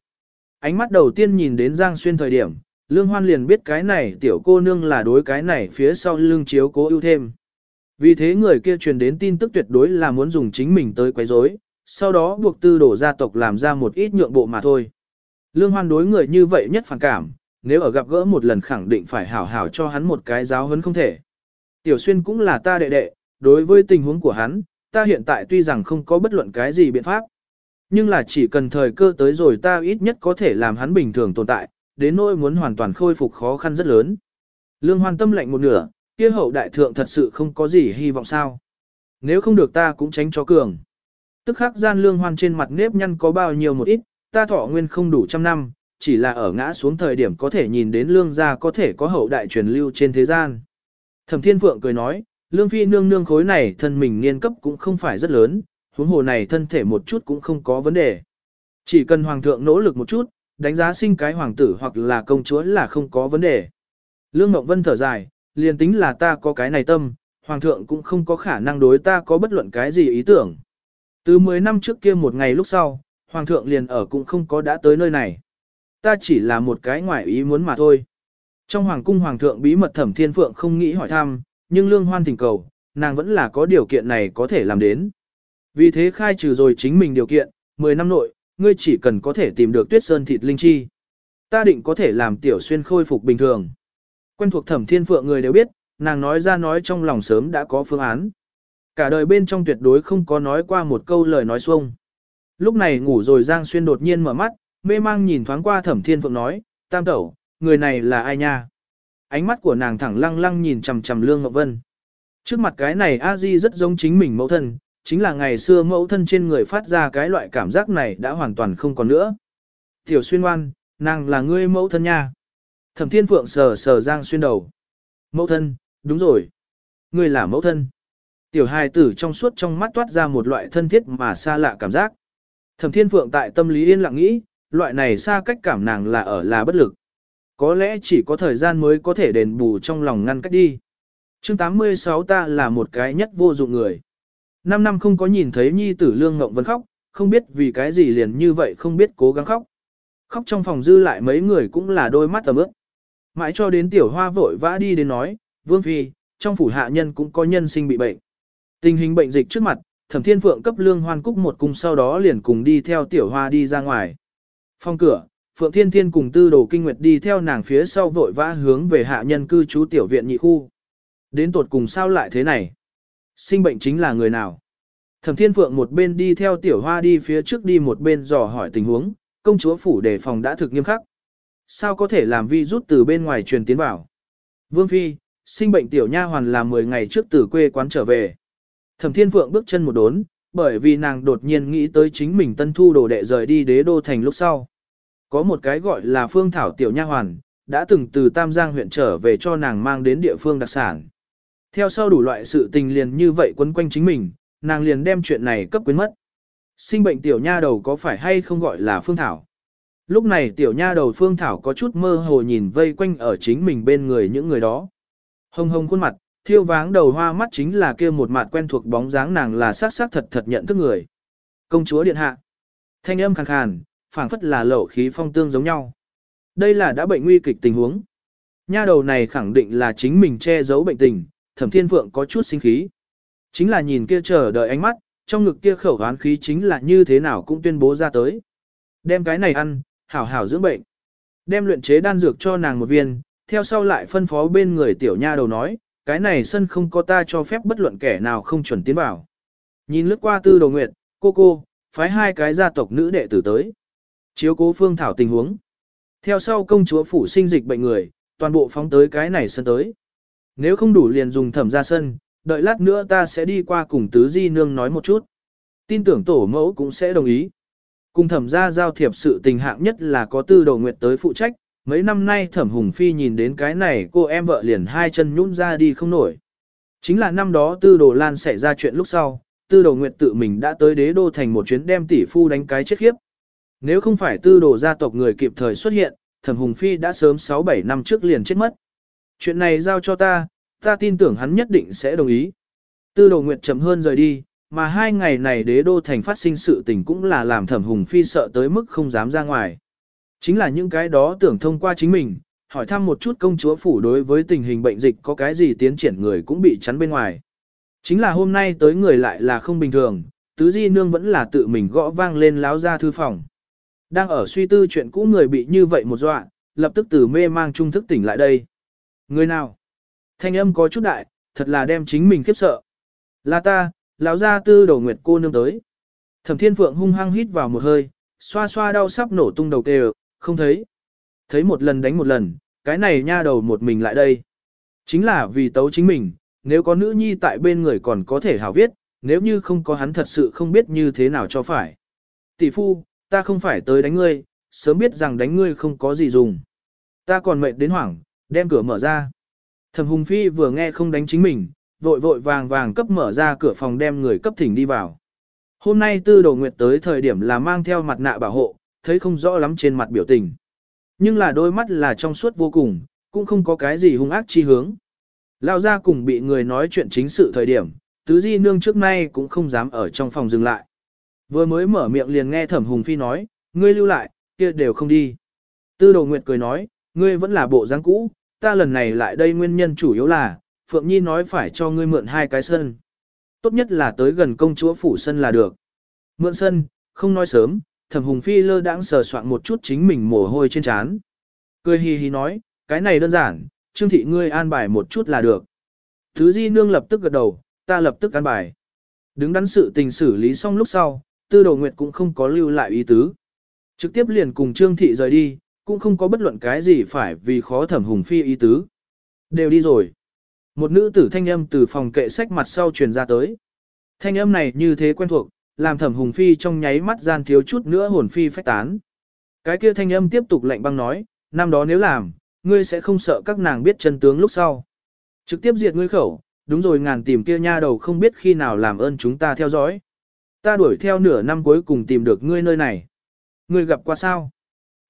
Ánh mắt đầu tiên nhìn đến Giang Xuyên thời điểm, Lương Hoan liền biết cái này tiểu cô nương là đối cái này phía sau lưng chiếu cố ưu thêm. Vì thế người kia truyền đến tin tức tuyệt đối là muốn dùng chính mình tới quấy rối, sau đó buộc tư đổ gia tộc làm ra một ít nhượng bộ mà thôi. Lương Hoan đối người như vậy nhất phản cảm, nếu ở gặp gỡ một lần khẳng định phải hảo hảo cho hắn một cái giáo huấn không thể. Tiểu Xuyên cũng là ta đệ đệ, đối với tình huống của hắn, ta hiện tại tuy rằng không có bất luận cái gì biện pháp, nhưng là chỉ cần thời cơ tới rồi ta ít nhất có thể làm hắn bình thường tồn tại, đến nỗi muốn hoàn toàn khôi phục khó khăn rất lớn. Lương Hoan tâm lệnh một nửa, kia hậu đại thượng thật sự không có gì hy vọng sao. Nếu không được ta cũng tránh cho cường. Tức khắc gian Lương Hoan trên mặt nếp nhăn có bao nhiêu một ít, ta thọ nguyên không đủ trăm năm, chỉ là ở ngã xuống thời điểm có thể nhìn đến Lương gia có thể có hậu đại truyền lưu trên thế gian. Thẩm Thiên Phượng cười nói, Lương Phi nương nương khối này thân mình niên cấp cũng không phải rất lớn, huống hồ này thân thể một chút cũng không có vấn đề. Chỉ cần hoàng thượng nỗ lực một chút, đánh giá sinh cái hoàng tử hoặc là công chúa là không có vấn đề. Lương Ngọc Vân thở dài, liền tính là ta có cái này tâm, hoàng thượng cũng không có khả năng đối ta có bất luận cái gì ý tưởng. Từ 10 năm trước kia một ngày lúc sau, hoàng thượng liền ở cũng không có đã tới nơi này. Ta chỉ là một cái ngoại ý muốn mà thôi. Trong hoàng cung hoàng thượng bí mật thẩm thiên phượng không nghĩ hỏi thăm, nhưng lương hoan thỉnh cầu, nàng vẫn là có điều kiện này có thể làm đến. Vì thế khai trừ rồi chính mình điều kiện, 10 năm nội, ngươi chỉ cần có thể tìm được tuyết sơn thịt linh chi. Ta định có thể làm tiểu xuyên khôi phục bình thường. Quen thuộc thẩm thiên phượng người đều biết, nàng nói ra nói trong lòng sớm đã có phương án. Cả đời bên trong tuyệt đối không có nói qua một câu lời nói xuông. Lúc này ngủ rồi Giang Xuyên đột nhiên mở mắt, mê mang nhìn thoáng qua thẩm thiên phượng nói, tam tẩu, người này là ai nha? Ánh mắt của nàng thẳng lăng lăng nhìn chầm chầm Lương Ngọc Vân. Trước mặt cái này a di rất giống chính mình mẫu thân, chính là ngày xưa mẫu thân trên người phát ra cái loại cảm giác này đã hoàn toàn không còn nữa. Tiểu xuyên ngoan, nàng là ngươi mẫu thân nha. Thẩm thiên phượng sờ sờ giang xuyên đầu. Mẫu thân, đúng rồi. Ngươi là mẫu thân. Tiểu hài tử trong suốt trong mắt toát ra một loại thân thiết mà xa lạ cảm giác. Thẩm thiên phượng tại tâm lý yên lặng nghĩ, loại này xa cách cảm nàng là ở là bất lực. Có lẽ chỉ có thời gian mới có thể đền bù trong lòng ngăn cách đi. chương 86 ta là một cái nhất vô dụng người. Năm năm không có nhìn thấy nhi tử lương ngộng vân khóc, không biết vì cái gì liền như vậy không biết cố gắng khóc. Khóc trong phòng dư lại mấy người cũng là đôi mắt tầm ướp. Mãi cho đến tiểu hoa vội vã đi đến nói, vương phi, trong phủ hạ nhân cũng có nhân sinh bị bệnh. Tình hình bệnh dịch trước mặt, thẩm thiên phượng cấp lương hoan cúc một cung sau đó liền cùng đi theo tiểu hoa đi ra ngoài. Phong cửa, Phượng Thiên Thiên cùng tư đồ kinh nguyệt đi theo nàng phía sau vội vã hướng về hạ nhân cư trú tiểu viện nhị khu. Đến tột cùng sao lại thế này? Sinh bệnh chính là người nào? Thẩm Thiên Phượng một bên đi theo tiểu hoa đi phía trước đi một bên dò hỏi tình huống, công chúa phủ đề phòng đã thực nghiêm khắc. Sao có thể làm vi rút từ bên ngoài truyền tiến vào? Vương Phi, sinh bệnh tiểu nha hoàn là 10 ngày trước từ quê quán trở về. Thẩm Thiên Phượng bước chân một đốn, bởi vì nàng đột nhiên nghĩ tới chính mình tân thu đồ đệ rời đi đế đô thành lúc sau. Có một cái gọi là phương thảo tiểu nha hoàn, đã từng từ Tam Giang huyện trở về cho nàng mang đến địa phương đặc sản. Theo sau đủ loại sự tình liền như vậy quấn quanh chính mình, nàng liền đem chuyện này cấp quyến mất. Sinh bệnh tiểu nha đầu có phải hay không gọi là phương thảo? Lúc này tiểu nha đầu phương thảo có chút mơ hồ nhìn vây quanh ở chính mình bên người những người đó. Hồng hồng khuôn mặt, thiêu váng đầu hoa mắt chính là kia một mặt quen thuộc bóng dáng nàng là sát sát thật thật nhận thức người. Công chúa điện hạ. Thanh âm khàn khàn, phảng phất là lẩu khí phong tương giống nhau. Đây là đã bệnh nguy kịch tình huống. Nha đầu này khẳng định là chính mình che giấu bệnh tình, thẩm thiên phượng có chút sinh khí. Chính là nhìn kia chờ đợi ánh mắt, trong ngực kia khẩu oán khí chính là như thế nào cũng tuyên bố ra tới. Đem cái này ăn, hảo hảo dưỡng bệnh. Đem luyện chế đan dược cho nàng một viên, theo sau lại phân phó bên người tiểu nha đầu nói, cái này sân không có ta cho phép bất luận kẻ nào không chuẩn tiến vào. Nhìn lướt qua tư Đầu nguyệt, cô cô, phái hai cái gia tộc nữ đệ tử tới. Chiếu cố phương thảo tình huống. Theo sau công chúa phủ sinh dịch bệnh người, toàn bộ phóng tới cái này sân tới. Nếu không đủ liền dùng thẩm ra sân, đợi lát nữa ta sẽ đi qua cùng tứ di nương nói một chút. Tin tưởng tổ mẫu cũng sẽ đồng ý. Cùng thẩm ra giao thiệp sự tình hạng nhất là có tư đầu nguyệt tới phụ trách, mấy năm nay thẩm hùng phi nhìn đến cái này cô em vợ liền hai chân nhún ra đi không nổi. Chính là năm đó tư đồ lan xảy ra chuyện lúc sau, tư đồ nguyệt tự mình đã tới đế đô thành một chuyến đem tỷ phu đánh cái chết khiếp. Nếu không phải tư đồ gia tộc người kịp thời xuất hiện, thẩm hùng phi đã sớm 6-7 năm trước liền chết mất. Chuyện này giao cho ta, ta tin tưởng hắn nhất định sẽ đồng ý. Tư đồ nguyệt chậm hơn rời đi, mà hai ngày này đế đô thành phát sinh sự tình cũng là làm thẩm hùng phi sợ tới mức không dám ra ngoài. Chính là những cái đó tưởng thông qua chính mình, hỏi thăm một chút công chúa phủ đối với tình hình bệnh dịch có cái gì tiến triển người cũng bị chắn bên ngoài. Chính là hôm nay tới người lại là không bình thường, tứ di nương vẫn là tự mình gõ vang lên láo ra thư phòng. Đang ở suy tư chuyện cũ người bị như vậy một dọa, lập tức từ mê mang trung thức tỉnh lại đây. Người nào? Thanh âm có chút đại, thật là đem chính mình khiếp sợ. Là ta, lão gia tư đầu nguyệt cô nương tới. Thẩm thiên phượng hung hăng hít vào một hơi, xoa xoa đau sắp nổ tung đầu tê không thấy. Thấy một lần đánh một lần, cái này nha đầu một mình lại đây. Chính là vì tấu chính mình, nếu có nữ nhi tại bên người còn có thể hảo viết, nếu như không có hắn thật sự không biết như thế nào cho phải. Tỷ phu, ta không phải tới đánh ngươi, sớm biết rằng đánh ngươi không có gì dùng. Ta còn mệt đến hoảng, đem cửa mở ra. Thẩm Hùng Phi vừa nghe không đánh chính mình, vội vội vàng vàng cấp mở ra cửa phòng đem người cấp thỉnh đi vào. Hôm nay tư đồ nguyệt tới thời điểm là mang theo mặt nạ bảo hộ, thấy không rõ lắm trên mặt biểu tình. Nhưng là đôi mắt là trong suốt vô cùng, cũng không có cái gì hung ác chi hướng. Lao ra cùng bị người nói chuyện chính sự thời điểm, tứ di nương trước nay cũng không dám ở trong phòng dừng lại. Vừa mới mở miệng liền nghe thẩm hùng phi nói, ngươi lưu lại, kia đều không đi. Tư đồ nguyệt cười nói, ngươi vẫn là bộ dáng cũ, ta lần này lại đây nguyên nhân chủ yếu là, Phượng Nhi nói phải cho ngươi mượn hai cái sân. Tốt nhất là tới gần công chúa phủ sân là được. Mượn sân, không nói sớm, thẩm hùng phi lơ đãng sờ soạn một chút chính mình mồ hôi trên trán. Cười hì hì nói, cái này đơn giản, trương thị ngươi an bài một chút là được. Thứ di nương lập tức gật đầu, ta lập tức an bài. Đứng đắn sự tình xử lý xong lúc sau, tư đồ nguyệt cũng không có lưu lại ý tứ. Trực tiếp liền cùng trương thị rời đi, cũng không có bất luận cái gì phải vì khó thẩm hùng phi ý tứ. Đều đi rồi. Một nữ tử thanh âm từ phòng kệ sách mặt sau truyền ra tới. Thanh âm này như thế quen thuộc, làm thẩm hùng phi trong nháy mắt gian thiếu chút nữa hồn phi phách tán. Cái kia thanh âm tiếp tục lạnh băng nói, năm đó nếu làm, ngươi sẽ không sợ các nàng biết chân tướng lúc sau. Trực tiếp diệt ngươi khẩu, đúng rồi ngàn tìm kia nha đầu không biết khi nào làm ơn chúng ta theo dõi. Ta đuổi theo nửa năm cuối cùng tìm được ngươi nơi này. Ngươi gặp qua sao?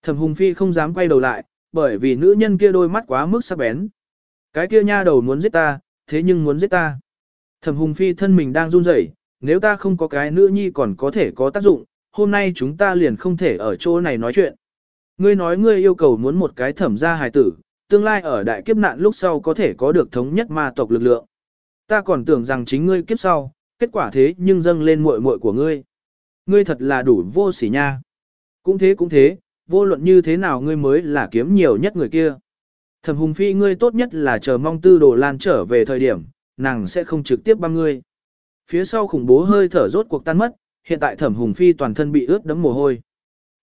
Thẩm Hùng Phi không dám quay đầu lại, bởi vì nữ nhân kia đôi mắt quá mức sắc bén. Cái kia nha đầu muốn giết ta, thế nhưng muốn giết ta. Thẩm Hùng Phi thân mình đang run rẩy, nếu ta không có cái nữ nhi còn có thể có tác dụng, hôm nay chúng ta liền không thể ở chỗ này nói chuyện. Ngươi nói ngươi yêu cầu muốn một cái thẩm gia hài tử, tương lai ở đại kiếp nạn lúc sau có thể có được thống nhất ma tộc lực lượng. Ta còn tưởng rằng chính ngươi kiếp sau, kết quả thế nhưng dâng lên muội muội của ngươi. Ngươi thật là đủ vô sỉ nha. Cũng thế cũng thế, vô luận như thế nào ngươi mới là kiếm nhiều nhất người kia. Thẩm Hùng Phi ngươi tốt nhất là chờ mong tư đồ lan trở về thời điểm, nàng sẽ không trực tiếp băm ngươi. Phía sau khủng bố hơi thở rốt cuộc tan mất, hiện tại Thẩm Hùng Phi toàn thân bị ướt đẫm mồ hôi.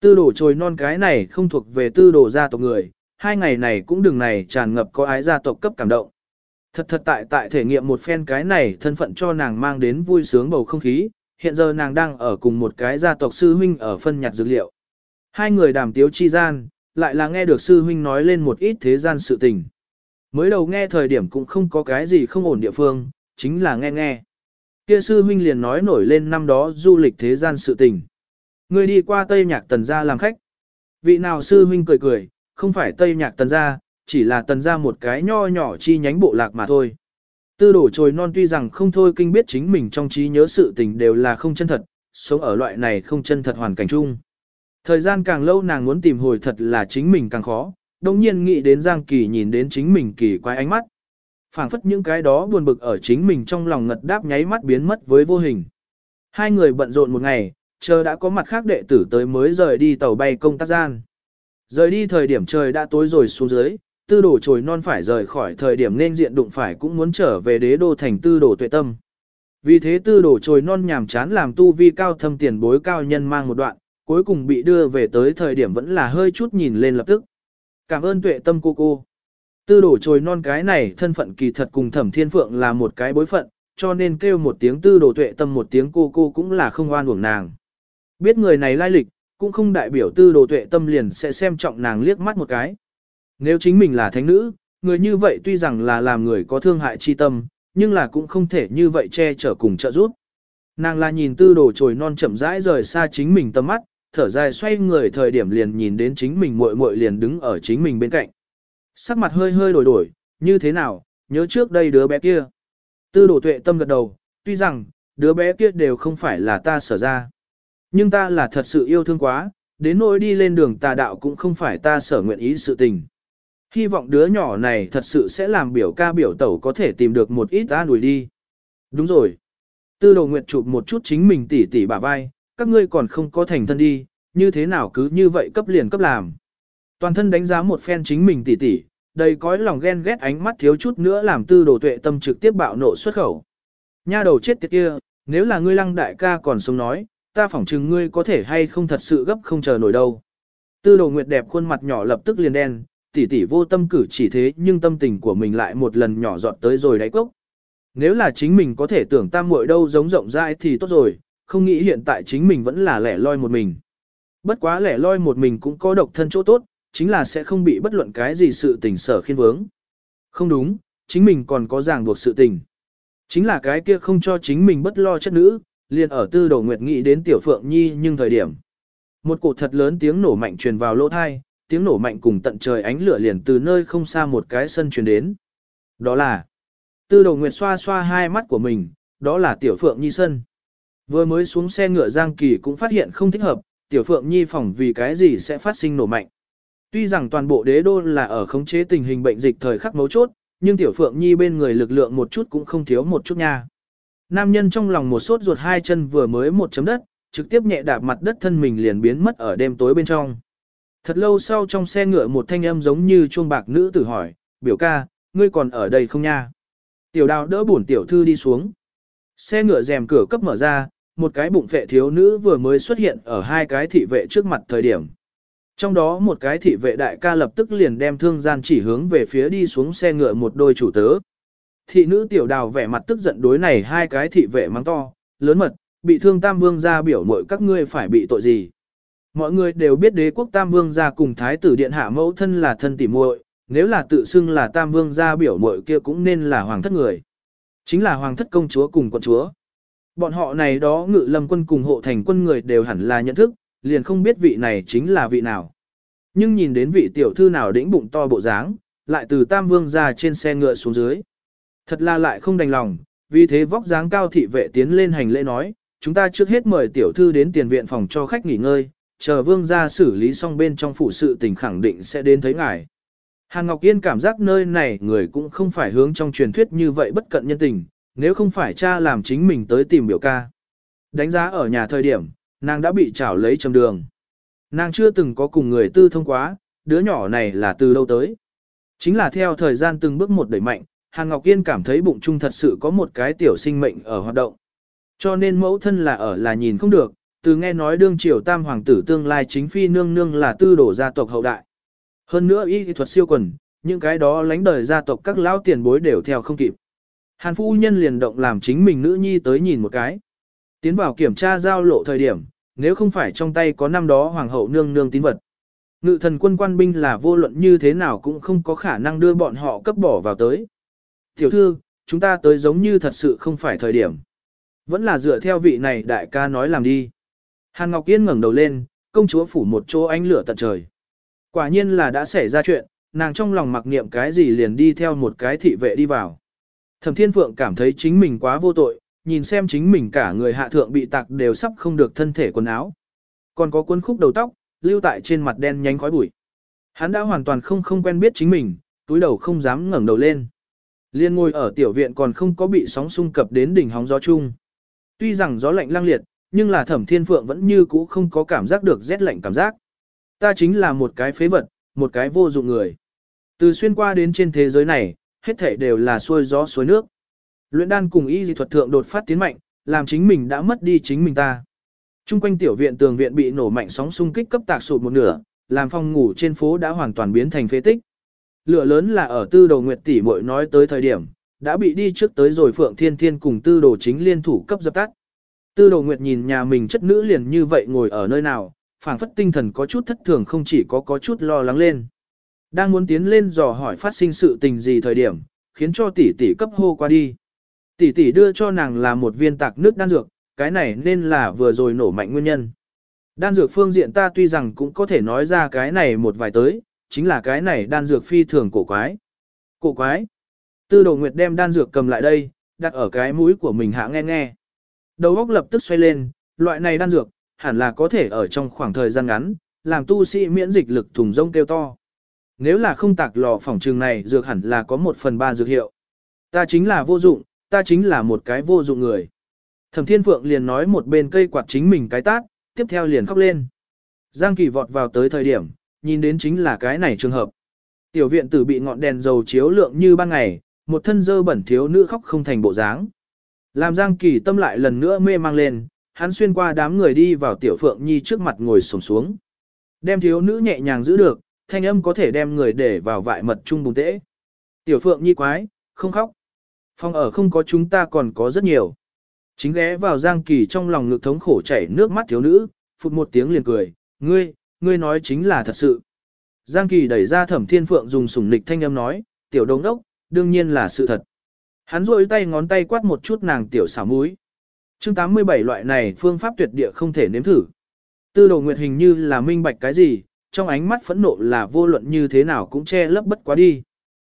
Tư đồ trồi non cái này không thuộc về tư đồ gia tộc người, hai ngày này cũng đừng này tràn ngập có ái gia tộc cấp cảm động. Thật thật tại tại thể nghiệm một phen cái này thân phận cho nàng mang đến vui sướng bầu không khí, hiện giờ nàng đang ở cùng một cái gia tộc sư huynh ở phân nhặt dược liệu. Hai người đàm tiếu chi gian, lại là nghe được sư huynh nói lên một ít thế gian sự tình. Mới đầu nghe thời điểm cũng không có cái gì không ổn địa phương, chính là nghe nghe. Kia sư huynh liền nói nổi lên năm đó du lịch thế gian sự tình. Người đi qua Tây Nhạc Tần gia làm khách. Vị nào sư huynh cười cười, không phải Tây Nhạc Tần gia, chỉ là Tần gia một cái nho nhỏ chi nhánh bộ lạc mà thôi. Tư đổ trồi non tuy rằng không thôi kinh biết chính mình trong trí nhớ sự tình đều là không chân thật, sống ở loại này không chân thật hoàn cảnh chung. Thời gian càng lâu nàng muốn tìm hồi thật là chính mình càng khó, đồng nhiên nghĩ đến Giang Kỳ nhìn đến chính mình kỳ quái ánh mắt. phảng phất những cái đó buồn bực ở chính mình trong lòng ngật đáp nháy mắt biến mất với vô hình. Hai người bận rộn một ngày, chờ đã có mặt khác đệ tử tới mới rời đi tàu bay công tác gian. Rời đi thời điểm trời đã tối rồi xuống dưới, tư đồ trồi non phải rời khỏi thời điểm nên diện đụng phải cũng muốn trở về đế đô thành tư đồ tuệ tâm. Vì thế tư đồ trồi non nhàm chán làm tu vi cao thâm tiền bối cao nhân mang một đoạn, cuối cùng bị đưa về tới thời điểm vẫn là hơi chút nhìn lên lập tức. Cảm ơn tuệ tâm cô cô. Tư đồ trồi non cái này thân phận kỳ thật cùng thẩm thiên phượng là một cái bối phận, cho nên kêu một tiếng tư đồ tuệ tâm một tiếng cô cô cũng là không oan uổng nàng. Biết người này lai lịch, cũng không đại biểu tư đồ tuệ tâm liền sẽ xem trọng nàng liếc mắt một cái. Nếu chính mình là thánh nữ, người như vậy tuy rằng là làm người có thương hại chi tâm, nhưng là cũng không thể như vậy che chở cùng trợ giúp. Nàng là nhìn tư đồ trồi non chậm rãi rời xa chính mình tâm mắt, thở dài xoay người thời điểm liền nhìn đến chính mình muội muội liền đứng ở chính mình bên cạnh. Sắc mặt hơi hơi đổi đổi, như thế nào, nhớ trước đây đứa bé kia. Tư đồ tuệ tâm gật đầu, tuy rằng, đứa bé kia đều không phải là ta sở ra. Nhưng ta là thật sự yêu thương quá, đến nỗi đi lên đường tà đạo cũng không phải ta sở nguyện ý sự tình. Hy vọng đứa nhỏ này thật sự sẽ làm biểu ca biểu tẩu có thể tìm được một ít ta đuổi đi. Đúng rồi. Tư đồ nguyệt chụp một chút chính mình tỉ tỉ bả vai, các ngươi còn không có thành thân đi, như thế nào cứ như vậy cấp liền cấp làm. Toàn thân đánh giá một phen chính mình tỉ tỉ, đầy cõi lòng ghen ghét ánh mắt thiếu chút nữa làm tư đồ tuệ tâm trực tiếp bạo nộ xuất khẩu. Nha đầu chết tiệt kia, nếu là ngươi lăng đại ca còn sống nói, ta phỏng chừng ngươi có thể hay không thật sự gấp không chờ nổi đâu. Tư đồ nguyệt đẹp khuôn mặt nhỏ lập tức liền đen, tỷ tỷ vô tâm cử chỉ thế nhưng tâm tình của mình lại một lần nhỏ dọn tới rồi đáy cốc. Nếu là chính mình có thể tưởng tam muội đâu giống rộng rãi thì tốt rồi, không nghĩ hiện tại chính mình vẫn là lẻ loi một mình. Bất quá lẻ loi một mình cũng có độc thân chỗ tốt, chính là sẽ không bị bất luận cái gì sự tình sở khiên vướng. Không đúng, chính mình còn có ràng buộc sự tình. Chính là cái kia không cho chính mình bất lo chất nữ, liền ở tư đầu nguyệt nghĩ đến tiểu phượng nhi nhưng thời điểm. Một cổ thật lớn tiếng nổ mạnh truyền vào lỗ thai, tiếng nổ mạnh cùng tận trời ánh lửa liền từ nơi không xa một cái sân truyền đến. Đó là, tư đầu nguyệt xoa xoa hai mắt của mình, đó là tiểu phượng nhi sân. Vừa mới xuống xe ngựa Giang Kỳ cũng phát hiện không thích hợp, tiểu phượng nhi phòng vì cái gì sẽ phát sinh nổ mạnh. Tuy rằng toàn bộ đế đô là ở khống chế tình hình bệnh dịch thời khắc mấu chốt, nhưng tiểu phượng nhi bên người lực lượng một chút cũng không thiếu một chút nha. Nam nhân trong lòng một sốt ruột hai chân vừa mới một chấm đất, trực tiếp nhẹ đạp mặt đất thân mình liền biến mất ở đêm tối bên trong. Thật lâu sau trong xe ngựa một thanh âm giống như chuông bạc nữ tử hỏi, biểu ca, ngươi còn ở đây không nha? Tiểu đào đỡ bổn tiểu thư đi xuống. Xe ngựa rèm cửa cấp mở ra, một cái bụng vệ thiếu nữ vừa mới xuất hiện ở hai cái thị vệ trước mặt thời điểm. Trong đó một cái thị vệ đại ca lập tức liền đem thương gian chỉ hướng về phía đi xuống xe ngựa một đôi chủ tớ. Thị nữ tiểu đào vẻ mặt tức giận đối này hai cái thị vệ mắng to, lớn mật, bị thương tam vương ra biểu mội các ngươi phải bị tội gì. Mọi người đều biết đế quốc tam vương gia cùng thái tử điện hạ mẫu thân là thân tỉ muội, nếu là tự xưng là tam vương gia biểu muội kia cũng nên là hoàng thất người. Chính là hoàng thất công chúa cùng quận chúa. Bọn họ này đó ngự lâm quân cùng hộ thành quân người đều hẳn là nhận thức, liền không biết vị này chính là vị nào. Nhưng nhìn đến vị tiểu thư nào đĩnh bụng to bộ dáng, lại từ tam vương ra trên xe ngựa xuống dưới. Thật là lại không đành lòng, vì thế vóc dáng cao thị vệ tiến lên hành lễ nói, chúng ta trước hết mời tiểu thư đến tiền viện phòng cho khách nghỉ ngơi, chờ vương ra xử lý xong bên trong phủ sự tình khẳng định sẽ đến thấy ngài. Hàn Ngọc Yên cảm giác nơi này người cũng không phải hướng trong truyền thuyết như vậy bất cận nhân tình, nếu không phải cha làm chính mình tới tìm biểu ca. Đánh giá ở nhà thời điểm, nàng đã bị trảo lấy chầm đường. Nàng chưa từng có cùng người tư thông quá, đứa nhỏ này là từ đâu tới. Chính là theo thời gian từng bước một đẩy mạnh, Hàn Ngọc Yên cảm thấy bụng trung thật sự có một cái tiểu sinh mệnh ở hoạt động. Cho nên mẫu thân là ở là nhìn không được, từ nghe nói đương triều tam hoàng tử tương lai chính phi nương nương là tư đổ gia tộc hậu đại. Hơn nữa y thuật siêu quần, những cái đó lánh đời gia tộc các lão tiền bối đều theo không kịp. Hàn phu nhân liền động làm chính mình nữ nhi tới nhìn một cái. Tiến vào kiểm tra giao lộ thời điểm, nếu không phải trong tay có năm đó hoàng hậu nương nương tín vật. Ngự thần quân quan binh là vô luận như thế nào cũng không có khả năng đưa bọn họ cấp bỏ vào tới. Tiểu thư, chúng ta tới giống như thật sự không phải thời điểm. Vẫn là dựa theo vị này đại ca nói làm đi. Hàn Ngọc Yên ngẩng đầu lên, công chúa phủ một chỗ ánh lửa tận trời. Quả nhiên là đã xảy ra chuyện, nàng trong lòng mặc niệm cái gì liền đi theo một cái thị vệ đi vào. Thẩm Thiên Phượng cảm thấy chính mình quá vô tội, nhìn xem chính mình cả người hạ thượng bị tạc đều sắp không được thân thể quần áo. Còn có cuốn khúc đầu tóc, lưu tại trên mặt đen nhánh khói bụi. Hắn đã hoàn toàn không không quen biết chính mình, túi đầu không dám ngẩng đầu lên. Liên ngồi ở tiểu viện còn không có bị sóng xung cập đến đỉnh hóng gió chung. Tuy rằng gió lạnh lang liệt, nhưng là thẩm thiên phượng vẫn như cũ không có cảm giác được rét lạnh cảm giác. Ta chính là một cái phế vật, một cái vô dụng người. Từ xuyên qua đến trên thế giới này, hết thể đều là xuôi gió suối nước. Luyện đan cùng y dị thuật thượng đột phát tiến mạnh, làm chính mình đã mất đi chính mình ta. Trung quanh tiểu viện tường viện bị nổ mạnh sóng xung kích cấp tạc sụt một nửa, làm phòng ngủ trên phố đã hoàn toàn biến thành phế tích. Lửa lớn là ở tư đầu nguyệt tỷ muội nói tới thời điểm, đã bị đi trước tới rồi Phượng Thiên Thiên cùng tư đồ chính liên thủ cấp dập tắt. Tư đồ nguyệt nhìn nhà mình chất nữ liền như vậy ngồi ở nơi nào, phảng phất tinh thần có chút thất thường không chỉ có có chút lo lắng lên. Đang muốn tiến lên dò hỏi phát sinh sự tình gì thời điểm, khiến cho tỷ tỷ cấp hô qua đi. Tỷ tỷ đưa cho nàng là một viên tạc nước đan dược, cái này nên là vừa rồi nổ mạnh nguyên nhân. Đan dược phương diện ta tuy rằng cũng có thể nói ra cái này một vài tới, chính là cái này đan dược phi thường cổ quái. Cổ quái. Tư đồ nguyệt đem đan dược cầm lại đây, đặt ở cái mũi của mình hạ nghe nghe. Đầu óc lập tức xoay lên, loại này đan dược, hẳn là có thể ở trong khoảng thời gian ngắn, làm tu sĩ miễn dịch lực thùng rông kêu to. Nếu là không tạc lò phỏng trường này dược hẳn là có một phần ba dược hiệu. Ta chính là vô dụng, ta chính là một cái vô dụng người. Thẩm Thiên Phượng liền nói một bên cây quạt chính mình cái tát, tiếp theo liền khóc lên. Giang Kỳ vọt vào tới thời điểm, nhìn đến chính là cái này trường hợp. Tiểu viện tử bị ngọn đèn dầu chiếu lượng như ban ngày, một thân dơ bẩn thiếu nữ khóc không thành bộ dáng. Làm Giang Kỳ tâm lại lần nữa mê mang lên, hắn xuyên qua đám người đi vào Tiểu Phượng Nhi trước mặt ngồi sổng xuống. Đem thiếu nữ nhẹ nhàng giữ được, thanh âm có thể đem người để vào vại mật trung bùng tễ. Tiểu Phượng Nhi quái, không khóc. Phòng ở không có chúng ta còn có rất nhiều. Chính ghé vào Giang Kỳ trong lòng ngực thống khổ chảy nước mắt thiếu nữ, phụt một tiếng liền cười, ngươi, ngươi nói chính là thật sự. Giang Kỳ đẩy ra thẩm thiên phượng dùng sủng nịch thanh âm nói, tiểu đồng đốc, đương nhiên là sự thật. Hắn rôi tay ngón tay quát một chút nàng tiểu xảo múi. chương 87 loại này phương pháp tuyệt địa không thể nếm thử. Tư đồ nguyệt hình như là minh bạch cái gì, trong ánh mắt phẫn nộ là vô luận như thế nào cũng che lấp bất quá đi.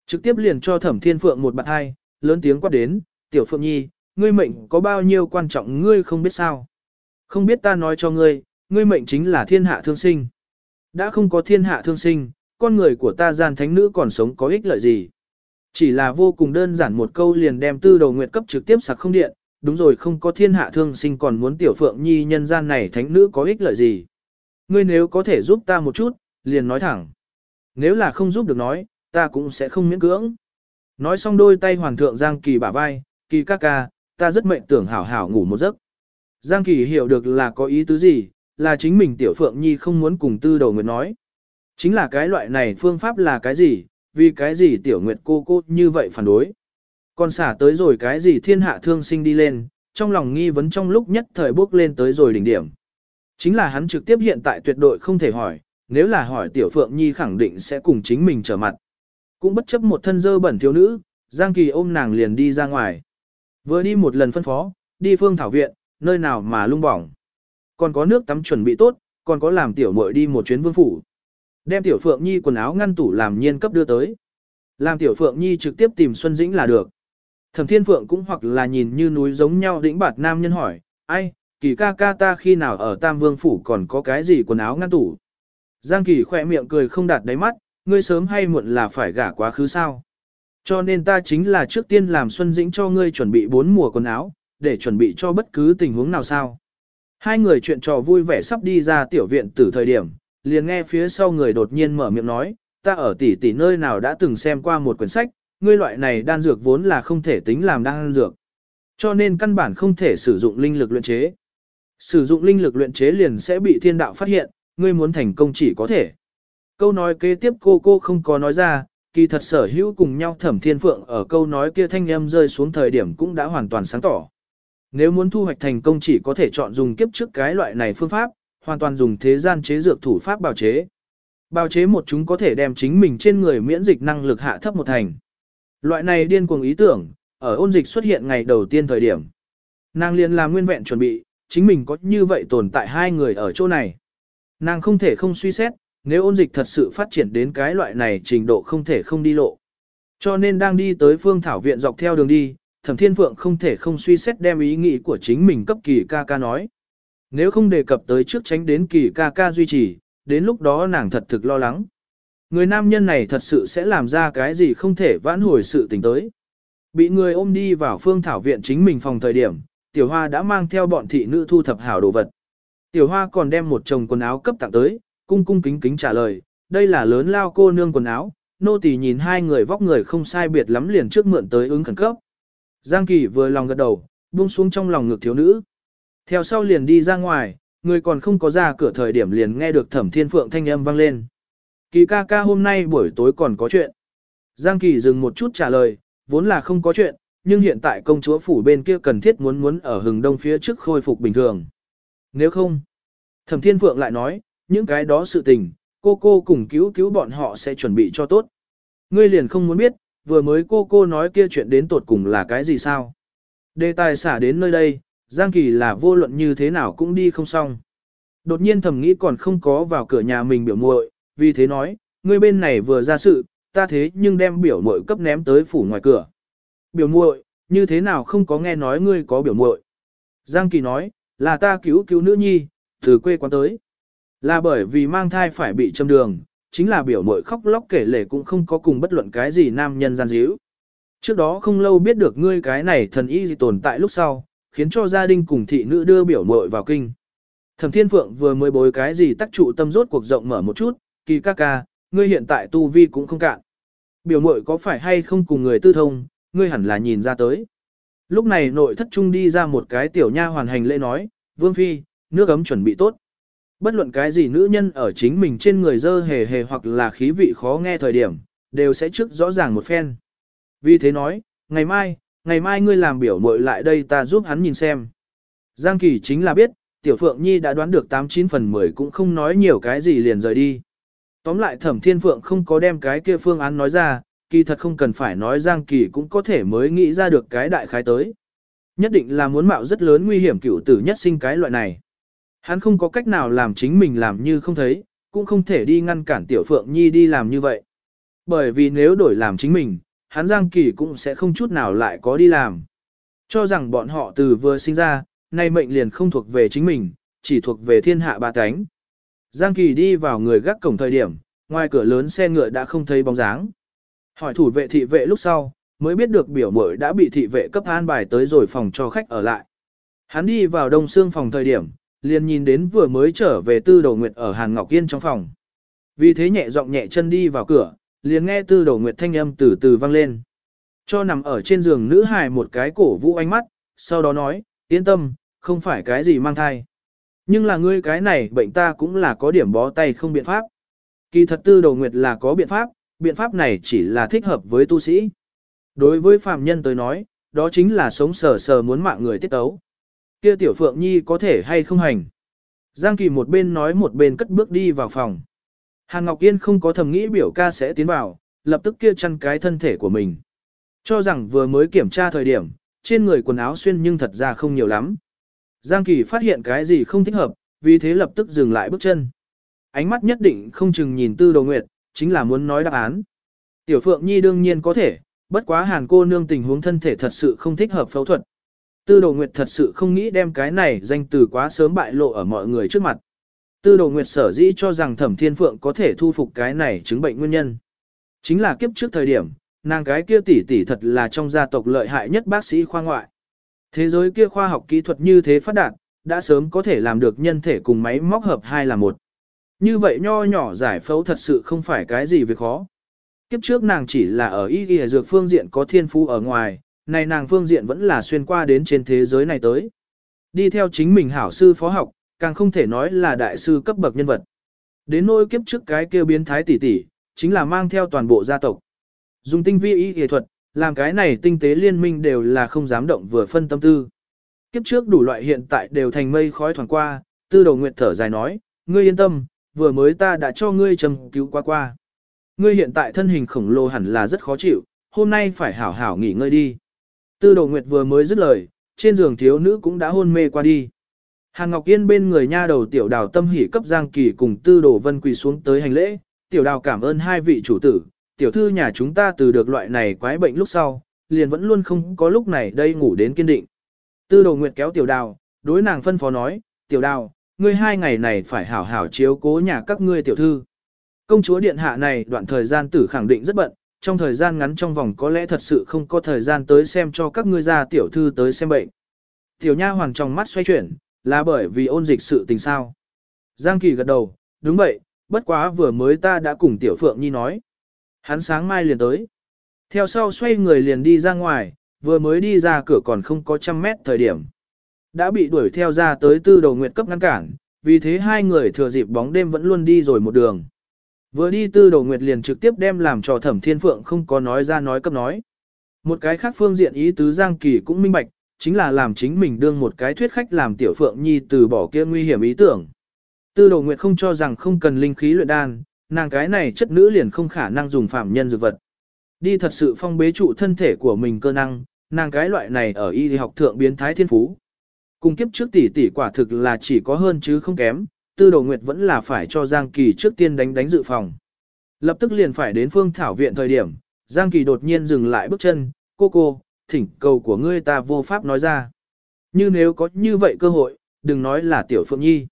Trực tiếp liền cho thẩm thiên phượng một bạt hai, lớn tiếng quát đến, tiểu phượng nhi, ngươi mệnh có bao nhiêu quan trọng ngươi không biết sao. Không biết ta nói cho ngươi, ngươi mệnh chính là thiên hạ thương sinh. Đã không có thiên hạ thương sinh, con người của ta gian thánh nữ còn sống có ích lợi gì. Chỉ là vô cùng đơn giản một câu liền đem tư đầu nguyệt cấp trực tiếp sạc không điện, đúng rồi không có thiên hạ thương sinh còn muốn tiểu phượng nhi nhân gian này thánh nữ có ích lợi gì. Ngươi nếu có thể giúp ta một chút, liền nói thẳng. Nếu là không giúp được nói, ta cũng sẽ không miễn cưỡng. Nói xong đôi tay hoàng thượng Giang Kỳ bả vai, Kỳ ca ca, ta rất mệnh tưởng hảo hảo ngủ một giấc. Giang Kỳ hiểu được là có ý tứ gì, là chính mình Tiểu Phượng Nhi không muốn cùng tư đầu nguyệt nói. Chính là cái loại này phương pháp là cái gì, vì cái gì Tiểu Nguyệt cô cô như vậy phản đối. Còn xả tới rồi cái gì thiên hạ thương sinh đi lên, trong lòng nghi vấn trong lúc nhất thời bước lên tới rồi đỉnh điểm. Chính là hắn trực tiếp hiện tại tuyệt đối không thể hỏi, nếu là hỏi Tiểu Phượng Nhi khẳng định sẽ cùng chính mình trở mặt. Cũng bất chấp một thân dơ bẩn thiếu nữ, Giang Kỳ ôm nàng liền đi ra ngoài. Vừa đi một lần phân phó, đi phương thảo viện, nơi nào mà lung bỏng. Còn có nước tắm chuẩn bị tốt, còn có làm tiểu muội đi một chuyến vương phủ. Đem tiểu phượng nhi quần áo ngăn tủ làm nhiên cấp đưa tới. Làm tiểu phượng nhi trực tiếp tìm Xuân Dĩnh là được. Thẩm thiên phượng cũng hoặc là nhìn như núi giống nhau đĩnh bạt nam nhân hỏi, ai, kỳ ca ca ta khi nào ở tam vương phủ còn có cái gì quần áo ngăn tủ. Giang kỳ khỏe miệng cười không đạt đáy mắt, ngươi sớm hay muộn là phải gả quá khứ sao. Cho nên ta chính là trước tiên làm Xuân Dĩnh cho ngươi chuẩn bị bốn mùa quần áo, để chuẩn bị cho bất cứ tình huống nào sao. Hai người chuyện trò vui vẻ sắp đi ra tiểu viện từ thời điểm, liền nghe phía sau người đột nhiên mở miệng nói, ta ở tỷ tỷ nơi nào đã từng xem qua một quyển sách, ngươi loại này đan dược vốn là không thể tính làm đan dược. Cho nên căn bản không thể sử dụng linh lực luyện chế. Sử dụng linh lực luyện chế liền sẽ bị thiên đạo phát hiện, ngươi muốn thành công chỉ có thể. Câu nói kế tiếp cô cô không có nói ra, kỳ thật sở hữu cùng nhau thẩm thiên phượng ở câu nói kia thanh em rơi xuống thời điểm cũng đã hoàn toàn sáng tỏ. Nếu muốn thu hoạch thành công chỉ có thể chọn dùng kiếp trước cái loại này phương pháp, hoàn toàn dùng thế gian chế dược thủ pháp bào chế. Bào chế một chúng có thể đem chính mình trên người miễn dịch năng lực hạ thấp một thành. Loại này điên cuồng ý tưởng, ở ôn dịch xuất hiện ngày đầu tiên thời điểm. Nàng liền làm nguyên vẹn chuẩn bị, chính mình có như vậy tồn tại hai người ở chỗ này. Nàng không thể không suy xét, nếu ôn dịch thật sự phát triển đến cái loại này trình độ không thể không đi lộ. Cho nên đang đi tới phương thảo viện dọc theo đường đi, thẩm thiên phượng không thể không suy xét đem ý nghĩ của chính mình cấp kỳ ca ca nói. Nếu không đề cập tới trước tránh đến kỳ ca ca duy trì, đến lúc đó nàng thật thực lo lắng. Người nam nhân này thật sự sẽ làm ra cái gì không thể vãn hồi sự tình tới. Bị người ôm đi vào phương thảo viện chính mình phòng thời điểm, tiểu hoa đã mang theo bọn thị nữ thu thập hảo đồ vật. Tiểu hoa còn đem một chồng quần áo cấp tặng tới, cung cung kính kính trả lời, đây là lớn lao cô nương quần áo, nô tỳ nhìn hai người vóc người không sai biệt lắm liền trước mượn tới ứng khẩn cấp. Giang Kỳ vừa lòng gật đầu, buông xuống trong lòng ngực thiếu nữ. Theo sau liền đi ra ngoài, người còn không có ra cửa thời điểm liền nghe được thẩm thiên phượng thanh âm vang lên. Kỳ ca ca hôm nay buổi tối còn có chuyện. Giang Kỳ dừng một chút trả lời, vốn là không có chuyện, nhưng hiện tại công chúa phủ bên kia cần thiết muốn muốn ở hừng đông phía trước khôi phục bình thường. Nếu không, thẩm thiên phượng lại nói, những cái đó sự tình, cô cô cùng cứu cứu bọn họ sẽ chuẩn bị cho tốt. Ngươi liền không muốn biết, vừa mới cô cô nói kia chuyện đến tột cùng là cái gì sao. Đề tài xả đến nơi đây, Giang Kỳ là vô luận như thế nào cũng đi không xong. Đột nhiên thầm nghĩ còn không có vào cửa nhà mình biểu muội, vì thế nói, ngươi bên này vừa ra sự, ta thế nhưng đem biểu muội cấp ném tới phủ ngoài cửa. Biểu muội, như thế nào không có nghe nói ngươi có biểu muội? Giang Kỳ nói, là ta cứu cứu nữ nhi, từ quê quán tới. Là bởi vì mang thai phải bị châm đường, chính là biểu muội khóc lóc kể lể cũng không có cùng bất luận cái gì nam nhân gian díu. Trước đó không lâu biết được ngươi cái này thần y gì tồn tại lúc sau, khiến cho gia đình cùng thị nữ đưa biểu muội vào kinh. Thẩm Thiên Phượng vừa mới bối cái gì tác trụ tâm rốt cuộc rộng mở một chút, kỳ ca ca, ngươi hiện tại tu vi cũng không cạn. Biểu muội có phải hay không cùng người tư thông, ngươi hẳn là nhìn ra tới. Lúc này nội thất trung đi ra một cái tiểu nha hoàn hành lễ nói, Vương Phi, nước ấm chuẩn bị tốt. Bất luận cái gì nữ nhân ở chính mình trên người dơ hề hề hoặc là khí vị khó nghe thời điểm, đều sẽ trước rõ ràng một phen. Vì thế nói, ngày mai, ngày mai ngươi làm biểu muội lại đây ta giúp hắn nhìn xem. Giang Kỳ chính là biết, Tiểu Phượng Nhi đã đoán được 89 phần 10 cũng không nói nhiều cái gì liền rời đi. Tóm lại Thẩm Thiên Phượng không có đem cái kia phương án nói ra, kỳ thật không cần phải nói Giang Kỳ cũng có thể mới nghĩ ra được cái đại khái tới. Nhất định là muốn mạo rất lớn nguy hiểm cựu tử nhất sinh cái loại này. Hắn không có cách nào làm chính mình làm như không thấy, cũng không thể đi ngăn cản Tiểu Phượng Nhi đi làm như vậy. Bởi vì nếu đổi làm chính mình, hắn Giang Kỳ cũng sẽ không chút nào lại có đi làm. Cho rằng bọn họ từ vừa sinh ra, nay mệnh liền không thuộc về chính mình, chỉ thuộc về thiên hạ ba cánh. Giang Kỳ đi vào người gác cổng thời điểm, ngoài cửa lớn xe ngựa đã không thấy bóng dáng. Hỏi thủ vệ thị vệ lúc sau, mới biết được biểu mội đã bị thị vệ cấp an bài tới rồi phòng cho khách ở lại. Hắn đi vào đông xương phòng thời điểm, liền nhìn đến vừa mới trở về tư đầu nguyệt ở Hàn Ngọc Yên trong phòng. Vì thế nhẹ giọng nhẹ chân đi vào cửa, liền nghe tư đầu nguyệt thanh âm từ từ vang lên. Cho nằm ở trên giường nữ hài một cái cổ vũ ánh mắt, sau đó nói, yên tâm, không phải cái gì mang thai. Nhưng là ngươi cái này bệnh ta cũng là có điểm bó tay không biện pháp. Kỳ thật tư đầu nguyệt là có biện pháp, biện pháp này chỉ là thích hợp với tu sĩ. Đối với phàm nhân tới nói, đó chính là sống sờ sờ muốn mạng người tiết tấu. Kia tiểu phượng nhi có thể hay không hành. Giang Kỳ một bên nói một bên cất bước đi vào phòng. Hàn Ngọc Yên không có thầm nghĩ biểu ca sẽ tiến vào, lập tức kia chăn cái thân thể của mình. Cho rằng vừa mới kiểm tra thời điểm, trên người quần áo xuyên nhưng thật ra không nhiều lắm. Giang Kỳ phát hiện cái gì không thích hợp, vì thế lập tức dừng lại bước chân. Ánh mắt nhất định không chừng nhìn tư đồ nguyệt, chính là muốn nói đáp án. Tiểu Phượng Nhi đương nhiên có thể, bất quá hàn cô nương tình huống thân thể thật sự không thích hợp phẫu thuật. Tư đồ nguyệt thật sự không nghĩ đem cái này danh từ quá sớm bại lộ ở mọi người trước mặt. Tư đồ nguyệt sở dĩ cho rằng thẩm thiên phượng có thể thu phục cái này chứng bệnh nguyên nhân. Chính là kiếp trước thời điểm, nàng cái kia tỷ tỷ thật là trong gia tộc lợi hại nhất bác sĩ khoa ngoại. Thế giới kia khoa học kỹ thuật như thế phát đạt, đã sớm có thể làm được nhân thể cùng máy móc hợp hai là một. Như vậy nho nhỏ giải phẫu thật sự không phải cái gì việc khó. Kiếp trước nàng chỉ là ở y y dược phương diện có thiên phú ở ngoài, này nàng phương diện vẫn là xuyên qua đến trên thế giới này tới. Đi theo chính mình hảo sư phó học, càng không thể nói là đại sư cấp bậc nhân vật. Đến nỗi kiếp trước cái kêu biến thái tỷ tỷ, chính là mang theo toàn bộ gia tộc. Dùng tinh vi y y thuật, làm cái này tinh tế liên minh đều là không dám động vừa phân tâm tư. Kiếp trước đủ loại hiện tại đều thành mây khói thoảng qua, tư đầu nguyệt thở dài nói, ngươi yên tâm, vừa mới ta đã cho ngươi trầm cứu qua qua. Ngươi hiện tại thân hình khổng lồ hẳn là rất khó chịu, hôm nay phải hảo hảo nghỉ ngơi đi. Tư Đồ nguyệt vừa mới dứt lời, trên giường thiếu nữ cũng đã hôn mê qua đi. Hàn Ngọc Yên bên người nha đầu tiểu đào tâm hỉ cấp Giang Kỳ cùng tư đồ vân quỳ xuống tới hành lễ, tiểu đào cảm ơn hai vị chủ tử, tiểu thư nhà chúng ta từ được loại này quái bệnh lúc sau, liền vẫn luôn không có lúc này đây ngủ đến kiên định. Tư đồ nguyệt kéo tiểu đào, đối nàng phân phó nói, tiểu đào, ngươi hai ngày này phải hảo hảo chiếu cố nhà các ngươi tiểu thư. Công chúa điện hạ này đoạn thời gian tử khẳng định rất bận, trong thời gian ngắn trong vòng có lẽ thật sự không có thời gian tới xem cho các ngươi ra tiểu thư tới xem bệnh. Tiểu nha hoàng trong mắt xoay chuyển, là bởi vì ôn dịch sự tình sao. Giang Kỳ gật đầu, đúng vậy, bất quá vừa mới ta đã cùng Tiểu Phượng Nhi nói. Hắn sáng mai liền tới. Theo sau xoay người liền đi ra ngoài, vừa mới đi ra cửa còn không có trăm mét thời điểm. Đã bị đuổi theo ra tới tư đầu nguyệt cấp ngăn cản, vì thế hai người thừa dịp bóng đêm vẫn luôn đi rồi một đường. Vừa đi tư đầu nguyệt liền trực tiếp đem làm cho thẩm thiên phượng không có nói ra nói cấp nói. Một cái khác phương diện ý tứ Giang Kỳ cũng minh bạch, chính là làm chính mình đương một cái thuyết khách làm tiểu phượng nhi từ bỏ kia nguy hiểm ý tưởng. Tư Đầu nguyệt không cho rằng không cần linh khí luyện đan, nàng cái này chất nữ liền không khả năng dùng phạm nhân dược vật. Đi thật sự phong bế trụ thân thể của mình cơ năng, nàng cái loại này ở y học thượng biến thái thiên phú. Cùng kiếp trước tỷ tỷ quả thực là chỉ có hơn chứ không kém, tư đồ nguyệt vẫn là phải cho Giang Kỳ trước tiên đánh đánh dự phòng. Lập tức liền phải đến phương thảo viện thời điểm, Giang Kỳ đột nhiên dừng lại bước chân, cô cô, thỉnh cầu của ngươi ta vô pháp nói ra. Như nếu có như vậy cơ hội, đừng nói là tiểu phượng nhi.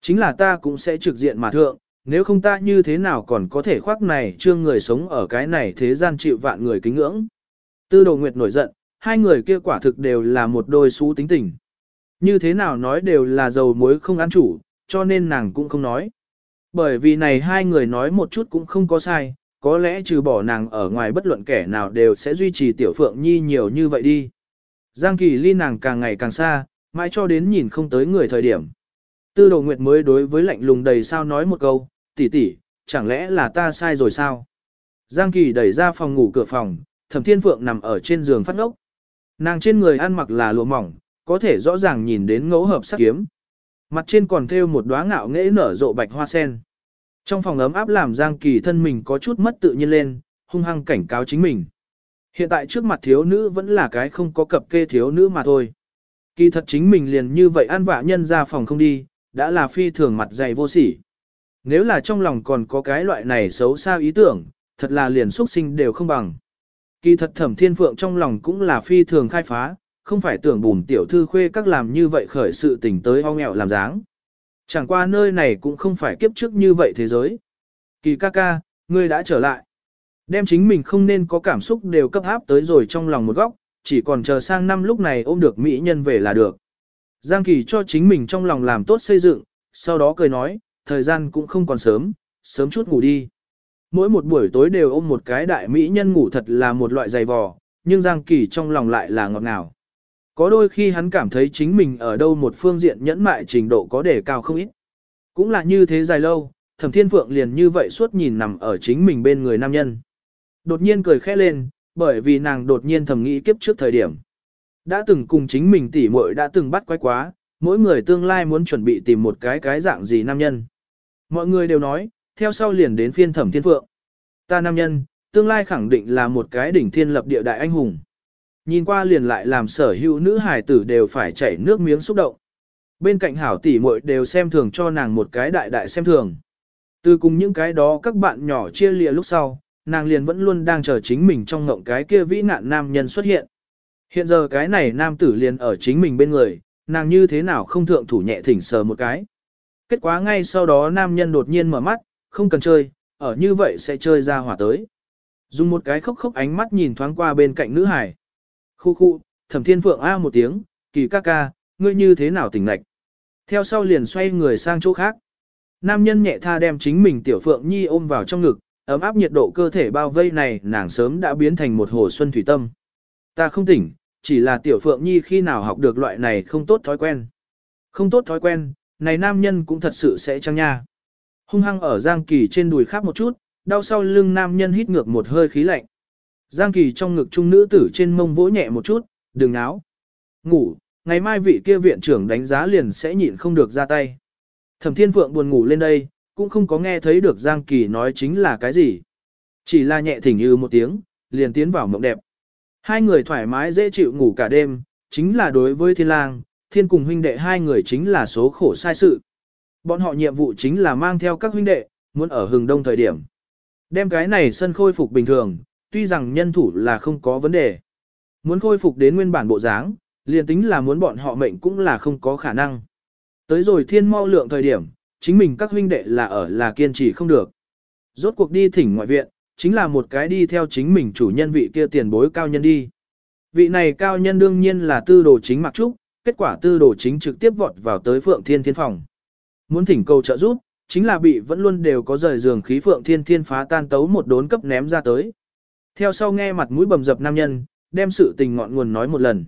Chính là ta cũng sẽ trực diện mà thượng, nếu không ta như thế nào còn có thể khoác này trương người sống ở cái này thế gian chịu vạn người kính ngưỡng. Tư đồ nguyệt nổi giận, hai người kia quả thực đều là một đôi xú tính tình. Như thế nào nói đều là dầu muối không ăn chủ, cho nên nàng cũng không nói. Bởi vì này hai người nói một chút cũng không có sai, có lẽ trừ bỏ nàng ở ngoài bất luận kẻ nào đều sẽ duy trì tiểu phượng nhi nhiều như vậy đi. Giang kỳ ly nàng càng ngày càng xa, mãi cho đến nhìn không tới người thời điểm. Tư đồ nguyệt mới đối với lạnh lùng đầy sao nói một câu, tỷ tỷ, chẳng lẽ là ta sai rồi sao? Giang kỳ đẩy ra phòng ngủ cửa phòng, thẩm thiên phượng nằm ở trên giường phát ngốc. Nàng trên người ăn mặc là lụa mỏng, có thể rõ ràng nhìn đến ngẫu hợp sắc kiếm. Mặt trên còn thêu một đóa ngạo nghễ nở rộ bạch hoa sen. Trong phòng ấm áp làm Giang Kỳ thân mình có chút mất tự nhiên lên, hung hăng cảnh cáo chính mình. Hiện tại trước mặt thiếu nữ vẫn là cái không có cập kê thiếu nữ mà thôi. Kỳ thật chính mình liền như vậy ăn vạ nhân ra phòng không đi, đã là phi thường mặt dày vô sỉ. Nếu là trong lòng còn có cái loại này xấu xa ý tưởng, thật là liền xuất sinh đều không bằng. Kỳ thật thẩm thiên phượng trong lòng cũng là phi thường khai phá, không phải tưởng bùn tiểu thư khuê các làm như vậy khởi sự tình tới ho nghèo làm dáng. Chẳng qua nơi này cũng không phải kiếp trước như vậy thế giới. Kỳ ca ca, ngươi đã trở lại. Đem chính mình không nên có cảm xúc đều cấp áp tới rồi trong lòng một góc, chỉ còn chờ sang năm lúc này ôm được mỹ nhân về là được. Giang Kỳ cho chính mình trong lòng làm tốt xây dựng, sau đó cười nói, thời gian cũng không còn sớm, sớm chút ngủ đi. Mỗi một buổi tối đều ôm một cái đại mỹ nhân ngủ thật là một loại dày vò, nhưng Giang Kỳ trong lòng lại là ngọt ngào. Có đôi khi hắn cảm thấy chính mình ở đâu một phương diện nhẫn mại trình độ có đề cao không ít. Cũng là như thế dài lâu, thẩm thiên phượng liền như vậy suốt nhìn nằm ở chính mình bên người nam nhân. Đột nhiên cười khẽ lên, bởi vì nàng đột nhiên thầm nghĩ kiếp trước thời điểm. Đã từng cùng chính mình tỉ muội đã từng bắt quay quá, mỗi người tương lai muốn chuẩn bị tìm một cái cái dạng gì nam nhân. Mọi người đều nói, theo sau liền đến phiên thẩm thiên phượng. Ta nam nhân, tương lai khẳng định là một cái đỉnh thiên lập địa đại anh hùng. Nhìn qua liền lại làm sở hữu nữ hài tử đều phải chảy nước miếng xúc động. Bên cạnh hảo tỷ muội đều xem thường cho nàng một cái đại đại xem thường. Từ cùng những cái đó các bạn nhỏ chia lìa lúc sau, nàng liền vẫn luôn đang chờ chính mình trong ngộng cái kia vĩ nạn nam nhân xuất hiện. Hiện giờ cái này nam tử liền ở chính mình bên người, nàng như thế nào không thượng thủ nhẹ thỉnh sờ một cái. Kết quả ngay sau đó nam nhân đột nhiên mở mắt, không cần chơi, ở như vậy sẽ chơi ra hỏa tới. Dùng một cái khóc khóc ánh mắt nhìn thoáng qua bên cạnh nữ hải. Khu khu, thẩm thiên phượng A một tiếng, kỳ ca ca, ngươi như thế nào tỉnh lệch. Theo sau liền xoay người sang chỗ khác. Nam nhân nhẹ tha đem chính mình tiểu phượng nhi ôm vào trong ngực, ấm áp nhiệt độ cơ thể bao vây này nàng sớm đã biến thành một hồ xuân thủy tâm. Ta không tỉnh, chỉ là tiểu phượng nhi khi nào học được loại này không tốt thói quen. Không tốt thói quen, này nam nhân cũng thật sự sẽ trăng nha. Hung hăng ở Giang Kỳ trên đùi khác một chút, đau sau lưng nam nhân hít ngược một hơi khí lạnh. Giang Kỳ trong ngực trung nữ tử trên mông vỗ nhẹ một chút, đừng náo. Ngủ, ngày mai vị kia viện trưởng đánh giá liền sẽ nhịn không được ra tay. Thẩm Thiên Phượng buồn ngủ lên đây, cũng không có nghe thấy được Giang Kỳ nói chính là cái gì. Chỉ là nhẹ thỉnh như một tiếng, liền tiến vào mộng đẹp. Hai người thoải mái dễ chịu ngủ cả đêm, chính là đối với thiên lang, thiên cùng huynh đệ hai người chính là số khổ sai sự. Bọn họ nhiệm vụ chính là mang theo các huynh đệ, muốn ở hừng đông thời điểm. Đem cái này sân khôi phục bình thường, tuy rằng nhân thủ là không có vấn đề. Muốn khôi phục đến nguyên bản bộ dáng, liền tính là muốn bọn họ mệnh cũng là không có khả năng. Tới rồi thiên mau lượng thời điểm, chính mình các huynh đệ là ở là kiên trì không được. Rốt cuộc đi thỉnh ngoại viện, chính là một cái đi theo chính mình chủ nhân vị kia tiền bối cao nhân đi. Vị này cao nhân đương nhiên là tư đồ chính mặc trúc, kết quả tư đồ chính trực tiếp vọt vào tới Phượng Thiên Thiên phòng. Muốn thỉnh cầu trợ giúp, chính là bị vẫn luôn đều có rời giường khí Phượng Thiên Thiên phá tan tấu một đốn cấp ném ra tới. Theo sau nghe mặt mũi bầm dập nam nhân, đem sự tình ngọn nguồn nói một lần.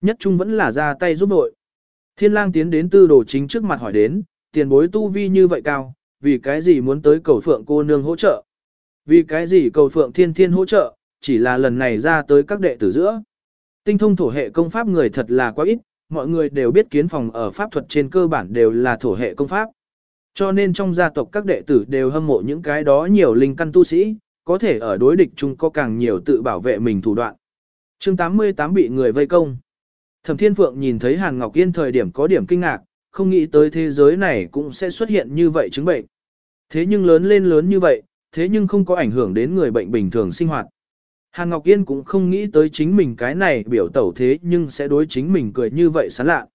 Nhất trung vẫn là ra tay giúp đội. Thiên lang tiến đến tư đồ chính trước mặt hỏi đến, tiền bối tu vi như vậy cao, vì cái gì muốn tới cầu phượng cô nương hỗ trợ? Vì cái gì cầu phượng thiên thiên hỗ trợ, chỉ là lần này ra tới các đệ tử giữa. Tinh thông thổ hệ công pháp người thật là quá ít, mọi người đều biết kiến phòng ở pháp thuật trên cơ bản đều là thổ hệ công pháp. Cho nên trong gia tộc các đệ tử đều hâm mộ những cái đó nhiều linh căn tu sĩ, có thể ở đối địch chung có càng nhiều tự bảo vệ mình thủ đoạn. chương 88 bị người vây công. Thẩm Thiên Phượng nhìn thấy Hàn Ngọc Yên thời điểm có điểm kinh ngạc, không nghĩ tới thế giới này cũng sẽ xuất hiện như vậy chứng bệnh. Thế nhưng lớn lên lớn như vậy, thế nhưng không có ảnh hưởng đến người bệnh bình thường sinh hoạt. Hàn Ngọc Yên cũng không nghĩ tới chính mình cái này biểu tẩu thế nhưng sẽ đối chính mình cười như vậy sán lạ.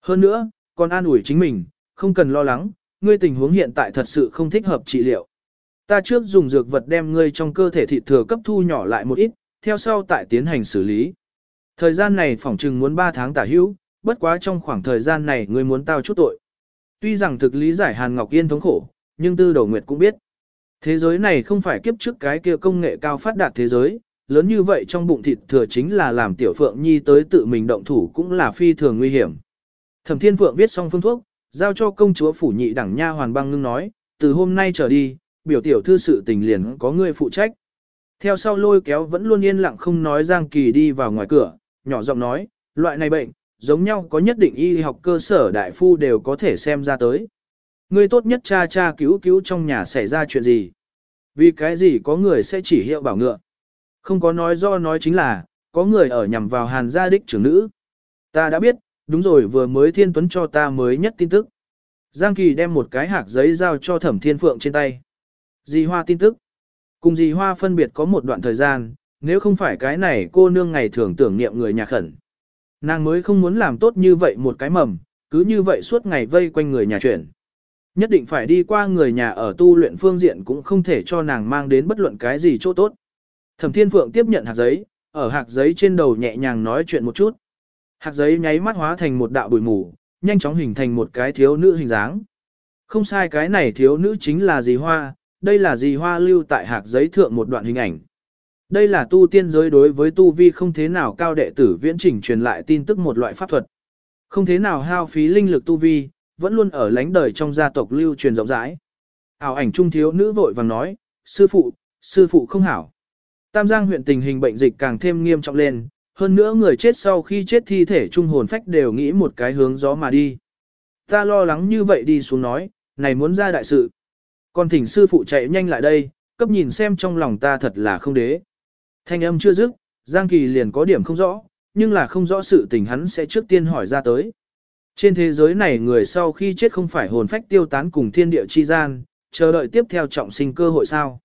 Hơn nữa, còn an ủi chính mình, không cần lo lắng, ngươi tình huống hiện tại thật sự không thích hợp trị liệu. Ta trước dùng dược vật đem ngươi trong cơ thể thịt thừa cấp thu nhỏ lại một ít, theo sau tại tiến hành xử lý. Thời gian này phỏng chừng muốn 3 tháng tả hữu, bất quá trong khoảng thời gian này ngươi muốn tao chút tội. Tuy rằng thực lý giải Hàn Ngọc Yên thống khổ, nhưng Tư Đầu Nguyệt cũng biết. Thế giới này không phải kiếp trước cái kia công nghệ cao phát đạt thế giới, lớn như vậy trong bụng thịt thừa chính là làm tiểu phượng nhi tới tự mình động thủ cũng là phi thường nguy hiểm. Thẩm Thiên Phượng viết xong phương thuốc, giao cho công chúa phủ nhị đẳng nha hoàn băng ngưng nói, từ hôm nay trở đi, biểu tiểu thư sự tình liền có người phụ trách. Theo sau lôi kéo vẫn luôn yên lặng không nói Giang Kỳ đi vào ngoài cửa, nhỏ giọng nói, loại này bệnh, giống nhau có nhất định y học cơ sở đại phu đều có thể xem ra tới. Người tốt nhất cha cha cứu cứu trong nhà xảy ra chuyện gì. Vì cái gì có người sẽ chỉ hiệu bảo ngựa. Không có nói do nói chính là, có người ở nhằm vào hàn gia đích trưởng nữ. Ta đã biết, đúng rồi vừa mới thiên tuấn cho ta mới nhất tin tức. Giang Kỳ đem một cái hạc giấy giao cho thẩm thiên phượng trên tay. Dì Hoa tin tức. Cùng dì Hoa phân biệt có một đoạn thời gian, nếu không phải cái này cô nương ngày thường tưởng niệm người nhà khẩn. Nàng mới không muốn làm tốt như vậy một cái mầm, cứ như vậy suốt ngày vây quanh người nhà chuyển. Nhất định phải đi qua người nhà ở tu luyện phương diện cũng không thể cho nàng mang đến bất luận cái gì chỗ tốt. Thẩm Thiên Phượng tiếp nhận hạt giấy, ở hạt giấy trên đầu nhẹ nhàng nói chuyện một chút. Hạt giấy nháy mắt hóa thành một đạo bụi mù, nhanh chóng hình thành một cái thiếu nữ hình dáng. Không sai cái này thiếu nữ chính là dì hoa, đây là gì hoa lưu tại hạc giấy thượng một đoạn hình ảnh. Đây là tu tiên giới đối với tu vi không thế nào cao đệ tử viễn trình truyền lại tin tức một loại pháp thuật. Không thế nào hao phí linh lực tu vi, vẫn luôn ở lánh đời trong gia tộc lưu truyền rộng rãi. Ảo ảnh trung thiếu nữ vội vàng nói, sư phụ, sư phụ không hảo. Tam Giang huyện tình hình bệnh dịch càng thêm nghiêm trọng lên, hơn nữa người chết sau khi chết thi thể trung hồn phách đều nghĩ một cái hướng gió mà đi. Ta lo lắng như vậy đi xuống nói, này muốn ra đại sự. Còn thỉnh sư phụ chạy nhanh lại đây, cấp nhìn xem trong lòng ta thật là không đế. Thanh âm chưa dứt, Giang Kỳ liền có điểm không rõ, nhưng là không rõ sự tình hắn sẽ trước tiên hỏi ra tới. Trên thế giới này người sau khi chết không phải hồn phách tiêu tán cùng thiên địa chi gian, chờ đợi tiếp theo trọng sinh cơ hội sao.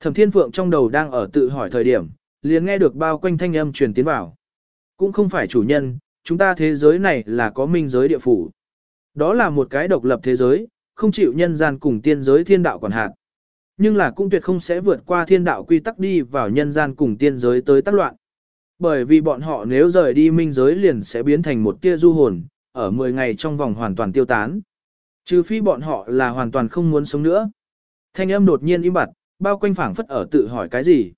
Thẩm Thiên Phượng trong đầu đang ở tự hỏi thời điểm, liền nghe được bao quanh thanh âm truyền tiến vào. Cũng không phải chủ nhân, chúng ta thế giới này là có minh giới địa phủ. Đó là một cái độc lập thế giới, không chịu nhân gian cùng tiên giới thiên đạo quản hạt. Nhưng là cũng tuyệt không sẽ vượt qua thiên đạo quy tắc đi vào nhân gian cùng tiên giới tới tác loạn. Bởi vì bọn họ nếu rời đi minh giới liền sẽ biến thành một tia du hồn, ở 10 ngày trong vòng hoàn toàn tiêu tán. Trừ phi bọn họ là hoàn toàn không muốn sống nữa. Thanh âm đột nhiên im bặt, bao quanh phảng phất ở tự hỏi cái gì.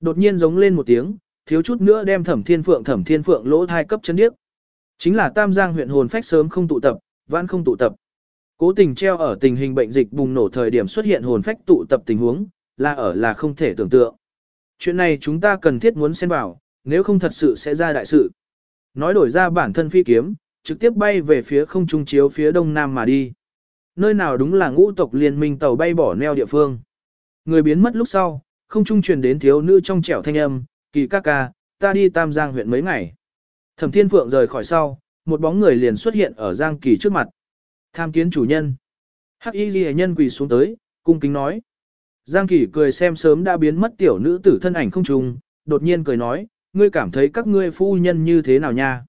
Đột nhiên giống lên một tiếng, thiếu chút nữa đem thẩm thiên phượng thẩm thiên phượng lỗ thai cấp chân điếc. Chính là Tam Giang huyện hồn phách sớm không tụ tập, vãn không tụ tập. Cố tình treo ở tình hình bệnh dịch bùng nổ thời điểm xuất hiện hồn phách tụ tập tình huống, là ở là không thể tưởng tượng. Chuyện này chúng ta cần thiết muốn xen vào, nếu không thật sự sẽ ra đại sự. Nói đổi ra bản thân phi kiếm, trực tiếp bay về phía không trung chiếu phía đông nam mà đi. Nơi nào đúng là ngũ tộc liên minh tàu bay bỏ neo địa phương. Người biến mất lúc sau, không trung truyền đến thiếu nữ trong trẻo thanh âm, kỳ ca ca, ta đi Tam Giang huyện mấy ngày. Thẩm Thiên Phượng rời khỏi sau, một bóng người liền xuất hiện ở Giang Kỳ trước mặt. Tham kiến chủ nhân. Hắc y ghi nhân quỳ xuống tới, cung kính nói. Giang Kỳ cười xem sớm đã biến mất tiểu nữ tử thân ảnh không trùng, đột nhiên cười nói, ngươi cảm thấy các ngươi phu nhân như thế nào nha?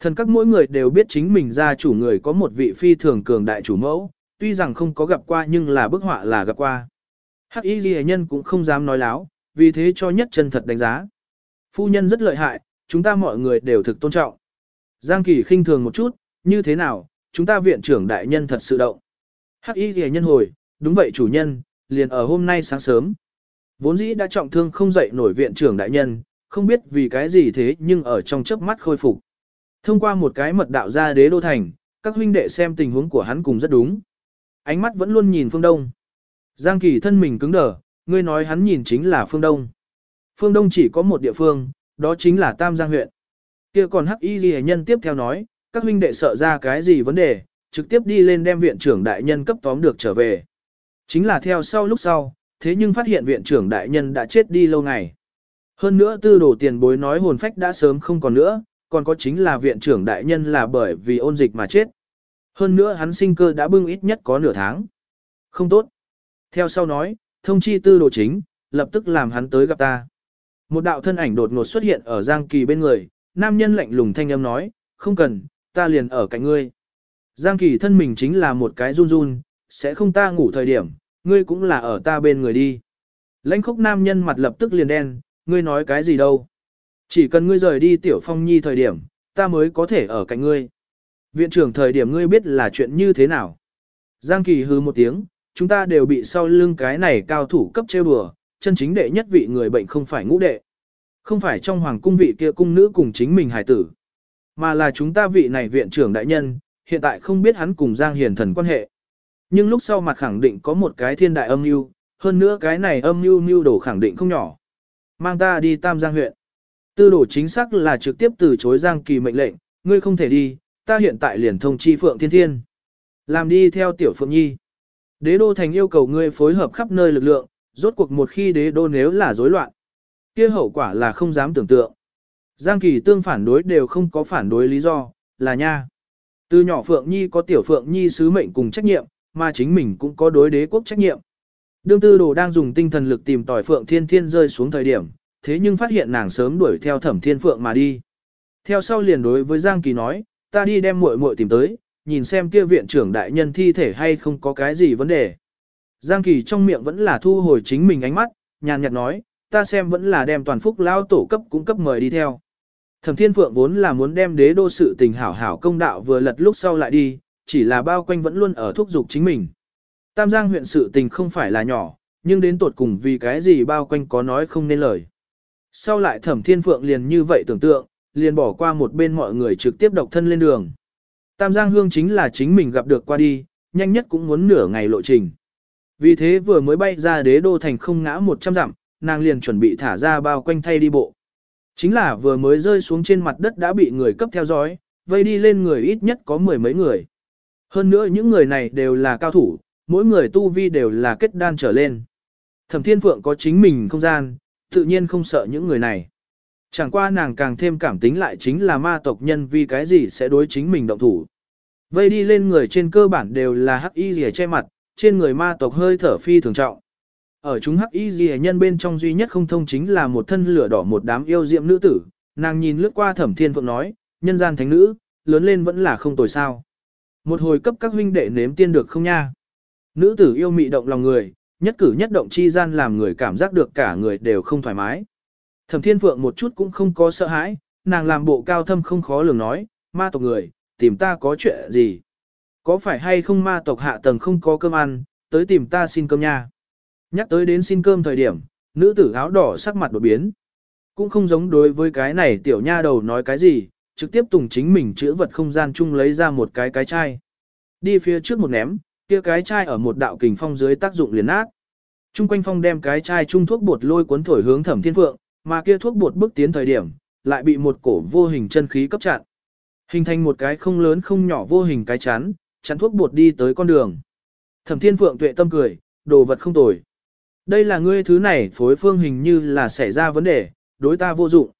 Thần các mỗi người đều biết chính mình gia chủ người có một vị phi thường cường đại chủ mẫu, tuy rằng không có gặp qua nhưng là bức họa là gặp qua. Hắc y ghi nhân cũng không dám nói láo, vì thế cho nhất chân thật đánh giá. Phu nhân rất lợi hại, chúng ta mọi người đều thực tôn trọng. Giang Kỳ khinh thường một chút, như thế nào, chúng ta viện trưởng đại nhân thật sự động. Hắc y ghi nhân hồi, đúng vậy chủ nhân, liền ở hôm nay sáng sớm. Vốn dĩ đã trọng thương không dậy nổi viện trưởng đại nhân, không biết vì cái gì thế nhưng ở trong chớp mắt khôi phục. Thông qua một cái mật đạo ra đế đô thành, các huynh đệ xem tình huống của hắn cùng rất đúng. Ánh mắt vẫn luôn nhìn phương đông. Giang Kỳ thân mình cứng đờ, ngươi nói hắn nhìn chính là phương đông. Phương đông chỉ có một địa phương, đó chính là Tam Giang huyện. Kia còn Hắc Y Ghi nhân tiếp theo nói, các huynh đệ sợ ra cái gì vấn đề, trực tiếp đi lên đem viện trưởng đại nhân cấp tóm được trở về. Chính là theo sau lúc sau, thế nhưng phát hiện viện trưởng đại nhân đã chết đi lâu ngày. Hơn nữa tư đồ tiền bối nói hồn phách đã sớm không còn nữa, còn có chính là viện trưởng đại nhân là bởi vì ôn dịch mà chết. Hơn nữa hắn sinh cơ đã bưng ít nhất có nửa tháng. Không tốt. Theo sau nói, thông chi tư đồ chính, lập tức làm hắn tới gặp ta. Một đạo thân ảnh đột ngột xuất hiện ở Giang Kỳ bên người, nam nhân lạnh lùng thanh âm nói, không cần, ta liền ở cạnh ngươi. Giang Kỳ thân mình chính là một cái run run, sẽ không ta ngủ thời điểm, ngươi cũng là ở ta bên người đi. Lãnh khốc nam nhân mặt lập tức liền đen, ngươi nói cái gì đâu. Chỉ cần ngươi rời đi tiểu phong nhi thời điểm, ta mới có thể ở cạnh ngươi. Viện trưởng thời điểm ngươi biết là chuyện như thế nào. Giang Kỳ hư một tiếng, chúng ta đều bị sau lưng cái này cao thủ cấp trêu đùa, chân chính đệ nhất vị người bệnh không phải ngũ đệ. Không phải trong hoàng cung vị kia cung nữ cùng chính mình hài tử. Mà là chúng ta vị này viện trưởng đại nhân, hiện tại không biết hắn cùng Giang Hiền thần quan hệ. Nhưng lúc sau mặt khẳng định có một cái thiên đại âm mưu, hơn nữa cái này âm mưu mưu đổ khẳng định không nhỏ. Mang ta đi Tam Giang huyện. Tư đổ chính xác là trực tiếp từ chối Giang Kỳ mệnh lệnh, ngươi không thể đi, ta hiện tại liền thông chi Phượng Thiên Thiên. Làm đi theo tiểu Phượng Nhi. Đế đô thành yêu cầu ngươi phối hợp khắp nơi lực lượng, rốt cuộc một khi đế đô nếu là rối loạn. kia hậu quả là không dám tưởng tượng. Giang Kỳ tương phản đối đều không có phản đối lý do, là nha. Từ nhỏ Phượng Nhi có tiểu Phượng Nhi sứ mệnh cùng trách nhiệm, mà chính mình cũng có đối đế quốc trách nhiệm. Đương tư đồ đang dùng tinh thần lực tìm tỏi Phượng Thiên Thiên rơi xuống thời điểm, thế nhưng phát hiện nàng sớm đuổi theo thẩm thiên Phượng mà đi. Theo sau liền đối với Giang Kỳ nói, ta đi đem muội muội tìm tới, nhìn xem kia viện trưởng đại nhân thi thể hay không có cái gì vấn đề. Giang Kỳ trong miệng vẫn là thu hồi chính mình ánh mắt, nhàn nhạt nói, ta xem vẫn là đem toàn phúc lao tổ cấp cũng cấp mời đi theo. Thẩm Thiên Phượng vốn là muốn đem đế đô sự tình hảo hảo công đạo vừa lật lúc sau lại đi, chỉ là bao quanh vẫn luôn ở thúc giục chính mình. Tam Giang huyện sự tình không phải là nhỏ, nhưng đến tột cùng vì cái gì bao quanh có nói không nên lời. Sau lại Thẩm Thiên Phượng liền như vậy tưởng tượng, liền bỏ qua một bên mọi người trực tiếp độc thân lên đường. Tam Giang Hương chính là chính mình gặp được qua đi, nhanh nhất cũng muốn nửa ngày lộ trình. Vì thế vừa mới bay ra đế đô thành không ngã 100 dặm, nàng liền chuẩn bị thả ra bao quanh thay đi bộ. Chính là vừa mới rơi xuống trên mặt đất đã bị người cấp theo dõi, vây đi lên người ít nhất có mười mấy người. Hơn nữa những người này đều là cao thủ, mỗi người tu vi đều là kết đan trở lên. Thẩm Thiên Phượng có chính mình không gian, tự nhiên không sợ những người này. Chẳng qua nàng càng thêm cảm tính lại chính là ma tộc nhân vì cái gì sẽ đối chính mình động thủ. Vây đi lên người trên cơ bản đều là hắc y rìa che mặt, trên người ma tộc hơi thở phi thường trọng. Ở chúng hắc y rìa nhân bên trong duy nhất không thông chính là một thân lửa đỏ một đám yêu diệm nữ tử, nàng nhìn lướt qua thẩm thiên phượng nói, nhân gian thánh nữ, lớn lên vẫn là không tồi sao. Một hồi cấp các huynh đệ nếm tiên được không nha. Nữ tử yêu mị động lòng người, nhất cử nhất động chi gian làm người cảm giác được cả người đều không thoải mái. Thẩm Thiên Phượng một chút cũng không có sợ hãi, nàng làm bộ cao thâm không khó lường nói, ma tộc người, tìm ta có chuyện gì? Có phải hay không ma tộc hạ tầng không có cơm ăn, tới tìm ta xin cơm nha? Nhắc tới đến xin cơm thời điểm, nữ tử áo đỏ sắc mặt đột biến. Cũng không giống đối với cái này tiểu nha đầu nói cái gì, trực tiếp tùng chính mình chữa vật không gian chung lấy ra một cái cái chai. Đi phía trước một ném, kia cái chai ở một đạo kình phong dưới tác dụng liền nát. Trung quanh phong đem cái chai trung thuốc bột lôi cuốn thổi hướng thẩm thiên phượng, mà kia thuốc bột bước tiến thời điểm, lại bị một cổ vô hình chân khí cấp chặn. Hình thành một cái không lớn không nhỏ vô hình cái chắn, chắn thuốc bột đi tới con đường. Thẩm thiên phượng tuệ tâm cười, đồ vật không tồi. Đây là ngươi thứ này phối phương hình như là xảy ra vấn đề, đối ta vô dụng.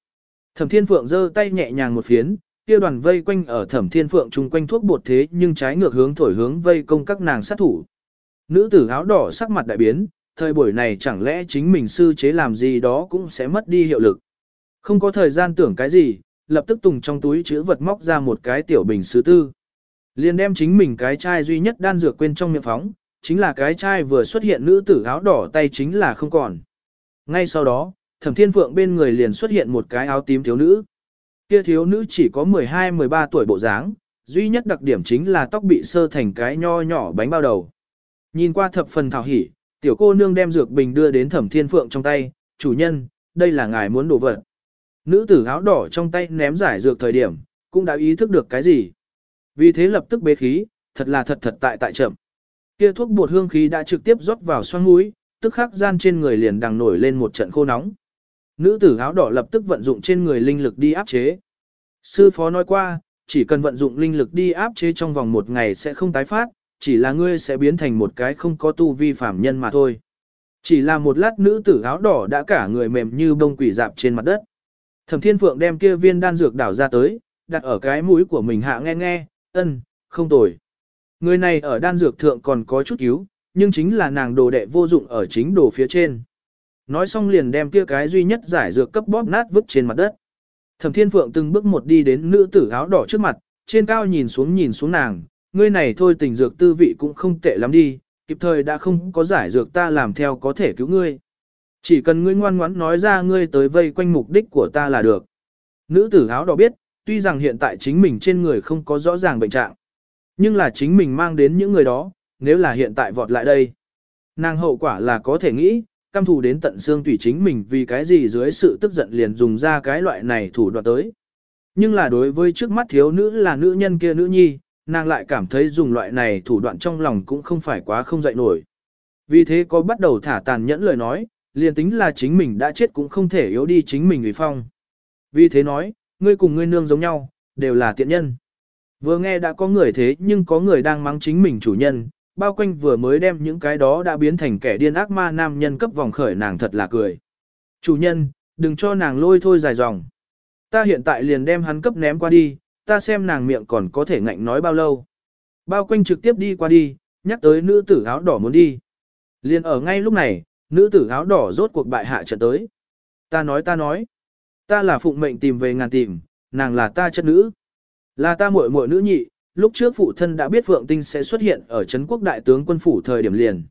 Thẩm thiên phượng giơ tay nhẹ nhàng một phiến, kia đoàn vây quanh ở thẩm thiên phượng chung quanh thuốc bột thế nhưng trái ngược hướng thổi hướng vây công các nàng sát thủ. Nữ tử áo đỏ sắc mặt đại biến, thời buổi này chẳng lẽ chính mình sư chế làm gì đó cũng sẽ mất đi hiệu lực. Không có thời gian tưởng cái gì, lập tức tùng trong túi chữ vật móc ra một cái tiểu bình sứ tư. Liền đem chính mình cái chai duy nhất đan dược quên trong miệng phóng, chính là cái chai vừa xuất hiện nữ tử áo đỏ tay chính là không còn. Ngay sau đó, thẩm thiên phượng bên người liền xuất hiện một cái áo tím thiếu nữ. Kia thiếu nữ chỉ có 12-13 tuổi bộ dáng, duy nhất đặc điểm chính là tóc bị sơ thành cái nho nhỏ bánh bao đầu. Nhìn qua thập phần thảo hỉ, tiểu cô nương đem dược bình đưa đến thẩm thiên phượng trong tay, chủ nhân, đây là ngài muốn đổ vật. Nữ tử áo đỏ trong tay ném giải dược thời điểm, cũng đã ý thức được cái gì. Vì thế lập tức bế khí, thật là thật thật tại tại chậm. Kia thuốc bột hương khí đã trực tiếp rót vào xoang mũi, tức khắc gian trên người liền đằng nổi lên một trận khô nóng. Nữ tử áo đỏ lập tức vận dụng trên người linh lực đi áp chế. Sư phó nói qua, chỉ cần vận dụng linh lực đi áp chế trong vòng một ngày sẽ không tái phát, chỉ là ngươi sẽ biến thành một cái không có tu vi phạm nhân mà thôi. Chỉ là một lát nữ tử áo đỏ đã cả người mềm như bông quỷ dạp trên mặt đất. Thẩm Thiên Phượng đem kia viên đan dược đảo ra tới, đặt ở cái mũi của mình hạ nghe nghe, ân, không tồi. Người này ở đan dược thượng còn có chút cứu, nhưng chính là nàng đồ đệ vô dụng ở chính đồ phía trên. Nói xong liền đem kia cái duy nhất giải dược cấp bóp nát vứt trên mặt đất. Thẩm Thiên Phượng từng bước một đi đến nữ tử áo đỏ trước mặt, trên cao nhìn xuống nhìn xuống nàng, ngươi này thôi tình dược tư vị cũng không tệ lắm đi, kịp thời đã không có giải dược ta làm theo có thể cứu ngươi. Chỉ cần ngươi ngoan ngoãn nói ra ngươi tới vây quanh mục đích của ta là được. Nữ tử áo đỏ biết, tuy rằng hiện tại chính mình trên người không có rõ ràng bệnh trạng, nhưng là chính mình mang đến những người đó, nếu là hiện tại vọt lại đây. Nàng hậu quả là có thể nghĩ, căm thù đến tận xương tủy chính mình vì cái gì dưới sự tức giận liền dùng ra cái loại này thủ đoạn tới. Nhưng là đối với trước mắt thiếu nữ là nữ nhân kia nữ nhi, nàng lại cảm thấy dùng loại này thủ đoạn trong lòng cũng không phải quá không dậy nổi. Vì thế có bắt đầu thả tàn nhẫn lời nói, liền tính là chính mình đã chết cũng không thể yếu đi chính mình người phong. Vì thế nói, ngươi cùng ngươi nương giống nhau, đều là tiện nhân. Vừa nghe đã có người thế nhưng có người đang mắng chính mình chủ nhân, bao quanh vừa mới đem những cái đó đã biến thành kẻ điên ác ma nam nhân cấp vòng khởi nàng thật là cười. Chủ nhân, đừng cho nàng lôi thôi dài dòng. Ta hiện tại liền đem hắn cấp ném qua đi, ta xem nàng miệng còn có thể ngạnh nói bao lâu. Bao quanh trực tiếp đi qua đi, nhắc tới nữ tử áo đỏ muốn đi. Liền ở ngay lúc này, nữ tử áo đỏ rốt cuộc bại hạ trận tới. Ta nói ta nói, ta là phụng mệnh tìm về ngàn tìm, nàng là ta chất nữ. Là ta muội muội nữ nhị, lúc trước phụ thân đã biết Phượng Tinh sẽ xuất hiện ở Trấn quốc đại tướng quân phủ thời điểm liền.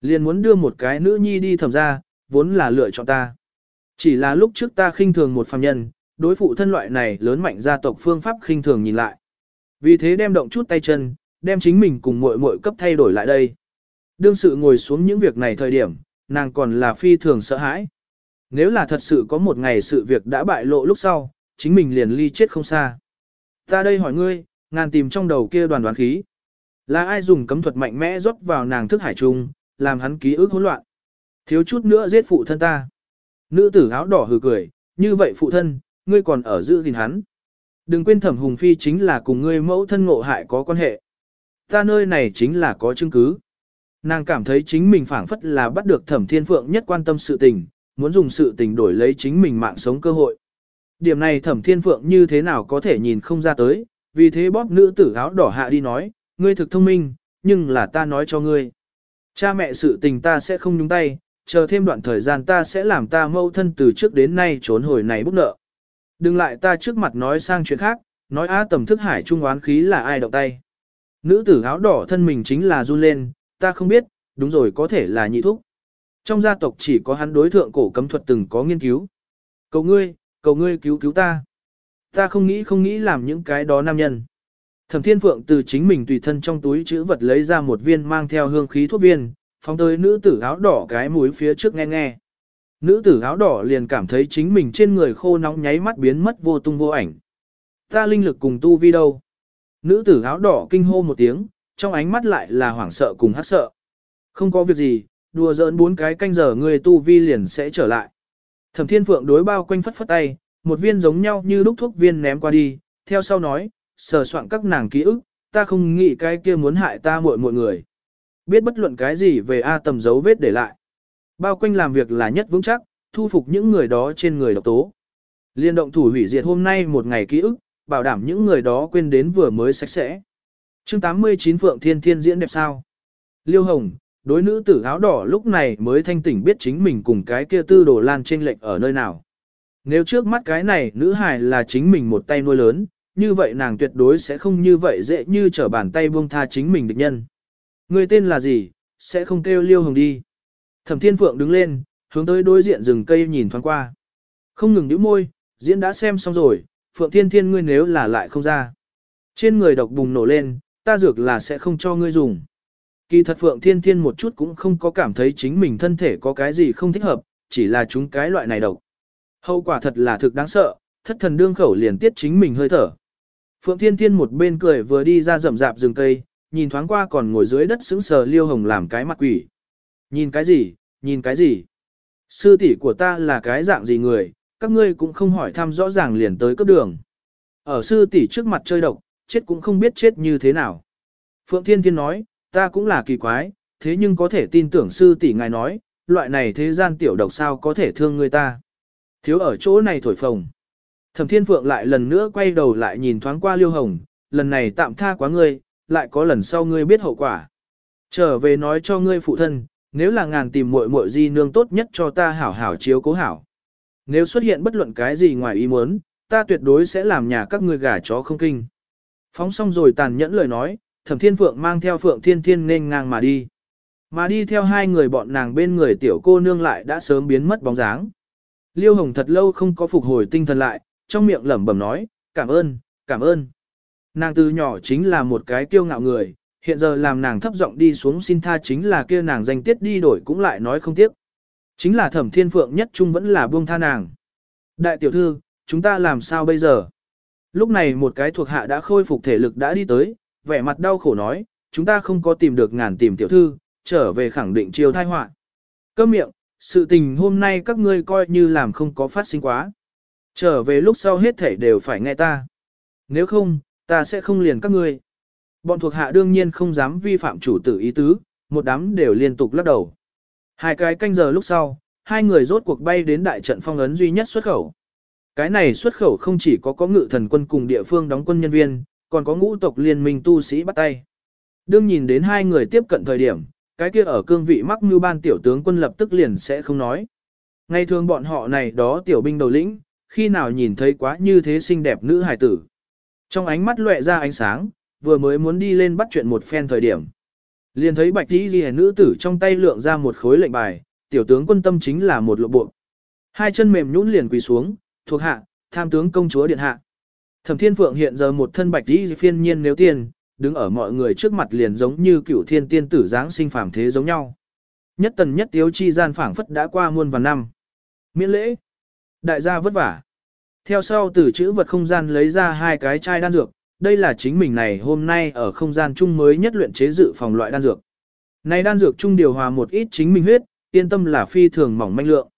Liền muốn đưa một cái nữ nhi đi thẩm ra, vốn là lựa chọn ta. Chỉ là lúc trước ta khinh thường một phàm nhân, đối phụ thân loại này lớn mạnh gia tộc phương pháp khinh thường nhìn lại. Vì thế đem động chút tay chân, đem chính mình cùng muội muội cấp thay đổi lại đây. Đương sự ngồi xuống những việc này thời điểm, nàng còn là phi thường sợ hãi. Nếu là thật sự có một ngày sự việc đã bại lộ lúc sau, chính mình liền ly chết không xa. Ta đây hỏi ngươi, ngàn tìm trong đầu kia đoàn đoán khí. Là ai dùng cấm thuật mạnh mẽ rót vào nàng thức hải trung, làm hắn ký ức hỗn loạn. Thiếu chút nữa giết phụ thân ta. Nữ tử áo đỏ hừ cười, như vậy phụ thân, ngươi còn ở giữ gìn hắn. Đừng quên thẩm hùng phi chính là cùng ngươi mẫu thân ngộ hại có quan hệ. Ta nơi này chính là có chứng cứ. Nàng cảm thấy chính mình phảng phất là bắt được thẩm thiên phượng nhất quan tâm sự tình, muốn dùng sự tình đổi lấy chính mình mạng sống cơ hội. Điểm này thẩm thiên phượng như thế nào có thể nhìn không ra tới, vì thế bóp nữ tử áo đỏ hạ đi nói, ngươi thực thông minh, nhưng là ta nói cho ngươi. Cha mẹ sự tình ta sẽ không nhúng tay, chờ thêm đoạn thời gian ta sẽ làm ta mâu thân từ trước đến nay trốn hồi này bút nợ. Đừng lại ta trước mặt nói sang chuyện khác, nói á tầm thức hải trung oán khí là ai động tay. Nữ tử áo đỏ thân mình chính là run lên, ta không biết, đúng rồi có thể là nhị thúc. Trong gia tộc chỉ có hắn đối thượng cổ cấm thuật từng có nghiên cứu. Cầu ngươi, cầu ngươi cứu cứu ta. Ta không nghĩ không nghĩ làm những cái đó nam nhân. Thẩm Thiên Phượng từ chính mình tùy thân trong túi chữ vật lấy ra một viên mang theo hương khí thuốc viên, phóng tới nữ tử áo đỏ cái mũi phía trước nghe nghe. Nữ tử áo đỏ liền cảm thấy chính mình trên người khô nóng nháy mắt biến mất vô tung vô ảnh. Ta linh lực cùng tu vi đâu? Nữ tử áo đỏ kinh hô một tiếng, trong ánh mắt lại là hoảng sợ cùng hắc sợ. Không có việc gì, đùa giỡn bốn cái canh giờ người tu vi liền sẽ trở lại. Thẩm Thiên Phượng đối bao quanh phất phất tay, một viên giống nhau như lúc thuốc viên ném qua đi, theo sau nói, sờ soạn các nàng ký ức, ta không nghĩ cái kia muốn hại ta muội mọi người. Biết bất luận cái gì về A tầm dấu vết để lại. Bao quanh làm việc là nhất vững chắc, thu phục những người đó trên người độc tố. Liên động thủ hủy diệt hôm nay một ngày ký ức, bảo đảm những người đó quên đến vừa mới sạch sẽ. chương 89 Phượng Thiên Thiên diễn đẹp sao? Liêu Hồng, đối nữ tử áo đỏ lúc này mới thanh tỉnh biết chính mình cùng cái kia tư đồ lan trên lệnh ở nơi nào. Nếu trước mắt cái này nữ hài là chính mình một tay nuôi lớn, như vậy nàng tuyệt đối sẽ không như vậy dễ như trở bàn tay buông tha chính mình địch nhân. Người tên là gì, sẽ không kêu liêu hồng đi. Thẩm Thiên Phượng đứng lên, hướng tới đối diện rừng cây nhìn thoáng qua. Không ngừng nhíu môi, diễn đã xem xong rồi, Phượng Thiên Thiên ngươi nếu là lại không ra. Trên người độc bùng nổ lên, ta dược là sẽ không cho ngươi dùng. Kỳ thật Phượng Thiên Thiên một chút cũng không có cảm thấy chính mình thân thể có cái gì không thích hợp, chỉ là chúng cái loại này độc. Hậu quả thật là thực đáng sợ, thất thần đương khẩu liền tiết chính mình hơi thở. Phượng Thiên Thiên một bên cười vừa đi ra rậm rạp rừng cây, nhìn thoáng qua còn ngồi dưới đất sững sờ liêu hồng làm cái mặt quỷ. Nhìn cái gì, nhìn cái gì? Sư tỷ của ta là cái dạng gì người, các ngươi cũng không hỏi thăm rõ ràng liền tới cấp đường. Ở sư tỷ trước mặt chơi độc, chết cũng không biết chết như thế nào. Phượng Thiên Thiên nói, ta cũng là kỳ quái, thế nhưng có thể tin tưởng sư tỷ ngài nói, loại này thế gian tiểu độc sao có thể thương người ta. Thiếu ở chỗ này thổi phồng. Thẩm Thiên Phượng lại lần nữa quay đầu lại nhìn thoáng qua Liêu Hồng, lần này tạm tha quá ngươi, lại có lần sau ngươi biết hậu quả. Trở về nói cho ngươi phụ thân, nếu là ngàn tìm muội muội di nương tốt nhất cho ta hảo hảo chiếu cố hảo. Nếu xuất hiện bất luận cái gì ngoài ý muốn, ta tuyệt đối sẽ làm nhà các ngươi gà chó không kinh. Phóng xong rồi tàn nhẫn lời nói, Thẩm Thiên Phượng mang theo Phượng Thiên Thiên nên ngang mà đi. Mà đi theo hai người bọn nàng bên người tiểu cô nương lại đã sớm biến mất bóng dáng. Liêu Hồng thật lâu không có phục hồi tinh thần lại, trong miệng lẩm bẩm nói, cảm ơn, cảm ơn. Nàng từ nhỏ chính là một cái kiêu ngạo người, hiện giờ làm nàng thấp giọng đi xuống xin tha chính là kia nàng danh tiết đi đổi cũng lại nói không tiếc. Chính là thẩm thiên phượng nhất Chung vẫn là buông tha nàng. Đại tiểu thư, chúng ta làm sao bây giờ? Lúc này một cái thuộc hạ đã khôi phục thể lực đã đi tới, vẻ mặt đau khổ nói, chúng ta không có tìm được ngàn tìm tiểu thư, trở về khẳng định chiêu thai họa. Câm miệng, sự tình hôm nay các ngươi coi như làm không có phát sinh quá. Trở về lúc sau hết thể đều phải nghe ta. Nếu không, ta sẽ không liền các ngươi. Bọn thuộc hạ đương nhiên không dám vi phạm chủ tử ý tứ, một đám đều liên tục lắc đầu. Hai cái canh giờ lúc sau, hai người rốt cuộc bay đến đại trận phong ấn duy nhất xuất khẩu. Cái này xuất khẩu không chỉ có có ngự thần quân cùng địa phương đóng quân nhân viên, còn có ngũ tộc liên minh tu sĩ bắt tay. Đương nhìn đến hai người tiếp cận thời điểm, cái kia ở cương vị mắc như ban tiểu tướng quân lập tức liền sẽ không nói. Ngày thường bọn họ này đó tiểu binh đầu lĩnh, khi nào nhìn thấy quá như thế xinh đẹp nữ hài tử. Trong ánh mắt lóe ra ánh sáng, vừa mới muốn đi lên bắt chuyện một phen thời điểm. Liền thấy bạch tí ghi nữ tử trong tay lượng ra một khối lệnh bài, tiểu tướng quân tâm chính là một lộ bộ. Hai chân mềm nhũn liền quỳ xuống, thuộc hạ, tham tướng công chúa điện hạ. Thẩm Thiên Phượng hiện giờ một thân bạch y phiên nhiên nếu tiền, đứng ở mọi người trước mặt liền giống như cựu thiên tiên tử dáng sinh phàm thế giống nhau. Nhất tần nhất tiếu chi gian phảng phất đã qua muôn vàn năm. Miễn lễ. Đại gia vất vả. Theo sau từ chữ vật không gian lấy ra hai cái chai đan dược, đây là chính mình này hôm nay ở không gian chung mới nhất luyện chế dự phòng loại đan dược. Này đan dược chung điều hòa một ít chính mình huyết, yên tâm là phi thường mỏng manh lượng.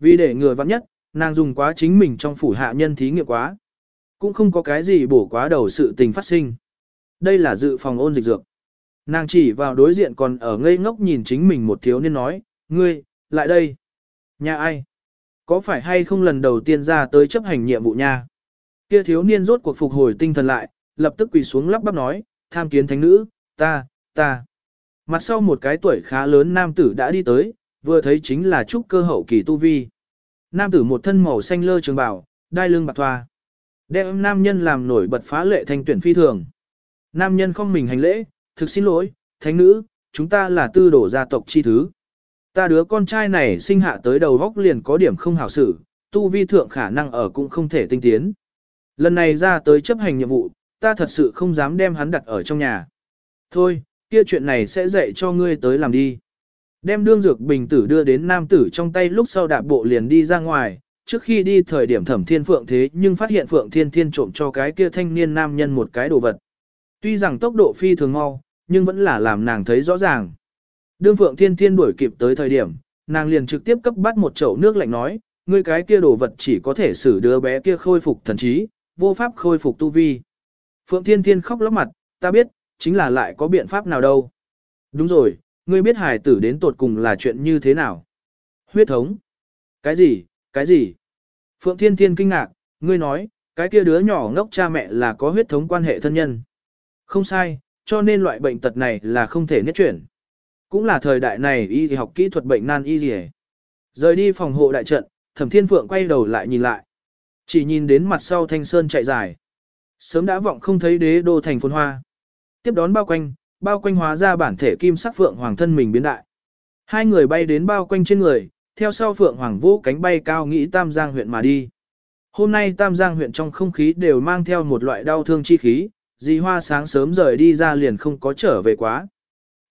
Vì để ngừa vắng nhất, nàng dùng quá chính mình trong phủ hạ nhân thí nghiệm quá. Cũng không có cái gì bổ quá đầu sự tình phát sinh. Đây là dự phòng ôn dịch dược. Nàng chỉ vào đối diện còn ở ngây ngốc nhìn chính mình một thiếu niên nói, ngươi, lại đây. Nhà ai? Có phải hay không lần đầu tiên ra tới chấp hành nhiệm vụ nha? Kia thiếu niên rốt cuộc phục hồi tinh thần lại, lập tức quỳ xuống lắp bắp nói, tham kiến thánh nữ, ta, ta. Mặt sau một cái tuổi khá lớn nam tử đã đi tới, vừa thấy chính là trúc cơ hậu kỳ tu vi. Nam tử một thân màu xanh lơ trường bảo, đai lưng bạc thoa. Đem nam nhân làm nổi bật phá lệ thanh tuyển phi thường. Nam nhân không mình hành lễ, thực xin lỗi, thánh nữ, chúng ta là tư đổ gia tộc chi thứ. Ta đứa con trai này sinh hạ tới đầu góc liền có điểm không hảo xử, tu vi thượng khả năng ở cũng không thể tinh tiến. Lần này ra tới chấp hành nhiệm vụ, ta thật sự không dám đem hắn đặt ở trong nhà. Thôi, kia chuyện này sẽ dạy cho ngươi tới làm đi. Đem đương dược bình tử đưa đến nam tử trong tay lúc sau đạp bộ liền đi ra ngoài, trước khi đi thời điểm thẩm thiên phượng thế nhưng phát hiện phượng thiên thiên trộm cho cái kia thanh niên nam nhân một cái đồ vật. Tuy rằng tốc độ phi thường mau, nhưng vẫn là làm nàng thấy rõ ràng. Đương phượng thiên thiên đuổi kịp tới thời điểm, nàng liền trực tiếp cấp bắt một chậu nước lạnh nói, ngươi cái kia đồ vật chỉ có thể xử đứa bé kia khôi phục thần trí, vô pháp khôi phục tu vi. Phượng Thiên Thiên khóc lóc mặt, ta biết, chính là lại có biện pháp nào đâu. Đúng rồi, ngươi biết hài tử đến tột cùng là chuyện như thế nào? Huyết thống. Cái gì, cái gì? Phượng Thiên Thiên kinh ngạc, ngươi nói, cái kia đứa nhỏ ngốc cha mẹ là có huyết thống quan hệ thân nhân. Không sai, cho nên loại bệnh tật này là không thể nhất chuyển. Cũng là thời đại này y học kỹ thuật bệnh nan y gì Rời đi phòng hộ đại trận, thẩm thiên phượng quay đầu lại nhìn lại. Chỉ nhìn đến mặt sau thanh sơn chạy dài. Sớm đã vọng không thấy đế đô thành phồn hoa. Tiếp đón bao quanh, bao quanh hóa ra bản thể kim sắc phượng hoàng thân mình biến đại. Hai người bay đến bao quanh trên người, theo sau phượng hoàng vũ cánh bay cao nghĩ Tam Giang huyện mà đi. Hôm nay Tam Giang huyện trong không khí đều mang theo một loại đau thương chi khí, dì hoa sáng sớm rời đi ra liền không có trở về quá.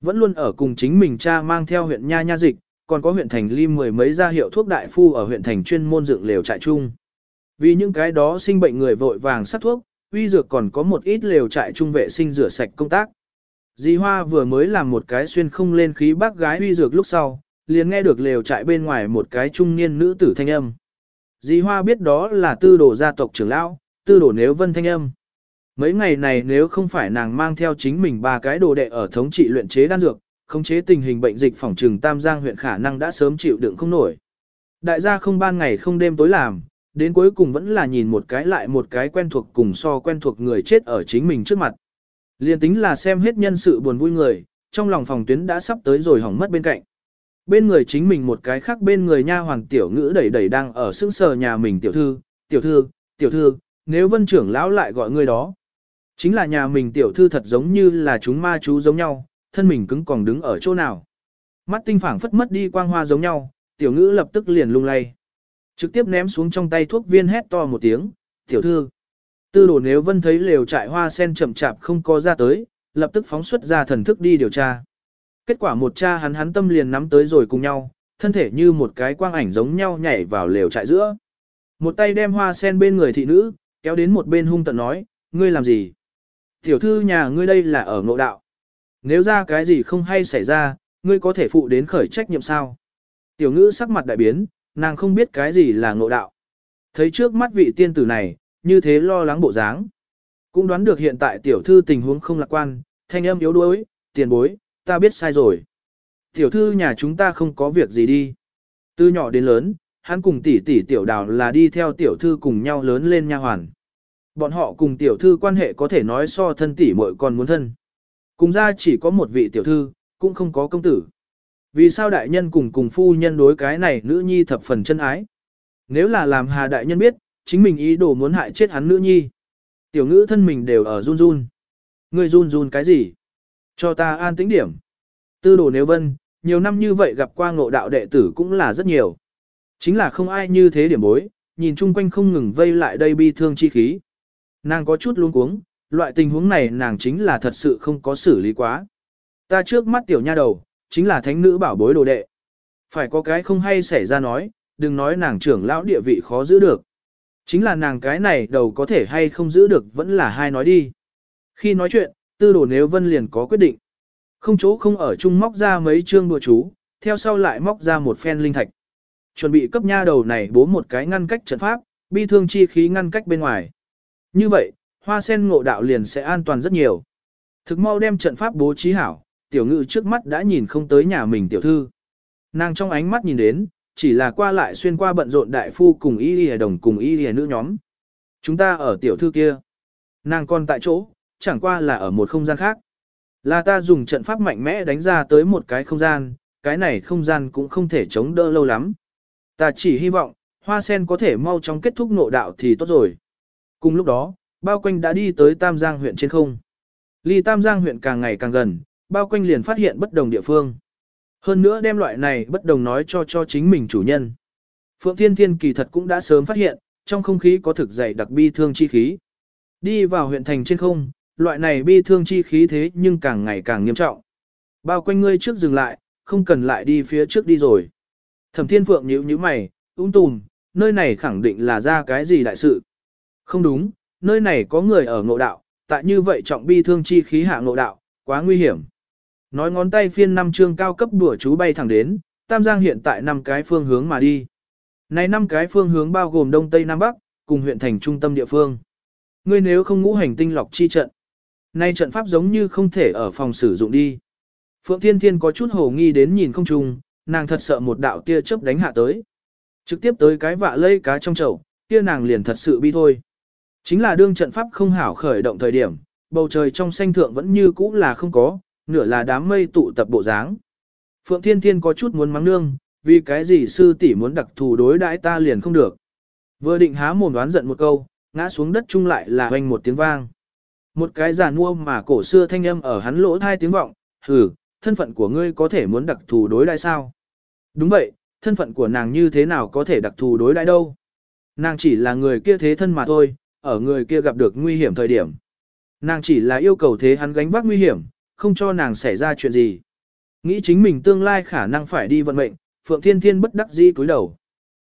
Vẫn luôn ở cùng chính mình cha mang theo huyện Nha Nha Dịch, còn có huyện thành ly mười mấy gia hiệu thuốc đại phu ở huyện thành chuyên môn dựng lều trại chung. Vì những cái đó sinh bệnh người vội vàng sát thuốc, uy dược còn có một ít lều trại chung vệ sinh rửa sạch công tác. Dì Hoa vừa mới làm một cái xuyên không lên khí bác gái uy dược lúc sau, liền nghe được lều trại bên ngoài một cái trung niên nữ tử thanh âm. Dì Hoa biết đó là tư đồ gia tộc trưởng lão, tư đồ nếu vân thanh âm. Mấy ngày này nếu không phải nàng mang theo chính mình ba cái đồ đệ ở thống trị luyện chế đan dược, khống chế tình hình bệnh dịch phòng trừng Tam Giang huyện khả năng đã sớm chịu đựng không nổi. Đại gia không ban ngày không đêm tối làm, đến cuối cùng vẫn là nhìn một cái lại một cái quen thuộc cùng so quen thuộc người chết ở chính mình trước mặt. Liên tính là xem hết nhân sự buồn vui người, trong lòng phòng tuyến đã sắp tới rồi hỏng mất bên cạnh. Bên người chính mình một cái khác bên người nha hoàng tiểu ngữ đẩy đẩy đang ở sững sờ nhà mình tiểu thư, tiểu thư, tiểu thư, nếu vân trưởng lão lại gọi người đó. Chính là nhà mình tiểu thư thật giống như là chúng ma chú giống nhau, thân mình cứng còn đứng ở chỗ nào. Mắt tinh phảng phất mất đi quang hoa giống nhau, tiểu ngữ lập tức liền lung lay. Trực tiếp ném xuống trong tay thuốc viên hét to một tiếng, tiểu thư. Tư đồ nếu vân thấy lều trại hoa sen chậm chạp không có ra tới, lập tức phóng xuất ra thần thức đi điều tra. Kết quả một cha hắn hắn tâm liền nắm tới rồi cùng nhau, thân thể như một cái quang ảnh giống nhau nhảy vào lều trại giữa. Một tay đem hoa sen bên người thị nữ, kéo đến một bên hung tận nói, ngươi làm gì? Tiểu thư nhà ngươi đây là ở ngộ đạo. Nếu ra cái gì không hay xảy ra, ngươi có thể phụ đến khởi trách nhiệm sao? Tiểu ngữ sắc mặt đại biến, nàng không biết cái gì là ngộ đạo. Thấy trước mắt vị tiên tử này, như thế lo lắng bộ dáng. Cũng đoán được hiện tại tiểu thư tình huống không lạc quan, thanh âm yếu đuối, tiền bối, ta biết sai rồi. Tiểu thư nhà chúng ta không có việc gì đi. Từ nhỏ đến lớn, hắn cùng tỷ tỷ tiểu đào là đi theo tiểu thư cùng nhau lớn lên nha hoàn. Bọn họ cùng tiểu thư quan hệ có thể nói so thân tỷ muội còn muốn thân. Cùng ra chỉ có một vị tiểu thư, cũng không có công tử. Vì sao đại nhân cùng cùng phu nhân đối cái này nữ nhi thập phần chân ái? Nếu là làm hà đại nhân biết, chính mình ý đồ muốn hại chết hắn nữ nhi. Tiểu ngữ thân mình đều ở run run. Người run run cái gì? Cho ta an tĩnh điểm. Tư đồ nếu vân, nhiều năm như vậy gặp qua ngộ đạo đệ tử cũng là rất nhiều. Chính là không ai như thế điểm bối, nhìn chung quanh không ngừng vây lại đây bi thương chi khí. Nàng có chút luống cuống, loại tình huống này nàng chính là thật sự không có xử lý quá. Ta trước mắt tiểu nha đầu, chính là thánh nữ bảo bối đồ đệ. Phải có cái không hay xảy ra nói, đừng nói nàng trưởng lão địa vị khó giữ được. Chính là nàng cái này đầu có thể hay không giữ được vẫn là hai nói đi. Khi nói chuyện, tư đồ nếu vân liền có quyết định. Không chỗ không ở chung móc ra mấy chương đùa chú, theo sau lại móc ra một phen linh thạch. Chuẩn bị cấp nha đầu này bố một cái ngăn cách trận pháp, bi thương chi khí ngăn cách bên ngoài. Như vậy, hoa sen ngộ đạo liền sẽ an toàn rất nhiều. Thực mau đem trận pháp bố trí hảo, tiểu ngự trước mắt đã nhìn không tới nhà mình tiểu thư. Nàng trong ánh mắt nhìn đến, chỉ là qua lại xuyên qua bận rộn đại phu cùng y lìa đồng cùng y lìa nữ nhóm. Chúng ta ở tiểu thư kia. Nàng còn tại chỗ, chẳng qua là ở một không gian khác. Là ta dùng trận pháp mạnh mẽ đánh ra tới một cái không gian, cái này không gian cũng không thể chống đỡ lâu lắm. Ta chỉ hy vọng, hoa sen có thể mau chóng kết thúc nộ đạo thì tốt rồi. Cùng lúc đó, bao quanh đã đi tới Tam Giang huyện trên không. Ly Tam Giang huyện càng ngày càng gần, bao quanh liền phát hiện bất đồng địa phương. Hơn nữa đem loại này bất đồng nói cho cho chính mình chủ nhân. Phượng Thiên Thiên kỳ thật cũng đã sớm phát hiện, trong không khí có thực dày đặc bi thương chi khí. Đi vào huyện thành trên không, loại này bi thương chi khí thế nhưng càng ngày càng nghiêm trọng. Bao quanh ngươi trước dừng lại, không cần lại đi phía trước đi rồi. Thẩm Thiên Phượng nhíu nhíu mày, ung tùm, nơi này khẳng định là ra cái gì đại sự. Không đúng, nơi này có người ở ngộ đạo, tại như vậy trọng bi thương chi khí hạ ngộ đạo, quá nguy hiểm. Nói ngón tay phiên năm chương cao cấp đùa chú bay thẳng đến, Tam Giang hiện tại năm cái phương hướng mà đi. Này năm cái phương hướng bao gồm Đông Tây Nam Bắc, cùng huyện thành trung tâm địa phương. Ngươi nếu không ngũ hành tinh lọc chi trận. Nay trận pháp giống như không thể ở phòng sử dụng đi. Phượng Thiên Thiên có chút hồ nghi đến nhìn không trùng, nàng thật sợ một đạo tia chớp đánh hạ tới. Trực tiếp tới cái vạ lây cá trong chậu, kia nàng liền thật sự bi thôi. Chính là đương trận pháp không hảo khởi động thời điểm, bầu trời trong xanh thượng vẫn như cũ là không có, nửa là đám mây tụ tập bộ dáng. Phượng Thiên Thiên có chút muốn mắng nương, vì cái gì sư tỷ muốn đặc thù đối đãi ta liền không được. Vừa định há mồm đoán giận một câu, ngã xuống đất chung lại là hoành một tiếng vang. Một cái giả mua mà cổ xưa thanh âm ở hắn lỗ thai tiếng vọng, hừ, thân phận của ngươi có thể muốn đặc thù đối đãi sao? Đúng vậy, thân phận của nàng như thế nào có thể đặc thù đối đãi đâu? Nàng chỉ là người kia thế thân mà thôi, ở người kia gặp được nguy hiểm thời điểm. Nàng chỉ là yêu cầu thế hắn gánh vác nguy hiểm, không cho nàng xảy ra chuyện gì. Nghĩ chính mình tương lai khả năng phải đi vận mệnh, Phượng Thiên Thiên bất đắc dĩ cúi đầu.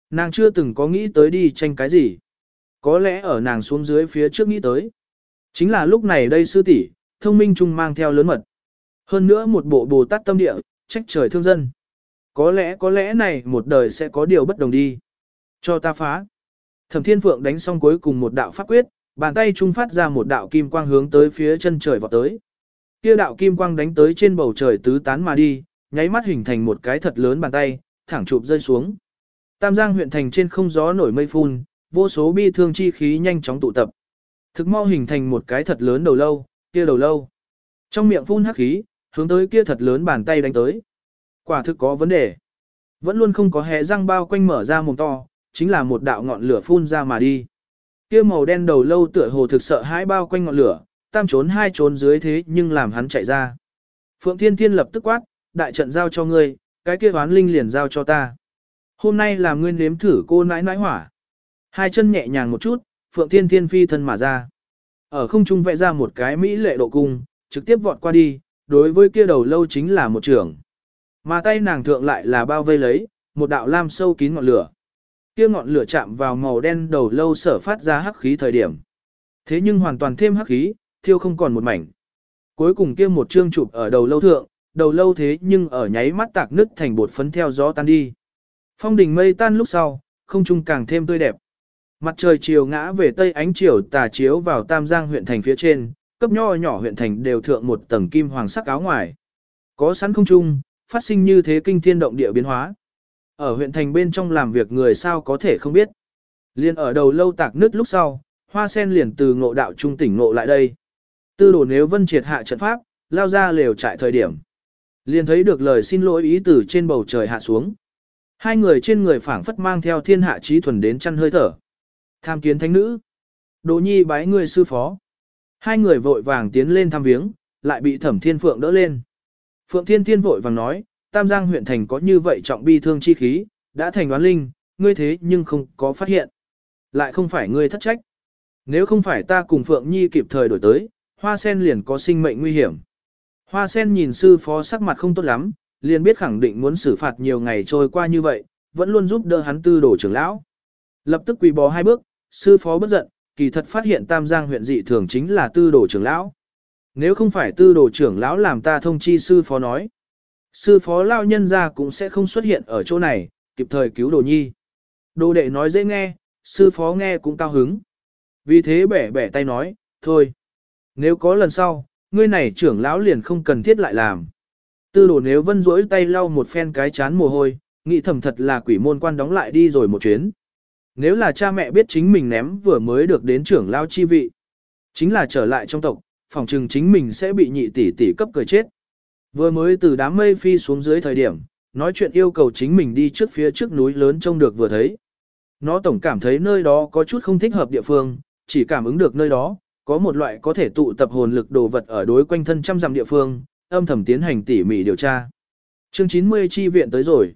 Nàng chưa từng có nghĩ tới đi tranh cái gì. Có lẽ ở nàng xuống dưới phía trước nghĩ tới. Chính là lúc này đây sư tỷ, thông minh trung mang theo lớn mật. Hơn nữa một bộ bồ tát tâm địa, trách trời thương dân. Có lẽ có lẽ này một đời sẽ có điều bất đồng đi. Cho ta phá. Thẩm Thiên Phượng đánh xong cuối cùng một đạo pháp quyết, bàn tay trung phát ra một đạo kim quang hướng tới phía chân trời vọt tới. Kia đạo kim quang đánh tới trên bầu trời tứ tán mà đi, nháy mắt hình thành một cái thật lớn bàn tay, thẳng chụp rơi xuống. Tam Giang huyện thành trên không gió nổi mây phun, vô số bi thương chi khí nhanh chóng tụ tập. Thực mau hình thành một cái thật lớn đầu lâu, kia đầu lâu. Trong miệng phun hắc khí, hướng tới kia thật lớn bàn tay đánh tới. Quả thực có vấn đề. Vẫn luôn không có hẹ răng bao quanh mở ra mồm to, chính là một đạo ngọn lửa phun ra mà đi. Kia màu đen đầu lâu tựa hồ thực sợ hãi bao quanh ngọn lửa, tam trốn hai trốn dưới thế nhưng làm hắn chạy ra. Phượng Thiên Thiên lập tức quát, đại trận giao cho ngươi, cái kia toán linh liền giao cho ta. Hôm nay là ngươi nếm thử cô nãi nãi hỏa. Hai chân nhẹ nhàng một chút, Phượng Thiên Thiên phi thân mà ra. Ở không trung vẽ ra một cái mỹ lệ độ cung, trực tiếp vọt qua đi, đối với kia đầu lâu chính là một trường. Mà tay nàng thượng lại là bao vây lấy, một đạo lam sâu kín ngọn lửa. Kia ngọn lửa chạm vào màu đen đầu lâu sở phát ra hắc khí thời điểm. Thế nhưng hoàn toàn thêm hắc khí, thiêu không còn một mảnh. Cuối cùng kia một chương chụp ở đầu lâu thượng, đầu lâu thế nhưng ở nháy mắt tạc nứt thành bột phấn theo gió tan đi. Phong đỉnh mây tan lúc sau, không trung càng thêm tươi đẹp. Mặt trời chiều ngã về tây ánh chiều tà chiếu vào Tam Giang huyện thành phía trên, cấp nho nhỏ huyện thành đều thượng một tầng kim hoàng sắc áo ngoài. Có sẵn không trung, phát sinh như thế kinh thiên động địa biến hóa. Ở huyện thành bên trong làm việc người sao có thể không biết. Liên ở đầu lâu tạc nứt lúc sau, hoa sen liền từ ngộ đạo trung tỉnh ngộ lại đây. Tư đồ nếu vân triệt hạ trận pháp, lao ra lều trại thời điểm. Liền thấy được lời xin lỗi ý từ trên bầu trời hạ xuống. Hai người trên người phảng phất mang theo thiên hạ trí thuần đến chăn hơi thở. Tham kiến thánh nữ. đỗ nhi bái người sư phó. Hai người vội vàng tiến lên thăm viếng, lại bị thẩm thiên phượng đỡ lên. Phượng thiên thiên vội vàng nói, Tam Giang huyện thành có như vậy trọng bi thương chi khí, đã thành đoán linh, ngươi thế nhưng không có phát hiện. Lại không phải ngươi thất trách. Nếu không phải ta cùng Phượng Nhi kịp thời đổi tới, hoa sen liền có sinh mệnh nguy hiểm. Hoa sen nhìn sư phó sắc mặt không tốt lắm, liền biết khẳng định muốn xử phạt nhiều ngày trôi qua như vậy, vẫn luôn giúp đỡ hắn tư đổ trưởng lão. Lập tức quỳ bò hai bước, sư phó bất giận, kỳ thật phát hiện Tam Giang huyện dị thường chính là tư đồ trưởng lão. Nếu không phải tư đồ trưởng lão làm ta thông chi sư phó nói, sư phó lao nhân ra cũng sẽ không xuất hiện ở chỗ này, kịp thời cứu đồ nhi. Đồ đệ nói dễ nghe, sư phó nghe cũng cao hứng. Vì thế bẻ bẻ tay nói, thôi. Nếu có lần sau, ngươi này trưởng lão liền không cần thiết lại làm. Tư đồ nếu vân rỗi tay lau một phen cái chán mồ hôi, nghĩ thầm thật là quỷ môn quan đóng lại đi rồi một chuyến. Nếu là cha mẹ biết chính mình ném vừa mới được đến trưởng lao chi vị, chính là trở lại trong tộc, phòng trừng chính mình sẽ bị nhị tỷ tỷ cấp cười chết. Vừa mới từ đám mây phi xuống dưới thời điểm, nói chuyện yêu cầu chính mình đi trước phía trước núi lớn trông được vừa thấy. Nó tổng cảm thấy nơi đó có chút không thích hợp địa phương, chỉ cảm ứng được nơi đó, có một loại có thể tụ tập hồn lực đồ vật ở đối quanh thân trăm dặm địa phương, âm thầm tiến hành tỉ mỉ điều tra. Chương 90 chi viện tới rồi.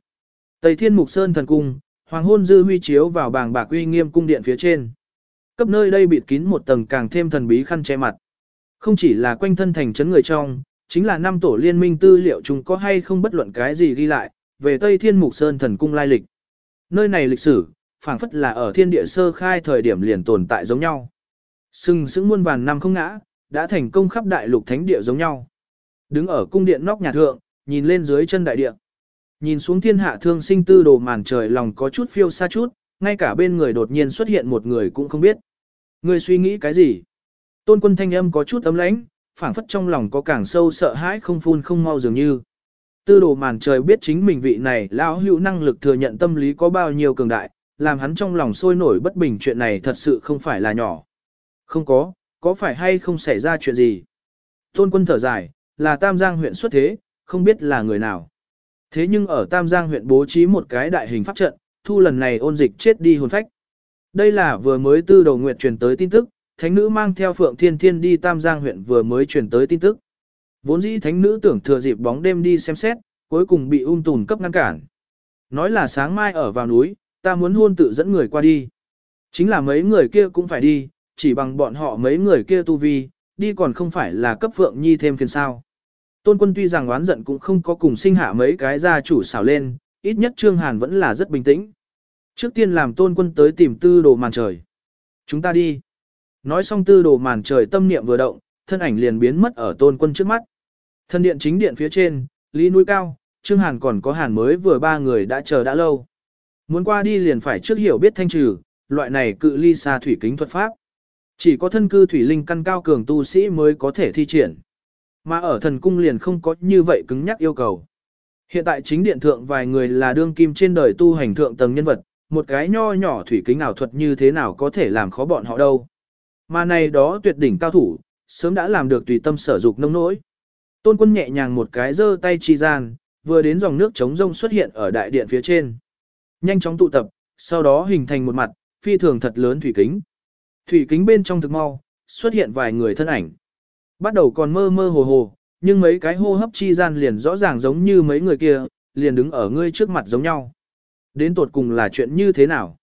Tây Thiên Mục Sơn thần cung, hoàng hôn dư huy chiếu vào bảng bạc uy nghiêm cung điện phía trên. Cấp nơi đây bịt kín một tầng càng thêm thần bí khăn che mặt. Không chỉ là quanh thân thành trấn người trong, chính là năm tổ liên minh tư liệu chúng có hay không bất luận cái gì ghi lại, về Tây Thiên Mục Sơn thần cung lai lịch. Nơi này lịch sử, phảng phất là ở thiên địa sơ khai thời điểm liền tồn tại giống nhau. Sừng sững muôn vàn năm không ngã, đã thành công khắp đại lục thánh địa giống nhau. Đứng ở cung điện nóc nhà thượng, nhìn lên dưới chân đại địa. Nhìn xuống thiên hạ thương sinh tư đồ màn trời lòng có chút phiêu xa chút, ngay cả bên người đột nhiên xuất hiện một người cũng không biết. Người suy nghĩ cái gì? Tôn quân thanh âm có chút ấm lãnh, phảng phất trong lòng có càng sâu sợ hãi không phun không mau dường như. Tư đồ màn trời biết chính mình vị này lão hữu năng lực thừa nhận tâm lý có bao nhiêu cường đại, làm hắn trong lòng sôi nổi bất bình chuyện này thật sự không phải là nhỏ. Không có, có phải hay không xảy ra chuyện gì? Tôn quân thở dài, là Tam Giang huyện xuất thế, không biết là người nào. Thế nhưng ở Tam Giang huyện bố trí một cái đại hình pháp trận, thu lần này ôn dịch chết đi hồn phách. Đây là vừa mới tư đầu nguyệt truyền tới tin tức, thánh nữ mang theo Phượng Thiên Thiên đi Tam Giang huyện vừa mới truyền tới tin tức. Vốn dĩ thánh nữ tưởng thừa dịp bóng đêm đi xem xét, cuối cùng bị ung tùn cấp ngăn cản. Nói là sáng mai ở vào núi, ta muốn hôn tự dẫn người qua đi. Chính là mấy người kia cũng phải đi, chỉ bằng bọn họ mấy người kia tu vi, đi còn không phải là cấp Phượng Nhi thêm phiền sao. Tôn quân tuy rằng oán giận cũng không có cùng sinh hạ mấy cái gia chủ xảo lên, ít nhất Trương Hàn vẫn là rất bình tĩnh. Trước tiên làm tôn quân tới tìm tư đồ màn trời. Chúng ta đi. Nói xong tư đồ màn trời tâm niệm vừa động, thân ảnh liền biến mất ở tôn quân trước mắt. Thân điện chính điện phía trên, lý núi cao, Trương Hàn còn có Hàn mới vừa ba người đã chờ đã lâu. Muốn qua đi liền phải trước hiểu biết thanh trừ, loại này cự ly xa thủy kính thuật pháp. Chỉ có thân cư thủy linh căn cao cường tu sĩ mới có thể thi triển. Mà ở thần cung liền không có như vậy cứng nhắc yêu cầu. Hiện tại chính điện thượng vài người là đương kim trên đời tu hành thượng tầng nhân vật, một cái nho nhỏ thủy kính ảo thuật như thế nào có thể làm khó bọn họ đâu. Mà này đó tuyệt đỉnh cao thủ, sớm đã làm được tùy tâm sở dục nông nỗi. Tôn quân nhẹ nhàng một cái giơ tay chi gian, vừa đến dòng nước trống rông xuất hiện ở đại điện phía trên. Nhanh chóng tụ tập, sau đó hình thành một mặt, phi thường thật lớn thủy kính. Thủy kính bên trong thực mau, xuất hiện vài người thân ảnh. Bắt đầu còn mơ mơ hồ hồ, nhưng mấy cái hô hấp chi gian liền rõ ràng giống như mấy người kia, liền đứng ở ngươi trước mặt giống nhau. Đến tột cùng là chuyện như thế nào?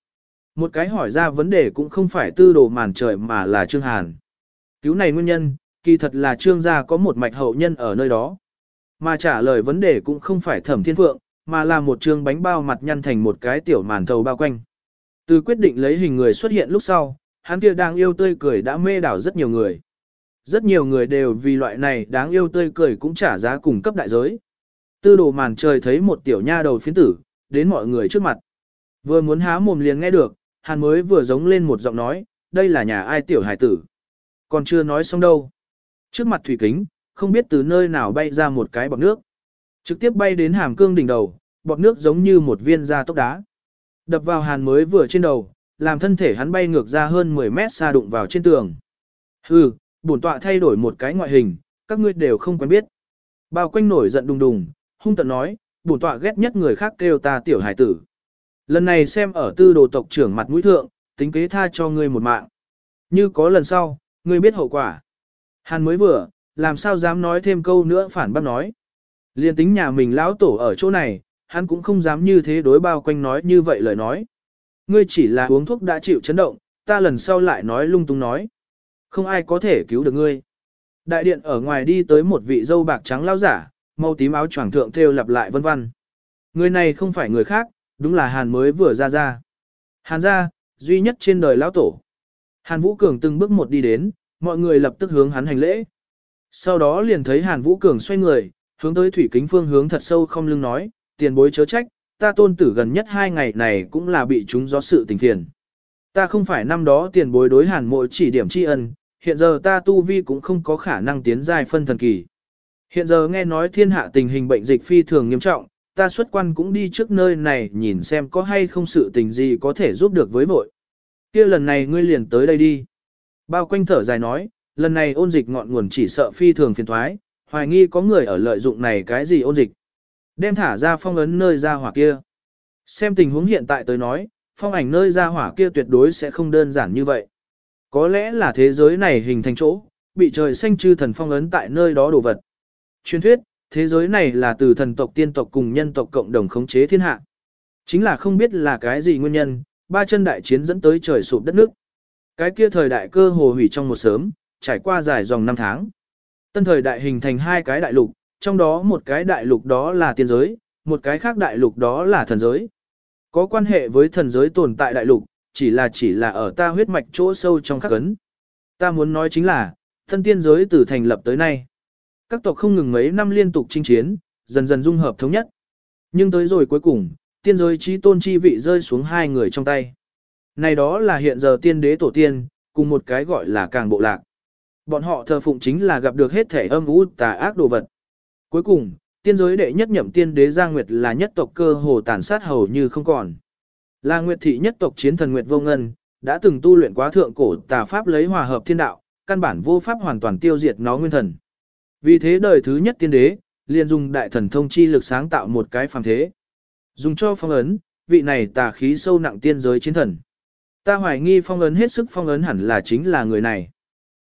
Một cái hỏi ra vấn đề cũng không phải tư đồ màn trời mà là Trương Hàn. Cứu này nguyên nhân, kỳ thật là Trương gia có một mạch hậu nhân ở nơi đó. Mà trả lời vấn đề cũng không phải thẩm thiên phượng, mà là một trương bánh bao mặt nhăn thành một cái tiểu màn thầu bao quanh. Từ quyết định lấy hình người xuất hiện lúc sau, hắn kia đang yêu tươi cười đã mê đảo rất nhiều người. Rất nhiều người đều vì loại này đáng yêu tươi cười cũng trả giá cùng cấp đại giới. Tư đồ màn trời thấy một tiểu nha đầu phiến tử, đến mọi người trước mặt. Vừa muốn há mồm liền nghe được, hàn mới vừa giống lên một giọng nói, đây là nhà ai tiểu hải tử. Còn chưa nói xong đâu. Trước mặt thủy kính, không biết từ nơi nào bay ra một cái bọt nước. Trực tiếp bay đến hàm cương đỉnh đầu, bọt nước giống như một viên da tốc đá. Đập vào hàn mới vừa trên đầu, làm thân thể hắn bay ngược ra hơn 10 mét xa đụng vào trên tường. Hừ, bổn tọa thay đổi một cái ngoại hình, các ngươi đều không quen biết. Bao quanh nổi giận đùng đùng, hung tận nói, bổn tọa ghét nhất người khác kêu ta tiểu hải tử. Lần này xem ở tư đồ tộc trưởng mặt mũi thượng, tính kế tha cho ngươi một mạng. Như có lần sau, ngươi biết hậu quả. Hàn mới vừa, làm sao dám nói thêm câu nữa phản bác nói. Liên tính nhà mình lão tổ ở chỗ này, hắn cũng không dám như thế đối bao quanh nói như vậy lời nói. Ngươi chỉ là uống thuốc đã chịu chấn động, ta lần sau lại nói lung tung nói. Không ai có thể cứu được ngươi. Đại điện ở ngoài đi tới một vị dâu bạc trắng lao giả, màu tím áo choàng thượng thêu lặp lại vân vân. Người này không phải người khác, đúng là Hàn mới vừa ra ra. Hàn ra, duy nhất trên đời lão tổ. Hàn Vũ Cường từng bước một đi đến, mọi người lập tức hướng hắn hành lễ. Sau đó liền thấy Hàn Vũ Cường xoay người, hướng tới thủy kính phương hướng thật sâu không lưng nói, tiền bối chớ trách, ta tôn tử gần nhất hai ngày này cũng là bị chúng do sự tình phiền. Ta không phải năm đó tiền bối đối Hàn mộ chỉ điểm tri ân, hiện giờ ta tu vi cũng không có khả năng tiến dài phân thần kỳ. Hiện giờ nghe nói thiên hạ tình hình bệnh dịch phi thường nghiêm trọng, ta xuất quan cũng đi trước nơi này nhìn xem có hay không sự tình gì có thể giúp được với vội. kia lần này ngươi liền tới đây đi. Bao quanh thở dài nói, lần này ôn dịch ngọn nguồn chỉ sợ phi thường phiền thoái, hoài nghi có người ở lợi dụng này cái gì ôn dịch. Đem thả ra phong ấn nơi ra hỏa kia. Xem tình huống hiện tại tới nói, phong ảnh nơi ra hỏa kia tuyệt đối sẽ không đơn giản như vậy. Có lẽ là thế giới này hình thành chỗ, bị trời xanh chư thần phong ấn tại nơi đó đồ vật. Truyền thuyết, thế giới này là từ thần tộc tiên tộc cùng nhân tộc cộng đồng khống chế thiên hạ. Chính là không biết là cái gì nguyên nhân, ba chân đại chiến dẫn tới trời sụp đất nước. Cái kia thời đại cơ hồ hủy trong một sớm, trải qua dài dòng năm tháng. Tân thời đại hình thành hai cái đại lục, trong đó một cái đại lục đó là tiên giới, một cái khác đại lục đó là thần giới. Có quan hệ với thần giới tồn tại đại lục, chỉ là chỉ là ở ta huyết mạch chỗ sâu trong khắc ấn. Ta muốn nói chính là, thân tiên giới từ thành lập tới nay. Các tộc không ngừng mấy năm liên tục chinh chiến, dần dần dung hợp thống nhất. Nhưng tới rồi cuối cùng, tiên giới trí tôn chi vị rơi xuống hai người trong tay. Này đó là hiện giờ tiên đế tổ tiên, cùng một cái gọi là càng bộ lạc. Bọn họ thờ phụng chính là gặp được hết thể âm u tà ác đồ vật. Cuối cùng, tiên giới đệ nhất nhậm tiên đế Giang Nguyệt là nhất tộc cơ hồ tàn sát hầu như không còn. Là Nguyệt thị nhất tộc chiến thần Nguyệt Vô Ngân, đã từng tu luyện quá thượng cổ tà pháp lấy hòa hợp thiên đạo, căn bản vô pháp hoàn toàn tiêu diệt nó nguyên thần. Vì thế đời thứ nhất tiên đế, liền dùng đại thần thông chi lực sáng tạo một cái phàm thế. Dùng cho phong ấn, vị này tà khí sâu nặng tiên giới chiến thần. Ta hoài nghi phong ấn hết sức phong ấn hẳn là chính là người này.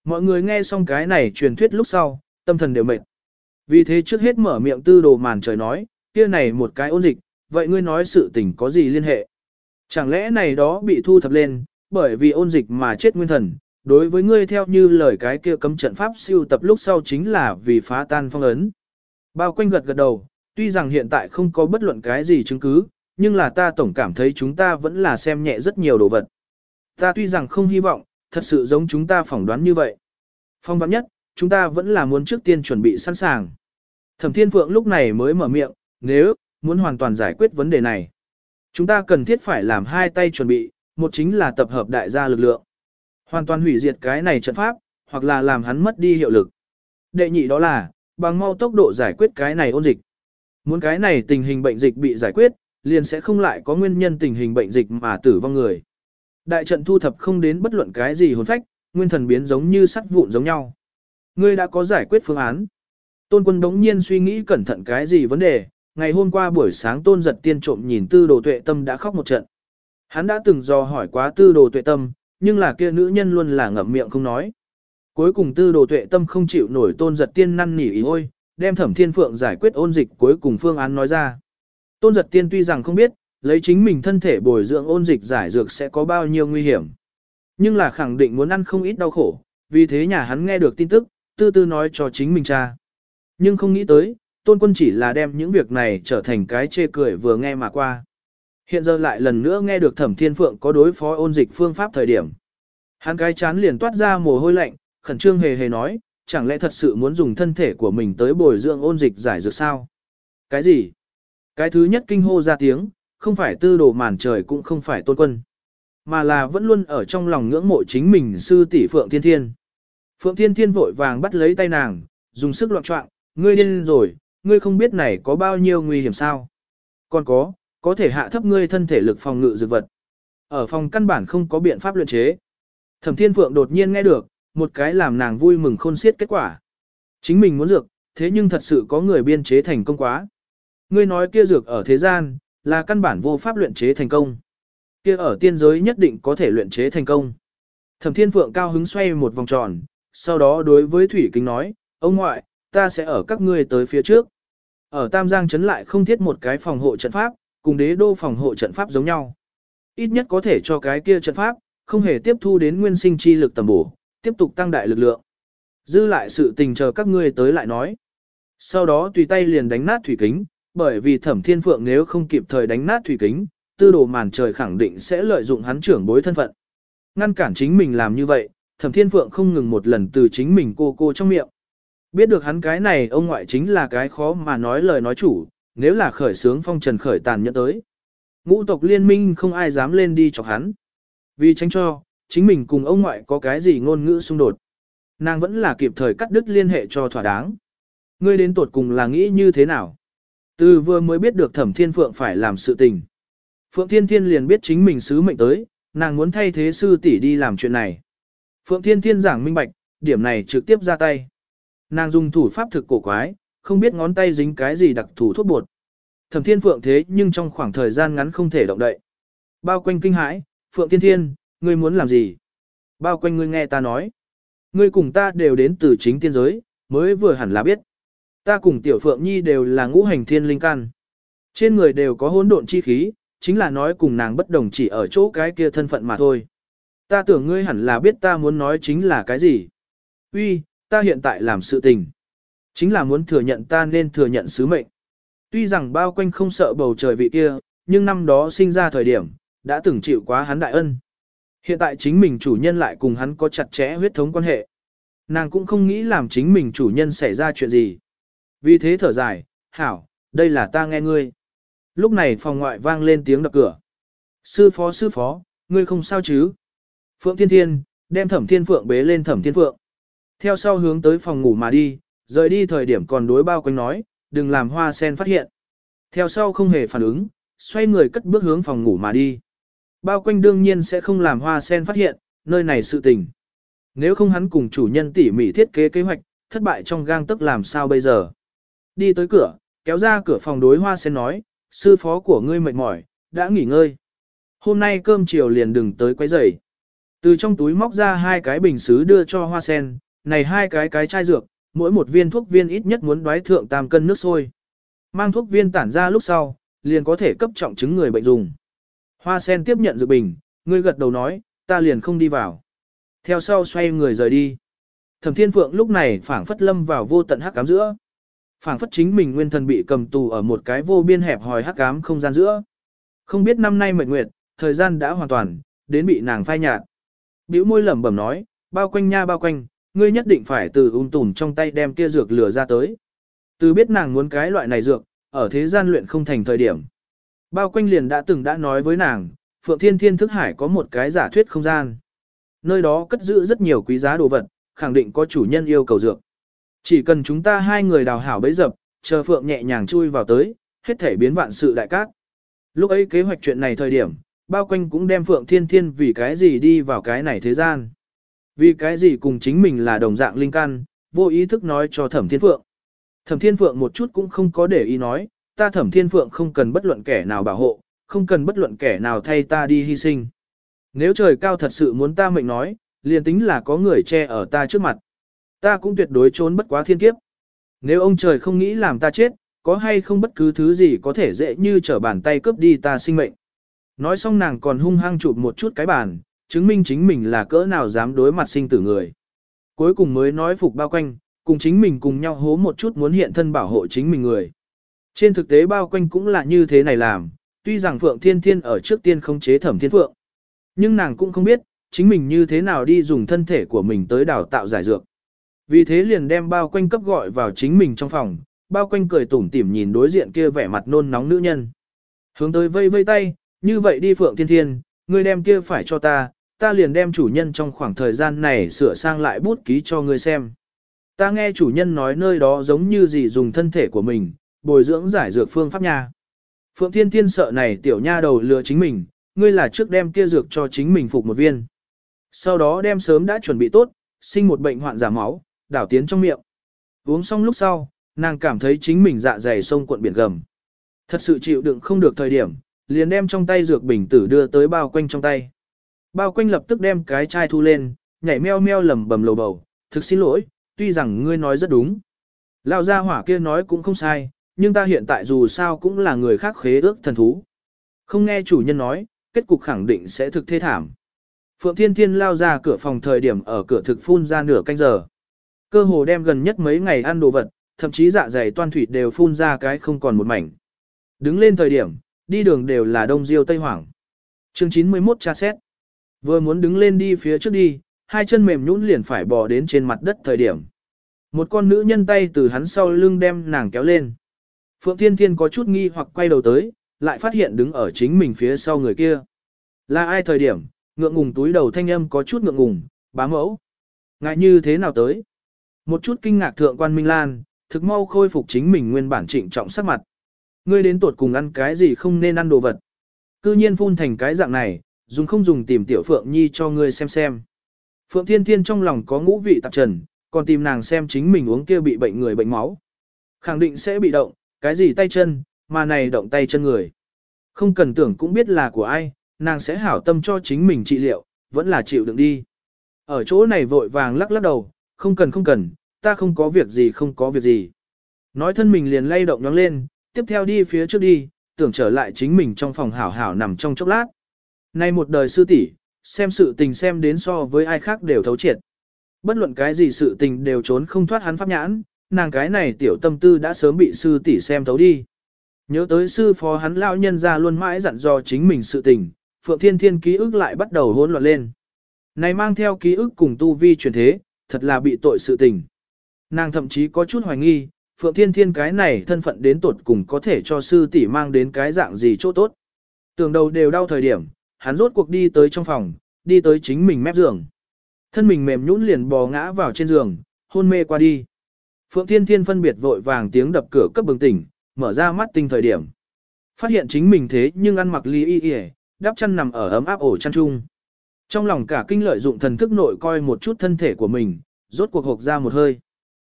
Mọi người nghe xong cái này truyền thuyết lúc sau, tâm thần đều mệt. Vì thế trước hết mở miệng tư đồ màn trời nói, kia này một cái ôn dịch, vậy ngươi nói sự tình có gì liên hệ? Chẳng lẽ này đó bị thu thập lên, bởi vì ôn dịch mà chết nguyên thần, đối với ngươi theo như lời cái kia cấm trận pháp siêu tập lúc sau chính là vì phá tan phong ấn. Bao quanh gật gật đầu, tuy rằng hiện tại không có bất luận cái gì chứng cứ, nhưng là ta tổng cảm thấy chúng ta vẫn là xem nhẹ rất nhiều đồ vật. Ta tuy rằng không hy vọng, thật sự giống chúng ta phỏng đoán như vậy. Phong vắn nhất, chúng ta vẫn là muốn trước tiên chuẩn bị sẵn sàng. Thẩm Thiên Phượng lúc này mới mở miệng, nếu, muốn hoàn toàn giải quyết vấn đề này. Chúng ta cần thiết phải làm hai tay chuẩn bị, một chính là tập hợp đại gia lực lượng. Hoàn toàn hủy diệt cái này trận pháp, hoặc là làm hắn mất đi hiệu lực. Đệ nhị đó là, bằng mau tốc độ giải quyết cái này ôn dịch. Muốn cái này tình hình bệnh dịch bị giải quyết, liền sẽ không lại có nguyên nhân tình hình bệnh dịch mà tử vong người. Đại trận thu thập không đến bất luận cái gì hồn phách, nguyên thần biến giống như sắt vụn giống nhau. Ngươi đã có giải quyết phương án. Tôn quân đống nhiên suy nghĩ cẩn thận cái gì vấn đề, ngày hôm qua buổi sáng tôn giật tiên trộm nhìn tư đồ tuệ tâm đã khóc một trận. Hắn đã từng do hỏi quá tư đồ tuệ tâm, nhưng là kia nữ nhân luôn là ngậm miệng không nói. Cuối cùng tư đồ tuệ tâm không chịu nổi tôn giật tiên năn nỉ ý ôi, đem thẩm thiên phượng giải quyết ôn dịch cuối cùng phương án nói ra. Tôn giật tiên tuy rằng không biết, lấy chính mình thân thể bồi dưỡng ôn dịch giải dược sẽ có bao nhiêu nguy hiểm. Nhưng là khẳng định muốn ăn không ít đau khổ, vì thế nhà hắn nghe được tin tức, tư tư nói cho chính mình cha. Nhưng không nghĩ tới, tôn quân chỉ là đem những việc này trở thành cái chê cười vừa nghe mà qua. Hiện giờ lại lần nữa nghe được thẩm thiên phượng có đối phó ôn dịch phương pháp thời điểm. Hắn cái chán liền toát ra mồ hôi lạnh, khẩn trương hề hề nói, chẳng lẽ thật sự muốn dùng thân thể của mình tới bồi dưỡng ôn dịch giải dược sao? Cái gì? Cái thứ nhất kinh hô ra tiếng, không phải tư đồ màn trời cũng không phải tôn quân, mà là vẫn luôn ở trong lòng ngưỡng mộ chính mình sư tỷ Phượng Thiên Thiên. Phượng Thiên Thiên vội vàng bắt lấy tay nàng, dùng sức loạn trọng, ngươi điên rồi, ngươi không biết này có bao nhiêu nguy hiểm sao? Còn có, có thể hạ thấp ngươi thân thể lực phòng ngự dược vật. Ở phòng căn bản không có biện pháp luyện chế. Thẩm Thiên Phượng đột nhiên nghe được, một cái làm nàng vui mừng khôn xiết kết quả. Chính mình muốn dược, thế nhưng thật sự có người biên chế thành công quá. Ngươi nói kia dược ở thế gian, là căn bản vô pháp luyện chế thành công. Kia ở tiên giới nhất định có thể luyện chế thành công. Thẩm Thiên Phượng cao hứng xoay một vòng tròn, sau đó đối với Thủy Kính nói, ông ngoại, ta sẽ ở các ngươi tới phía trước. Ở Tam Giang trấn lại không thiết một cái phòng hộ trận pháp, cùng đế đô phòng hộ trận pháp giống nhau. Ít nhất có thể cho cái kia trận pháp, không hề tiếp thu đến nguyên sinh chi lực tầm bổ, tiếp tục tăng đại lực lượng. Dư lại sự tình chờ các ngươi tới lại nói. Sau đó tùy tay liền đánh nát thủy kính, bởi vì thẩm thiên phượng nếu không kịp thời đánh nát thủy kính, tư đồ màn trời khẳng định sẽ lợi dụng hắn trưởng bối thân phận. Ngăn cản chính mình làm như vậy, thẩm thiên phượng không ngừng một lần từ chính mình cô cô trong miệng. Biết được hắn cái này ông ngoại chính là cái khó mà nói lời nói chủ, nếu là khởi sướng phong trần khởi tàn nhẫn tới. Ngũ tộc liên minh không ai dám lên đi chọc hắn. Vì tránh cho, chính mình cùng ông ngoại có cái gì ngôn ngữ xung đột. Nàng vẫn là kịp thời cắt đứt liên hệ cho thỏa đáng. Ngươi đến tột cùng là nghĩ như thế nào? Từ vừa mới biết được thẩm thiên phượng phải làm sự tình. Phượng Thiên Thiên liền biết chính mình sứ mệnh tới, nàng muốn thay thế sư tỷ đi làm chuyện này. Phượng Thiên Thiên giảng minh bạch, điểm này trực tiếp ra tay. Nàng dùng thủ pháp thực cổ quái, không biết ngón tay dính cái gì đặc thủ thuốc bột. Thẩm Thiên Phượng thế nhưng trong khoảng thời gian ngắn không thể động đậy. Bao quanh kinh hãi, Phượng Thiên Thiên, ngươi muốn làm gì? Bao quanh ngươi nghe ta nói. Ngươi cùng ta đều đến từ chính tiên giới, mới vừa hẳn là biết. Ta cùng Tiểu Phượng Nhi đều là ngũ hành thiên linh căn. Trên người đều có hỗn độn chi khí, chính là nói cùng nàng bất đồng chỉ ở chỗ cái kia thân phận mà thôi. Ta tưởng ngươi hẳn là biết ta muốn nói chính là cái gì. Uy, ta hiện tại làm sự tình. Chính là muốn thừa nhận ta nên thừa nhận sứ mệnh. Tuy rằng bao quanh không sợ bầu trời vị kia, nhưng năm đó sinh ra thời điểm, đã từng chịu quá hắn đại ân. Hiện tại chính mình chủ nhân lại cùng hắn có chặt chẽ huyết thống quan hệ. Nàng cũng không nghĩ làm chính mình chủ nhân xảy ra chuyện gì. Vì thế thở dài, hảo, đây là ta nghe ngươi. Lúc này phòng ngoại vang lên tiếng đập cửa. Sư phó sư phó, ngươi không sao chứ? Phượng Thiên Thiên, đem thẩm thiên phượng bế lên thẩm thiên phượng. Theo sau hướng tới phòng ngủ mà đi, rời đi thời điểm còn đối bao quanh nói, đừng làm hoa sen phát hiện. Theo sau không hề phản ứng, xoay người cất bước hướng phòng ngủ mà đi. Bao quanh đương nhiên sẽ không làm hoa sen phát hiện, nơi này sự tình. Nếu không hắn cùng chủ nhân tỉ mỉ thiết kế kế hoạch, thất bại trong gang tức làm sao bây giờ. đi tới cửa, kéo ra cửa phòng đối hoa sen nói, sư phó của ngươi mệt mỏi, đã nghỉ ngơi. Hôm nay cơm chiều liền đừng tới quấy rầy. Từ trong túi móc ra hai cái bình xứ đưa cho hoa sen, này hai cái cái chai dược, mỗi một viên thuốc viên ít nhất muốn đoái thượng tam cân nước sôi. Mang thuốc viên tản ra lúc sau, liền có thể cấp trọng chứng người bệnh dùng. Hoa sen tiếp nhận dược bình, ngươi gật đầu nói, ta liền không đi vào. Theo sau xoay người rời đi. Thẩm Thiên Phượng lúc này phảng phất lâm vào vô tận hắc ám giữa. Phảng phất chính mình nguyên thần bị cầm tù ở một cái vô biên hẹp hòi hắc ám không gian giữa. Không biết năm nay mệnh nguyệt, thời gian đã hoàn toàn, đến bị nàng phai nhạt. Bĩu môi lẩm bẩm nói, bao quanh nha bao quanh, ngươi nhất định phải từ ung tùm trong tay đem kia dược lửa ra tới. Từ biết nàng muốn cái loại này dược, ở thế gian luyện không thành thời điểm. Bao quanh liền đã từng đã nói với nàng, Phượng Thiên Thiên Thức Hải có một cái giả thuyết không gian. Nơi đó cất giữ rất nhiều quý giá đồ vật, khẳng định có chủ nhân yêu cầu dược. Chỉ cần chúng ta hai người đào hảo bấy dập, chờ Phượng nhẹ nhàng chui vào tới, hết thể biến vạn sự đại cát. Lúc ấy kế hoạch chuyện này thời điểm, bao quanh cũng đem Phượng Thiên Thiên vì cái gì đi vào cái này thế gian. Vì cái gì cùng chính mình là đồng dạng linh căn, vô ý thức nói cho Thẩm Thiên Phượng. Thẩm Thiên Phượng một chút cũng không có để ý nói, ta Thẩm Thiên Phượng không cần bất luận kẻ nào bảo hộ, không cần bất luận kẻ nào thay ta đi hy sinh. Nếu trời cao thật sự muốn ta mệnh nói, liền tính là có người che ở ta trước mặt. Ta cũng tuyệt đối trốn bất quá thiên kiếp. Nếu ông trời không nghĩ làm ta chết, có hay không bất cứ thứ gì có thể dễ như trở bàn tay cướp đi ta sinh mệnh. Nói xong nàng còn hung hăng chụp một chút cái bàn, chứng minh chính mình là cỡ nào dám đối mặt sinh tử người. Cuối cùng mới nói phục bao quanh, cùng chính mình cùng nhau hố một chút muốn hiện thân bảo hộ chính mình người. Trên thực tế bao quanh cũng là như thế này làm, tuy rằng Phượng Thiên Thiên ở trước tiên không chế thẩm thiên Phượng. Nhưng nàng cũng không biết, chính mình như thế nào đi dùng thân thể của mình tới đào tạo giải dược. Vì thế liền đem bao quanh cấp gọi vào chính mình trong phòng, bao quanh cười tủm tỉm nhìn đối diện kia vẻ mặt nôn nóng nữ nhân. Hướng tới vây vây tay, như vậy đi Phượng Thiên Thiên, ngươi đem kia phải cho ta, ta liền đem chủ nhân trong khoảng thời gian này sửa sang lại bút ký cho ngươi xem. Ta nghe chủ nhân nói nơi đó giống như gì dùng thân thể của mình, bồi dưỡng giải dược phương pháp nha. Phượng Thiên Thiên sợ này tiểu nha đầu lừa chính mình, ngươi là trước đem kia dược cho chính mình phục một viên. Sau đó đem sớm đã chuẩn bị tốt, sinh một bệnh hoạn giả máu, đảo tiến trong miệng. Uống xong lúc sau, nàng cảm thấy chính mình dạ dày sông cuộn biển gầm. Thật sự chịu đựng không được thời điểm, liền đem trong tay dược bình tử đưa tới bao quanh trong tay. Bao quanh lập tức đem cái chai thu lên, nhảy meo meo lầm bầm lầu bầu, thực xin lỗi, tuy rằng ngươi nói rất đúng. Lão gia hỏa kia nói cũng không sai, nhưng ta hiện tại dù sao cũng là người khác khế ước thần thú. Không nghe chủ nhân nói, kết cục khẳng định sẽ thực thê thảm. Phượng Thiên Thiên lao ra cửa phòng thời điểm ở cửa thực phun ra nửa canh giờ. Cơ hồ đem gần nhất mấy ngày ăn đồ vật, thậm chí dạ dày toan thủy đều phun ra cái không còn một mảnh. Đứng lên thời điểm, đi đường đều là đông diêu tây hoảng. Chương 91 tra xét. Vừa muốn đứng lên đi phía trước đi, hai chân mềm nhũn liền phải bò đến trên mặt đất thời điểm. Một con nữ nhân tay từ hắn sau lưng đem nàng kéo lên. Phượng Thiên Thiên có chút nghi hoặc quay đầu tới, lại phát hiện đứng ở chính mình phía sau người kia. Là ai thời điểm, ngượng ngùng túi đầu thanh âm có chút ngượng ngùng, bá mẫu. Ngại như thế nào tới? Một chút kinh ngạc thượng quan Minh Lan, thực mau khôi phục chính mình nguyên bản trịnh trọng sắc mặt. Ngươi đến tuột cùng ăn cái gì không nên ăn đồ vật. Cư nhiên phun thành cái dạng này, dùng không dùng tìm tiểu Phượng Nhi cho ngươi xem xem. Phượng Thiên Thiên trong lòng có ngũ vị tạp trần, còn tìm nàng xem chính mình uống kia bị bệnh người bệnh máu. Khẳng định sẽ bị động, cái gì tay chân, mà này động tay chân người. Không cần tưởng cũng biết là của ai, nàng sẽ hảo tâm cho chính mình trị liệu, vẫn là chịu đựng đi. Ở chỗ này vội vàng lắc lắc đầu, không cần không cần, ta không có việc gì không có việc gì. Nói thân mình liền lay động nhóng lên, tiếp theo đi phía trước đi, tưởng trở lại chính mình trong phòng hảo hảo nằm trong chốc lát. Nay một đời sư tỷ, xem sự tình xem đến so với ai khác đều thấu triệt. Bất luận cái gì sự tình đều trốn không thoát hắn pháp nhãn, nàng cái này tiểu tâm tư đã sớm bị sư tỷ xem thấu đi. Nhớ tới sư phó hắn lão nhân ra luôn mãi dặn dò chính mình sự tình, Phượng Thiên Thiên ký ức lại bắt đầu hỗn loạn lên. Này mang theo ký ức cùng tu vi truyền thế, thật là bị tội sự tình. Nàng thậm chí có chút hoài nghi, Phượng Thiên Thiên cái này thân phận đến tột cùng có thể cho sư tỷ mang đến cái dạng gì chỗ tốt. Tường đầu đều đau thời điểm, hắn rốt cuộc đi tới trong phòng, đi tới chính mình mép giường. Thân mình mềm nhũn liền bò ngã vào trên giường, hôn mê qua đi. Phượng Thiên Thiên phân biệt vội vàng tiếng đập cửa cấp bừng tỉnh, mở ra mắt tinh thời điểm. Phát hiện chính mình thế nhưng ăn mặc ly y y, đắp chăn nằm ở ấm áp ổ chăn chung. Trong lòng cả kinh lợi dụng thần thức nội coi một chút thân thể của mình, rốt cuộc hộp ra một hơi.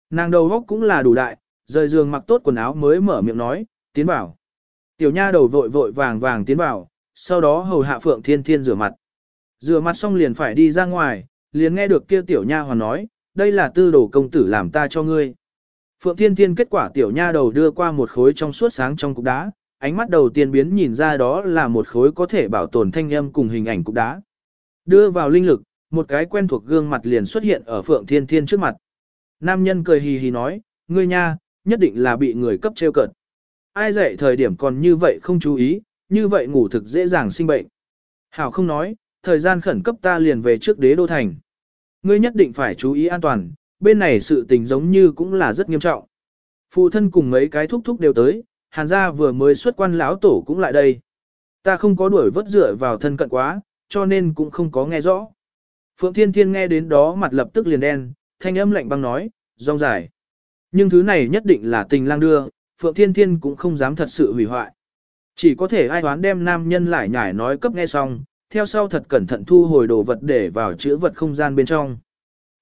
Nàng đầu góc cũng là đủ đại, rời giường mặc tốt quần áo mới mở miệng nói, tiến vào. Tiểu nha đầu vội vội vàng vàng tiến vào, sau đó hầu hạ Phượng Thiên Thiên rửa mặt. Rửa mặt xong liền phải đi ra ngoài, liền nghe được kia tiểu nha hoàn nói, đây là tư đồ công tử làm ta cho ngươi. Phượng Thiên Thiên kết quả tiểu nha đầu đưa qua một khối trong suốt sáng trong cục đá, ánh mắt đầu tiên biến nhìn ra đó là một khối có thể bảo tồn thanh âm cùng hình ảnh cục đá. Đưa vào linh lực, một cái quen thuộc gương mặt liền xuất hiện ở Phượng Thiên Thiên trước mặt. Nam nhân cười hì hì nói, ngươi nha, nhất định là bị người cấp trêu cợt. Ai dạy thời điểm còn như vậy không chú ý, như vậy ngủ thực dễ dàng sinh bệnh. Hảo không nói, thời gian khẩn cấp ta liền về trước đế đô thành. Ngươi nhất định phải chú ý an toàn, bên này sự tình giống như cũng là rất nghiêm trọng. Phụ thân cùng mấy cái thúc thúc đều tới, hàn gia vừa mới xuất quan lão tổ cũng lại đây. Ta không có đuổi vớt dựa vào thân cận quá, cho nên cũng không có nghe rõ. Phượng Thiên Thiên nghe đến đó mặt lập tức liền đen, thanh âm lạnh băng nói, rong dài. Nhưng thứ này nhất định là tình lang đưa, Phượng Thiên Thiên cũng không dám thật sự hủy hoại. Chỉ có thể ai đoán đem nam nhân lại nhải nói cấp nghe xong, theo sau thật cẩn thận thu hồi đồ vật để vào chữ vật không gian bên trong.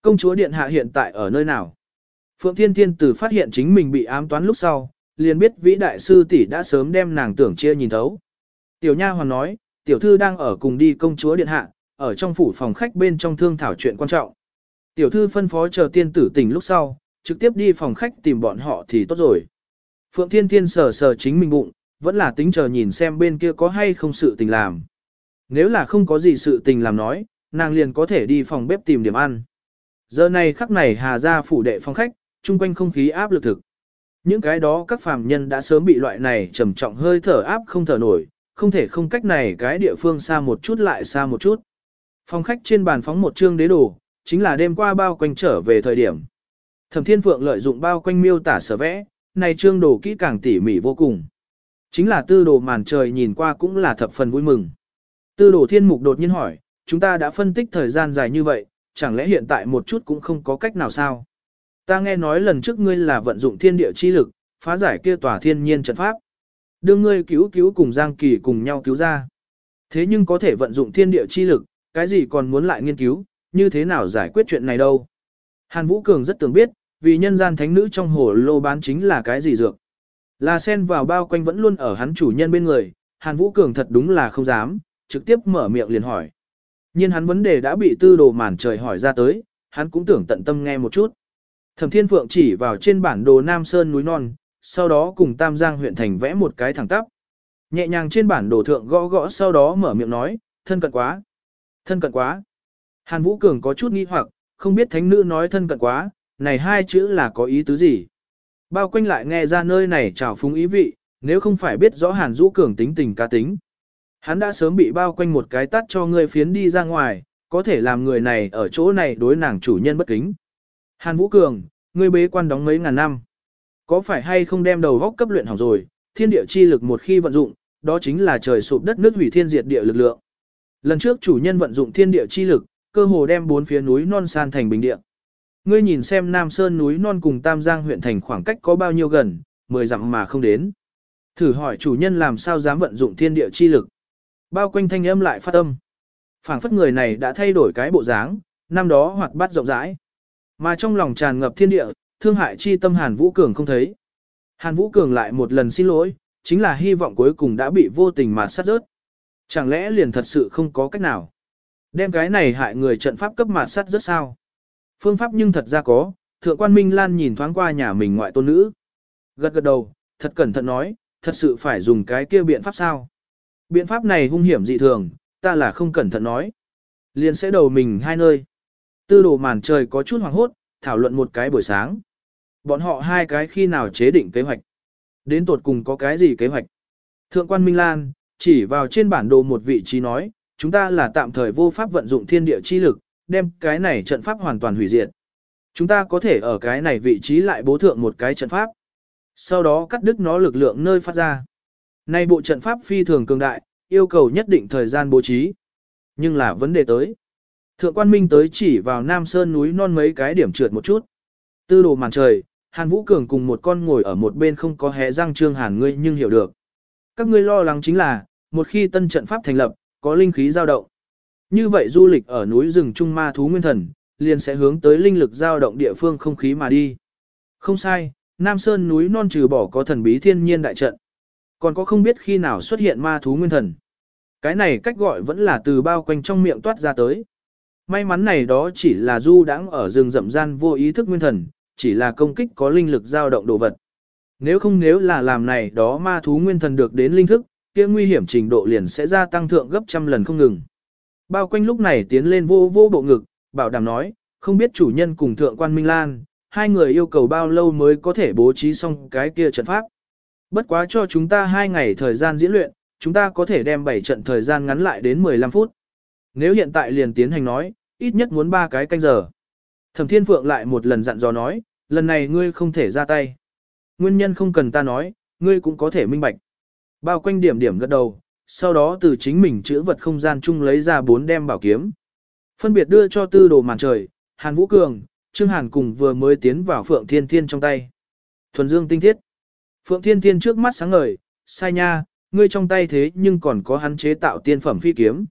Công chúa Điện Hạ hiện tại ở nơi nào? Phượng Thiên Thiên từ phát hiện chính mình bị ám toán lúc sau, liền biết vĩ đại sư tỷ đã sớm đem nàng tưởng chia nhìn thấu. Tiểu Nha hoàn nói, tiểu thư đang ở cùng đi công chúa Điện Hạ, ở trong phủ phòng khách bên trong thương thảo chuyện quan trọng. Tiểu thư phân phó chờ tiên tử tỉnh lúc sau, trực tiếp đi phòng khách tìm bọn họ thì tốt rồi. Phượng Thiên Thiên sờ sờ chính mình bụng, vẫn là tính chờ nhìn xem bên kia có hay không sự tình làm. Nếu là không có gì sự tình làm nói, nàng liền có thể đi phòng bếp tìm điểm ăn. Giờ này khắc này hà ra phủ đệ phòng khách, chung quanh không khí áp lực thực. Những cái đó các phàm nhân đã sớm bị loại này trầm trọng hơi thở áp không thở nổi, không thể không cách này cái địa phương xa một chút lại xa một chút. Phòng khách trên bàn phóng một chương đế đồ, chính là đêm qua bao quanh trở về thời điểm. Thẩm Thiên Phượng lợi dụng bao quanh miêu tả sở vẽ, này chương đồ kỹ càng tỉ mỉ vô cùng. Chính là tư đồ màn trời nhìn qua cũng là thập phần vui mừng. Tư đồ thiên mục đột nhiên hỏi, chúng ta đã phân tích thời gian dài như vậy, chẳng lẽ hiện tại một chút cũng không có cách nào sao? Ta nghe nói lần trước ngươi là vận dụng thiên địa chi lực, phá giải kia tòa thiên nhiên trận pháp. Đưa ngươi cứu cứu cùng Giang Kỳ cùng nhau cứu ra. Thế nhưng có thể vận dụng thiên địa chi lực, cái gì còn muốn lại nghiên cứu, như thế nào giải quyết chuyện này đâu? Hàn Vũ Cường rất tưởng biết, vì nhân gian thánh nữ trong hồ lô bán chính là cái gì dược. Là sen vào bao quanh vẫn luôn ở hắn chủ nhân bên người, Hàn Vũ Cường thật đúng là không dám, trực tiếp mở miệng liền hỏi. Nhưng hắn vấn đề đã bị tư đồ màn trời hỏi ra tới, hắn cũng tưởng tận tâm nghe một chút. Thẩm Thiên Phượng chỉ vào trên bản đồ Nam Sơn núi non, sau đó cùng Tam Giang huyện thành vẽ một cái thẳng tắp. Nhẹ nhàng trên bản đồ thượng gõ gõ sau đó mở miệng nói, thân cận quá. Thân cận quá. Hàn Vũ Cường có chút nghi hoặc, không biết thánh nữ nói thân cận quá, này hai chữ là có ý tứ gì. Bao quanh lại nghe ra nơi này trào phúng ý vị, nếu không phải biết rõ Hàn Vũ Cường tính tình cá tính. Hắn đã sớm bị bao quanh một cái tắt cho ngươi phiến đi ra ngoài, có thể làm người này ở chỗ này đối nàng chủ nhân bất kính. Hàn Vũ Cường, ngươi bế quan đóng mấy ngàn năm. Có phải hay không đem đầu góc cấp luyện hỏng rồi, thiên địa chi lực một khi vận dụng, đó chính là trời sụp đất nước hủy thiên diệt địa lực lượng. Lần trước chủ nhân vận dụng thiên địa chi lực, cơ hồ đem bốn phía núi non san thành bình địa. Ngươi nhìn xem Nam Sơn núi non cùng Tam Giang huyện thành khoảng cách có bao nhiêu gần, mười dặm mà không đến. Thử hỏi chủ nhân làm sao dám vận dụng thiên địa chi lực. Bao quanh thanh âm lại phát âm. phảng phất người này đã thay đổi cái bộ dáng, năm đó hoạt bát rộng rãi. Mà trong lòng tràn ngập thiên địa, thương hại chi tâm Hàn Vũ Cường không thấy. Hàn Vũ Cường lại một lần xin lỗi, chính là hy vọng cuối cùng đã bị vô tình mà sát rớt. Chẳng lẽ liền thật sự không có cách nào? Đem cái này hại người trận pháp cấp mà sát rớt sao? Phương pháp nhưng thật ra có, thượng quan Minh Lan nhìn thoáng qua nhà mình ngoại tôn nữ. Gật gật đầu, thật cẩn thận nói, thật sự phải dùng cái kia biện pháp sao? Biện pháp này hung hiểm dị thường, ta là không cẩn thận nói. Liền sẽ đầu mình hai nơi. Tư đồ màn trời có chút hoàng hốt, thảo luận một cái buổi sáng. Bọn họ hai cái khi nào chế định kế hoạch? Đến tột cùng có cái gì kế hoạch? Thượng quan Minh Lan, chỉ vào trên bản đồ một vị trí nói, chúng ta là tạm thời vô pháp vận dụng thiên địa chi lực, đem cái này trận pháp hoàn toàn hủy diệt. Chúng ta có thể ở cái này vị trí lại bố thượng một cái trận pháp. Sau đó cắt đứt nó lực lượng nơi phát ra. Nay bộ trận pháp phi thường cường đại, yêu cầu nhất định thời gian bố trí. Nhưng là vấn đề tới. Thượng quan minh tới chỉ vào Nam Sơn núi non mấy cái điểm trượt một chút. Tư đồ màn trời, Hàn Vũ Cường cùng một con ngồi ở một bên không có hé răng trương hàn ngươi nhưng hiểu được. Các ngươi lo lắng chính là, một khi tân trận pháp thành lập, có linh khí dao động. Như vậy du lịch ở núi rừng Trung Ma Thú Nguyên Thần, liền sẽ hướng tới linh lực dao động địa phương không khí mà đi. Không sai, Nam Sơn núi non trừ bỏ có thần bí thiên nhiên đại trận. Còn có không biết khi nào xuất hiện ma thú nguyên thần. Cái này cách gọi vẫn là từ bao quanh trong miệng toát ra tới. May mắn này đó chỉ là du đãng ở rừng rậm gian vô ý thức nguyên thần, chỉ là công kích có linh lực dao động đồ vật. Nếu không nếu là làm này đó ma thú nguyên thần được đến linh thức, kia nguy hiểm trình độ liền sẽ gia tăng thượng gấp trăm lần không ngừng. Bao quanh lúc này tiến lên vô vô bộ ngực, bảo đảm nói, không biết chủ nhân cùng thượng quan Minh Lan, hai người yêu cầu bao lâu mới có thể bố trí xong cái kia trận pháp. Bất quá cho chúng ta hai ngày thời gian diễn luyện, chúng ta có thể đem bảy trận thời gian ngắn lại đến 15 phút. Nếu hiện tại liền tiến hành nói, ít nhất muốn ba cái canh giờ. Thẩm Thiên Phượng lại một lần dặn dò nói, lần này ngươi không thể ra tay. Nguyên nhân không cần ta nói, ngươi cũng có thể minh bạch. Bao quanh điểm điểm gật đầu, sau đó từ chính mình chữa vật không gian chung lấy ra bốn đem bảo kiếm. Phân biệt đưa cho tư đồ màn trời, Hàn Vũ Cường, Trương Hàn cùng vừa mới tiến vào Phượng Thiên Thiên trong tay. Thuần Dương tinh thiết. Phượng Thiên Thiên trước mắt sáng ngời, sai nha, ngươi trong tay thế nhưng còn có hắn chế tạo tiên phẩm phi kiếm.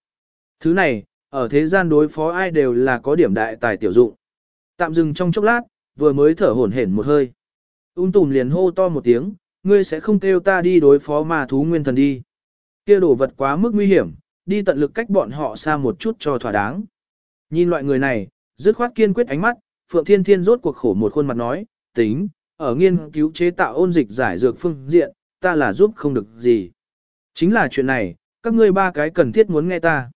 Thứ này, ở thế gian đối phó ai đều là có điểm đại tài tiểu dụng. Tạm dừng trong chốc lát, vừa mới thở hổn hển một hơi. Ung tùm liền hô to một tiếng, ngươi sẽ không kêu ta đi đối phó mà thú nguyên thần đi. Kia đồ vật quá mức nguy hiểm, đi tận lực cách bọn họ xa một chút cho thỏa đáng. Nhìn loại người này, dứt khoát kiên quyết ánh mắt, Phượng Thiên Thiên rốt cuộc khổ một khuôn mặt nói, tính, ở nghiên cứu chế tạo ôn dịch giải dược phương diện, ta là giúp không được gì. Chính là chuyện này, các ngươi ba cái cần thiết muốn nghe ta.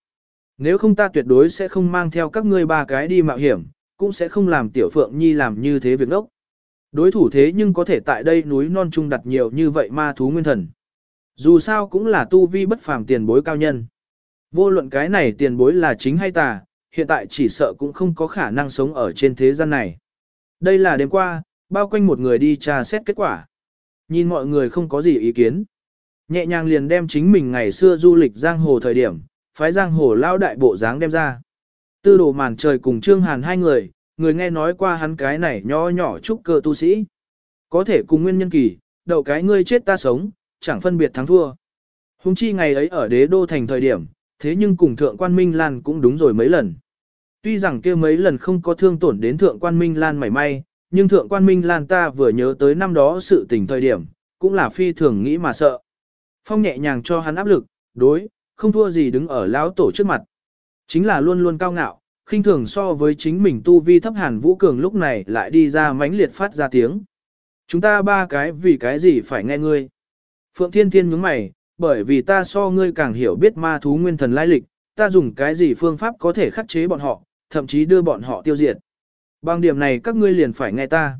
Nếu không ta tuyệt đối sẽ không mang theo các ngươi ba cái đi mạo hiểm, cũng sẽ không làm tiểu phượng nhi làm như thế việc đốc. Đối thủ thế nhưng có thể tại đây núi non trung đặt nhiều như vậy ma thú nguyên thần. Dù sao cũng là tu vi bất phàm tiền bối cao nhân. Vô luận cái này tiền bối là chính hay tà, hiện tại chỉ sợ cũng không có khả năng sống ở trên thế gian này. Đây là đêm qua, bao quanh một người đi tra xét kết quả. Nhìn mọi người không có gì ý kiến. Nhẹ nhàng liền đem chính mình ngày xưa du lịch giang hồ thời điểm, phái giang hồ lao đại bộ dáng đem ra. Tư đồ màn trời cùng Trương Hàn hai người, người nghe nói qua hắn cái này nho nhỏ trúc cơ tu sĩ. Có thể cùng nguyên nhân kỳ, đầu cái ngươi chết ta sống, chẳng phân biệt thắng thua. Hùng chi ngày ấy ở đế đô thành thời điểm, thế nhưng cùng thượng quan Minh Lan cũng đúng rồi mấy lần. Tuy rằng kia mấy lần không có thương tổn đến thượng quan Minh Lan mảy may, nhưng thượng quan Minh Lan ta vừa nhớ tới năm đó sự tình thời điểm, cũng là phi thường nghĩ mà sợ. Phong nhẹ nhàng cho hắn áp lực, đối, không thua gì đứng ở lão tổ trước mặt. Chính là luôn luôn cao ngạo, khinh thường so với chính mình tu vi thấp hàn vũ cường lúc này lại đi ra mãnh liệt phát ra tiếng. Chúng ta ba cái vì cái gì phải nghe ngươi. Phượng Thiên Thiên nhướng mày, bởi vì ta so ngươi càng hiểu biết ma thú nguyên thần lai lịch, ta dùng cái gì phương pháp có thể khắc chế bọn họ, thậm chí đưa bọn họ tiêu diệt. Bằng điểm này các ngươi liền phải nghe ta.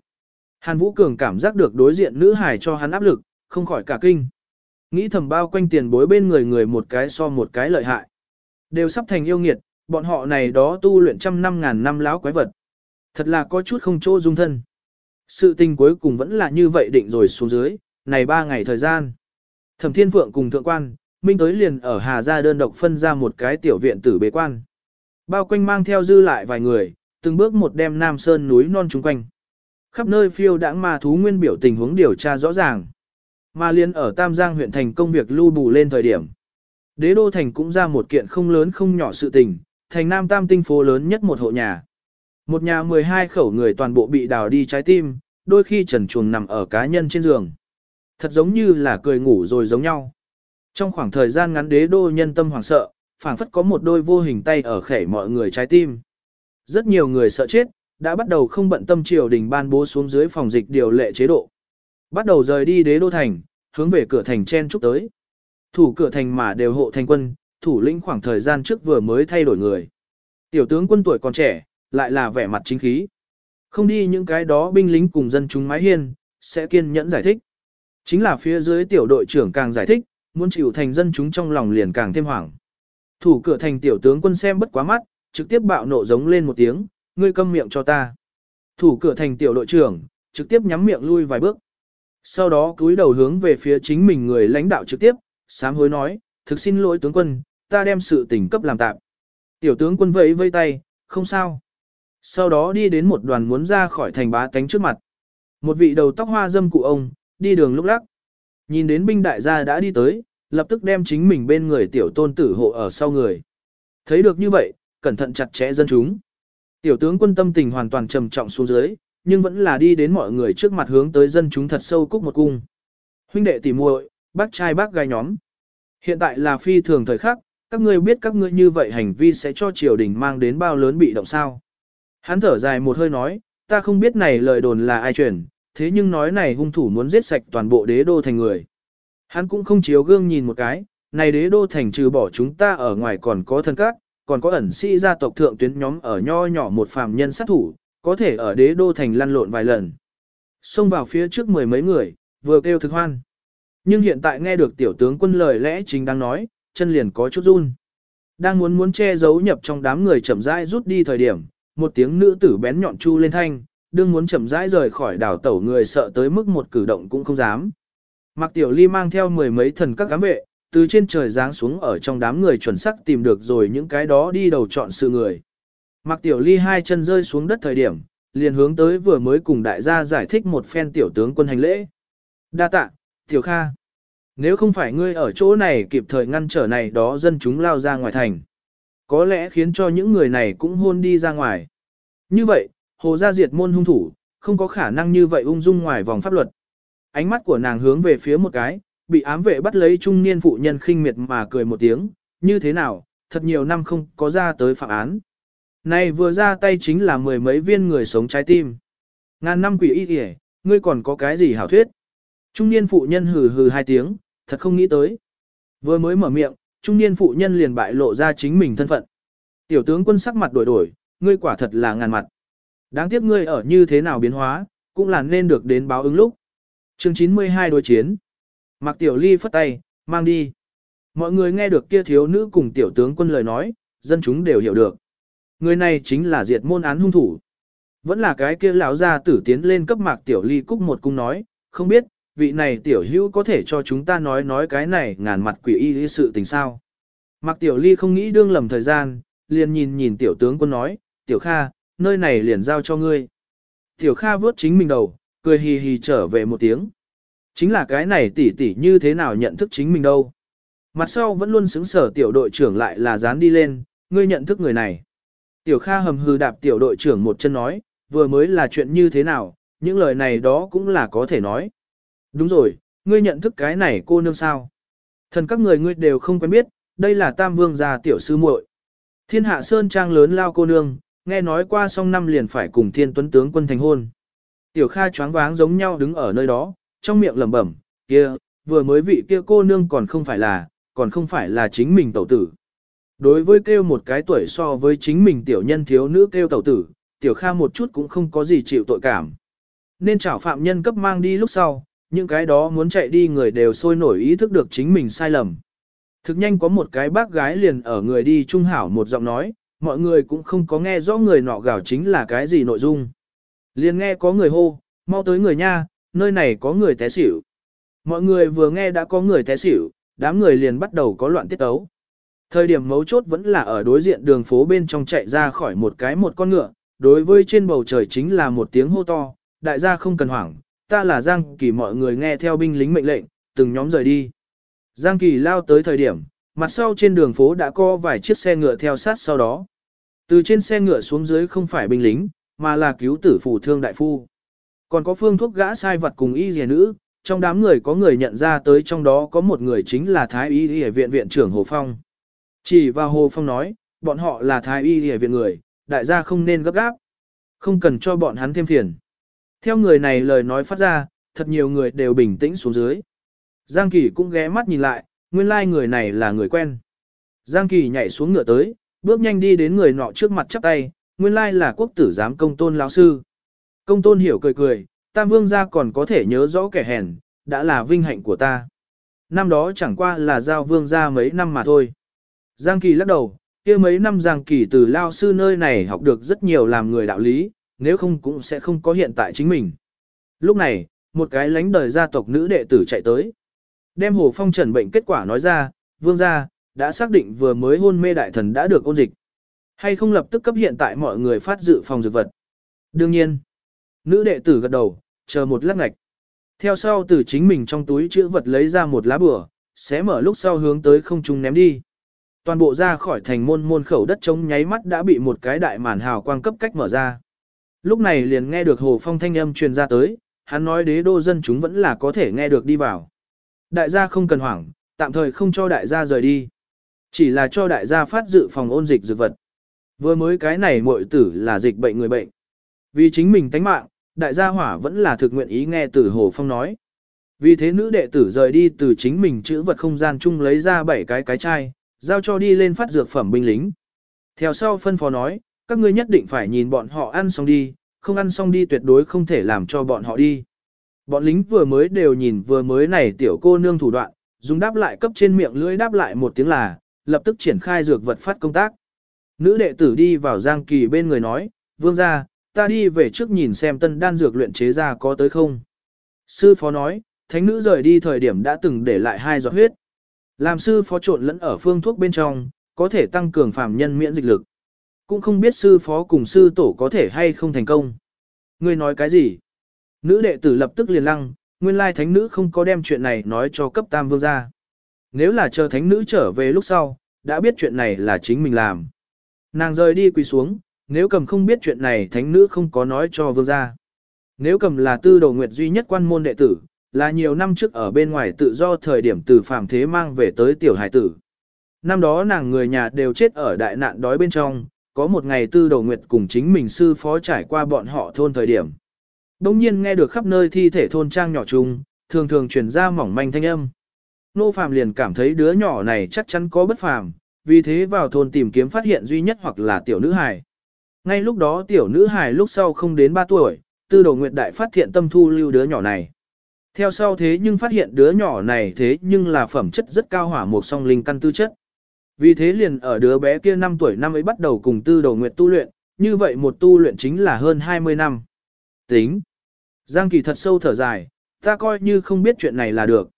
Hàn Vũ Cường cảm giác được đối diện nữ hải cho hắn áp lực, không khỏi cả kinh. Nghĩ thầm bao quanh tiền bối bên người người một cái so một cái lợi hại. Đều sắp thành yêu nghiệt, bọn họ này đó tu luyện trăm năm ngàn năm láo quái vật. Thật là có chút không chỗ dung thân. Sự tình cuối cùng vẫn là như vậy định rồi xuống dưới, này ba ngày thời gian. Thẩm Thiên Phượng cùng thượng quan, Minh tới liền ở Hà Gia đơn độc phân ra một cái tiểu viện tử bế quan. Bao quanh mang theo dư lại vài người, từng bước một đem Nam Sơn núi non chúng quanh. Khắp nơi phiêu đãng ma thú nguyên biểu tình huống điều tra rõ ràng. Mà liên ở Tam Giang huyện thành công việc lưu bù lên thời điểm. Đế đô thành cũng ra một kiện không lớn không nhỏ sự tình, thành Nam Tam tinh phố lớn nhất một hộ nhà. Một nhà 12 khẩu người toàn bộ bị đào đi trái tim, đôi khi trần chuồng nằm ở cá nhân trên giường. Thật giống như là cười ngủ rồi giống nhau. Trong khoảng thời gian ngắn đế đô nhân tâm hoảng sợ, phảng phất có một đôi vô hình tay ở khẻ mọi người trái tim. Rất nhiều người sợ chết, đã bắt đầu không bận tâm triều đình ban bố xuống dưới phòng dịch điều lệ chế độ. Bắt đầu rời đi đế đô thành, hướng về cửa thành chen chúc tới. Thủ cửa thành mà đều hộ thành quân, thủ lĩnh khoảng thời gian trước vừa mới thay đổi người. Tiểu tướng quân tuổi còn trẻ, lại là vẻ mặt chính khí. Không đi những cái đó binh lính cùng dân chúng mái hiên, sẽ kiên nhẫn giải thích. Chính là phía dưới tiểu đội trưởng càng giải thích, muốn chịu thành dân chúng trong lòng liền càng thêm hoảng. Thủ cửa thành tiểu tướng quân xem bất quá mắt, trực tiếp bạo nộ giống lên một tiếng, ngươi câm miệng cho ta. Thủ cửa thành tiểu đội trưởng, trực tiếp nhắm miệng lui vài bước. Sau đó cúi đầu hướng về phía chính mình người lãnh đạo trực tiếp, sám hối nói, thực xin lỗi tướng quân, ta đem sự tình cấp làm tạm. Tiểu tướng quân vẫy vây tay, không sao. Sau đó đi đến một đoàn muốn ra khỏi thành bá tánh trước mặt. Một vị đầu tóc hoa dâm cụ ông, đi đường lúc lắc. Nhìn đến binh đại gia đã đi tới, lập tức đem chính mình bên người tiểu tôn tử hộ ở sau người. Thấy được như vậy, cẩn thận chặt chẽ dân chúng. Tiểu tướng quân tâm tình hoàn toàn trầm trọng xuống dưới, nhưng vẫn là đi đến mọi người trước mặt hướng tới dân chúng thật sâu cúc một cung. Huynh đệ tỉ muội, bác trai bác gái nhóm. Hiện tại là phi thường thời khắc, các ngươi biết các ngươi như vậy hành vi sẽ cho triều đình mang đến bao lớn bị động sao. Hắn thở dài một hơi nói, ta không biết này lời đồn là ai truyền, thế nhưng nói này hung thủ muốn giết sạch toàn bộ đế đô thành người. Hắn cũng không chiếu gương nhìn một cái, này đế đô thành trừ bỏ chúng ta ở ngoài còn có thân các, còn có ẩn sĩ gia tộc thượng tuyến nhóm ở nho nhỏ một phàm nhân sát thủ, có thể ở đế đô thành lăn lộn vài lần. Xông vào phía trước mười mấy người, vừa kêu thực hoan. Nhưng hiện tại nghe được tiểu tướng quân lời lẽ chính đang nói, chân liền có chút run. Đang muốn muốn che giấu nhập trong đám người chậm rãi rút đi thời điểm, một tiếng nữ tử bén nhọn chu lên thanh, đương muốn chậm rãi rời khỏi đảo tẩu người sợ tới mức một cử động cũng không dám. Mạc Tiểu Ly mang theo mười mấy thần các cám vệ, từ trên trời giáng xuống ở trong đám người chuẩn sắc tìm được rồi những cái đó đi đầu chọn sự người. Mạc Tiểu Ly hai chân rơi xuống đất thời điểm, liền hướng tới vừa mới cùng đại gia giải thích một phen tiểu tướng quân hành lễ. Đa tạ, Tiểu Kha. Nếu không phải ngươi ở chỗ này kịp thời ngăn trở này đó dân chúng lao ra ngoài thành. Có lẽ khiến cho những người này cũng hôn đi ra ngoài. Như vậy, hồ gia diệt môn hung thủ, không có khả năng như vậy ung dung ngoài vòng pháp luật. Ánh mắt của nàng hướng về phía một cái, bị ám vệ bắt lấy trung niên phụ nhân khinh miệt mà cười một tiếng, như thế nào, thật nhiều năm không có ra tới phạm án. Này vừa ra tay chính là mười mấy viên người sống trái tim. Ngàn năm quỷ y kìa, ngươi còn có cái gì hảo thuyết. Trung niên phụ nhân hừ hừ hai tiếng, thật không nghĩ tới. Vừa mới mở miệng, trung niên phụ nhân liền bại lộ ra chính mình thân phận. Tiểu tướng quân sắc mặt đổi đổi, ngươi quả thật là ngàn mặt. Đáng tiếc ngươi ở như thế nào biến hóa, cũng là nên được đến báo ứng lúc. Chương 92 đối chiến. Mạc Tiểu Ly phất tay, mang đi. Mọi người nghe được kia thiếu nữ cùng tiểu tướng quân lời nói, dân chúng đều hiểu được. Người này chính là diệt môn án hung thủ. Vẫn là cái kia lão gia tử tiến lên cấp Mạc Tiểu Ly cúc một cung nói, không biết, vị này tiểu hữu có thể cho chúng ta nói nói cái này ngàn mặt quỷ y sự tình sao. Mạc Tiểu Ly không nghĩ đương lầm thời gian, liền nhìn nhìn tiểu tướng quân nói, tiểu kha, nơi này liền giao cho ngươi. Tiểu kha vớt chính mình đầu, cười hì hì trở về một tiếng. Chính là cái này tỷ tỷ như thế nào nhận thức chính mình đâu. Mặt sau vẫn luôn xứng sở tiểu đội trưởng lại là dán đi lên, ngươi nhận thức người này. Tiểu Kha hầm hừ đạp tiểu đội trưởng một chân nói, vừa mới là chuyện như thế nào, những lời này đó cũng là có thể nói. Đúng rồi, ngươi nhận thức cái này cô nương sao? Thần các người ngươi đều không quen biết, đây là Tam Vương gia tiểu sư muội. Thiên hạ sơn trang lớn lao cô nương, nghe nói qua xong năm liền phải cùng thiên tuấn tướng quân thành hôn. Tiểu Kha choáng váng giống nhau đứng ở nơi đó, trong miệng lẩm bẩm, kia, vừa mới vị kia cô nương còn không phải là, còn không phải là chính mình tẩu tử. Đối với kêu một cái tuổi so với chính mình tiểu nhân thiếu nữ kêu tẩu tử, tiểu kha một chút cũng không có gì chịu tội cảm. Nên chảo phạm nhân cấp mang đi lúc sau, những cái đó muốn chạy đi người đều sôi nổi ý thức được chính mình sai lầm. Thực nhanh có một cái bác gái liền ở người đi trung hảo một giọng nói, mọi người cũng không có nghe rõ người nọ gào chính là cái gì nội dung. Liền nghe có người hô, mau tới người nha, nơi này có người té xỉu. Mọi người vừa nghe đã có người té xỉu, đám người liền bắt đầu có loạn tiết tấu. Thời điểm mấu chốt vẫn là ở đối diện đường phố bên trong chạy ra khỏi một cái một con ngựa, đối với trên bầu trời chính là một tiếng hô to, đại gia không cần hoảng, ta là Giang Kỳ mọi người nghe theo binh lính mệnh lệnh, từng nhóm rời đi. Giang Kỳ lao tới thời điểm, mặt sau trên đường phố đã có vài chiếc xe ngựa theo sát sau đó. Từ trên xe ngựa xuống dưới không phải binh lính, mà là cứu tử phủ thương đại phu. Còn có phương thuốc gã sai vật cùng y dìa nữ, trong đám người có người nhận ra tới trong đó có một người chính là Thái y y viện viện trưởng Hồ Phong. Chỉ vào Hồ Phong nói, bọn họ là Thái y y viện người, đại gia không nên gấp gáp. Không cần cho bọn hắn thêm phiền. Theo người này lời nói phát ra, thật nhiều người đều bình tĩnh xuống dưới. Giang Kỳ cũng ghé mắt nhìn lại, nguyên lai like người này là người quen. Giang Kỳ nhảy xuống ngựa tới, bước nhanh đi đến người nọ trước mặt chắp tay, nguyên lai like là quốc tử giám công tôn lão sư. Công tôn hiểu cười cười, tam vương gia còn có thể nhớ rõ kẻ hèn, đã là vinh hạnh của ta. Năm đó chẳng qua là giao vương gia mấy năm mà thôi. Giang Kỳ lắc đầu, kia mấy năm Giang Kỳ từ lao sư nơi này học được rất nhiều làm người đạo lý, nếu không cũng sẽ không có hiện tại chính mình. Lúc này, một cái lánh đời gia tộc nữ đệ tử chạy tới. Đem Hồ Phong trần bệnh kết quả nói ra, vương gia, đã xác định vừa mới hôn mê đại thần đã được ôn dịch. Hay không lập tức cấp hiện tại mọi người phát dự phòng dược vật. Đương nhiên, Nữ đệ tử gật đầu, chờ một lát ngạch. Theo sau từ chính mình trong túi chữ vật lấy ra một lá bửa, xé mở lúc sau hướng tới không trung ném đi. Toàn bộ ra khỏi thành môn môn khẩu đất trống nháy mắt đã bị một cái đại màn hào quang cấp cách mở ra. Lúc này liền nghe được Hồ Phong thanh âm truyền ra tới, hắn nói đế đô dân chúng vẫn là có thể nghe được đi vào. Đại gia không cần hoảng, tạm thời không cho đại gia rời đi. Chỉ là cho đại gia phát dự phòng ôn dịch dược vật. Vừa mới cái này muội tử là dịch bệnh người bệnh. Vì chính mình tánh mạng, đại gia hỏa vẫn là thực nguyện ý nghe từ Hồ Phong nói. Vì thế nữ đệ tử rời đi từ chính mình chữ vật không gian chung lấy ra bảy cái cái chai, giao cho đi lên phát dược phẩm binh lính. Theo sau phân phó nói, các ngươi nhất định phải nhìn bọn họ ăn xong đi, không ăn xong đi tuyệt đối không thể làm cho bọn họ đi. Bọn lính vừa mới đều nhìn vừa mới này tiểu cô nương thủ đoạn, dùng đáp lại cấp trên miệng lưỡi đáp lại một tiếng là, lập tức triển khai dược vật phát công tác. Nữ đệ tử đi vào Giang Kỳ bên người nói, vương ra, ta đi về trước nhìn xem tân đan dược luyện chế ra có tới không. Sư phó nói, thánh nữ rời đi thời điểm đã từng để lại hai giọt huyết. Làm sư phó trộn lẫn ở phương thuốc bên trong, có thể tăng cường phàm nhân miễn dịch lực. Cũng không biết sư phó cùng sư tổ có thể hay không thành công. Ngươi nói cái gì? Nữ đệ tử lập tức liền lăng, nguyên lai thánh nữ không có đem chuyện này nói cho cấp tam vương ra. Nếu là chờ thánh nữ trở về lúc sau, đã biết chuyện này là chính mình làm. Nàng rời đi quỳ xuống, nếu cầm không biết chuyện này thánh nữ không có nói cho vương ra. Nếu cầm là tư đầu nguyệt duy nhất quan môn đệ tử, là nhiều năm trước ở bên ngoài tự do thời điểm từ phàm thế mang về tới tiểu hải tử. Năm đó nàng người nhà đều chết ở đại nạn đói bên trong, có một ngày tư đầu nguyệt cùng chính mình sư phó trải qua bọn họ thôn thời điểm. Đông nhiên nghe được khắp nơi thi thể thôn trang nhỏ trùng, thường thường truyền ra mỏng manh thanh âm. Nô phàm liền cảm thấy đứa nhỏ này chắc chắn có bất phàm, vì thế vào thôn tìm kiếm phát hiện duy nhất hoặc là tiểu nữ hài. Ngay lúc đó tiểu nữ hài lúc sau không đến 3 tuổi, tư đồ nguyệt đại phát hiện tâm thu lưu đứa nhỏ này. Theo sau thế nhưng phát hiện đứa nhỏ này thế nhưng là phẩm chất rất cao hỏa một song linh căn tư chất. Vì thế liền ở đứa bé kia 5 tuổi năm ấy bắt đầu cùng tư đầu nguyệt tu luyện, như vậy một tu luyện chính là hơn 20 năm. Tính. Giang kỳ thật sâu thở dài, ta coi như không biết chuyện này là được.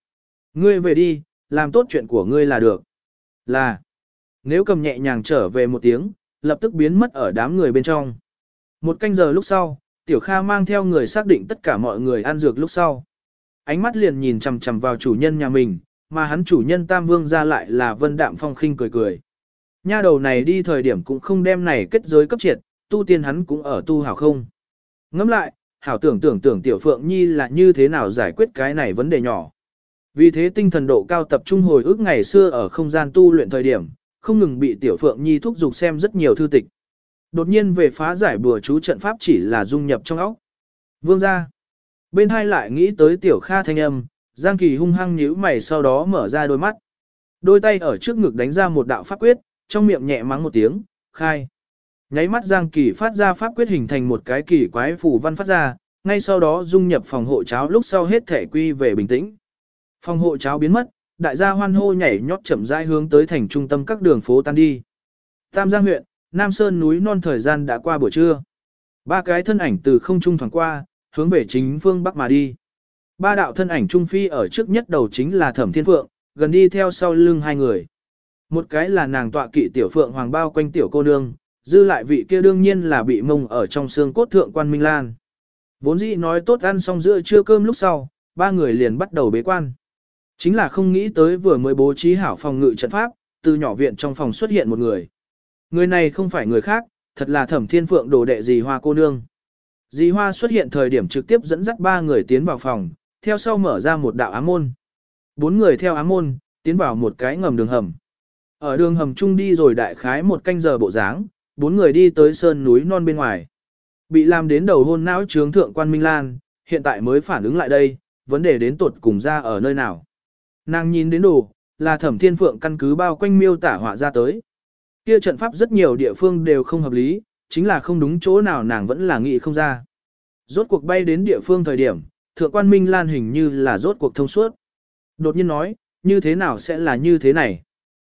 Ngươi về đi, làm tốt chuyện của ngươi là được. Là. Nếu cầm nhẹ nhàng trở về một tiếng, lập tức biến mất ở đám người bên trong. Một canh giờ lúc sau, Tiểu Kha mang theo người xác định tất cả mọi người ăn dược lúc sau. Ánh mắt liền nhìn chằm chằm vào chủ nhân nhà mình, mà hắn chủ nhân Tam Vương ra lại là Vân Đạm Phong khinh cười cười. Nha đầu này đi thời điểm cũng không đem này kết giới cấp triệt, tu tiên hắn cũng ở tu hảo không. Ngẫm lại, hảo tưởng tưởng tưởng Tiểu Phượng Nhi là như thế nào giải quyết cái này vấn đề nhỏ. Vì thế tinh thần độ cao tập trung hồi ức ngày xưa ở không gian tu luyện thời điểm, không ngừng bị Tiểu Phượng Nhi thúc giục xem rất nhiều thư tịch. Đột nhiên về phá giải bùa chú trận pháp chỉ là dung nhập trong óc. Vương gia. Bên hai lại nghĩ tới Tiểu Kha thanh âm, Giang Kỳ hung hăng nhíu mày sau đó mở ra đôi mắt. Đôi tay ở trước ngực đánh ra một đạo pháp quyết, trong miệng nhẹ mắng một tiếng, khai. Nháy mắt Giang Kỳ phát ra pháp quyết hình thành một cái kỳ quái phủ văn phát ra, ngay sau đó dung nhập phòng hộ cháo lúc sau hết thể quy về bình tĩnh. Phòng hộ cháo biến mất, đại gia hoan hô nhảy nhót chậm rãi hướng tới thành trung tâm các đường phố tan đi. Tam Giang huyện, Nam Sơn núi non thời gian đã qua buổi trưa. Ba cái thân ảnh từ không trung thoảng qua, hướng về chính phương bắc mà đi. Ba đạo thân ảnh trung phi ở trước nhất đầu chính là Thẩm Thiên Phượng, gần đi theo sau lưng hai người. Một cái là nàng tọa kỵ tiểu phượng hoàng bao quanh tiểu cô nương, dư lại vị kia đương nhiên là bị mông ở trong xương cốt thượng quan Minh Lan. Vốn dĩ nói tốt ăn xong giữa trưa cơm lúc sau, ba người liền bắt đầu bế quan. Chính là không nghĩ tới vừa mới bố trí hảo phòng ngự trận pháp, từ nhỏ viện trong phòng xuất hiện một người. Người này không phải người khác, thật là thẩm thiên phượng đồ đệ dì hoa cô nương. Dì hoa xuất hiện thời điểm trực tiếp dẫn dắt ba người tiến vào phòng, theo sau mở ra một đạo ám môn. Bốn người theo ám môn, tiến vào một cái ngầm đường hầm. Ở đường hầm chung đi rồi đại khái một canh giờ bộ dáng, bốn người đi tới sơn núi non bên ngoài. Bị làm đến đầu hôn não trướng thượng quan Minh Lan, hiện tại mới phản ứng lại đây, vấn đề đến tuột cùng ra ở nơi nào. Nàng nhìn đến đồ, là thẩm thiên phượng căn cứ bao quanh miêu tả họa ra tới. Kia trận pháp rất nhiều địa phương đều không hợp lý, chính là không đúng chỗ nào nàng vẫn là nghĩ không ra. Rốt cuộc bay đến địa phương thời điểm, thượng quan Minh Lan hình như là rốt cuộc thông suốt. Đột nhiên nói, như thế nào sẽ là như thế này?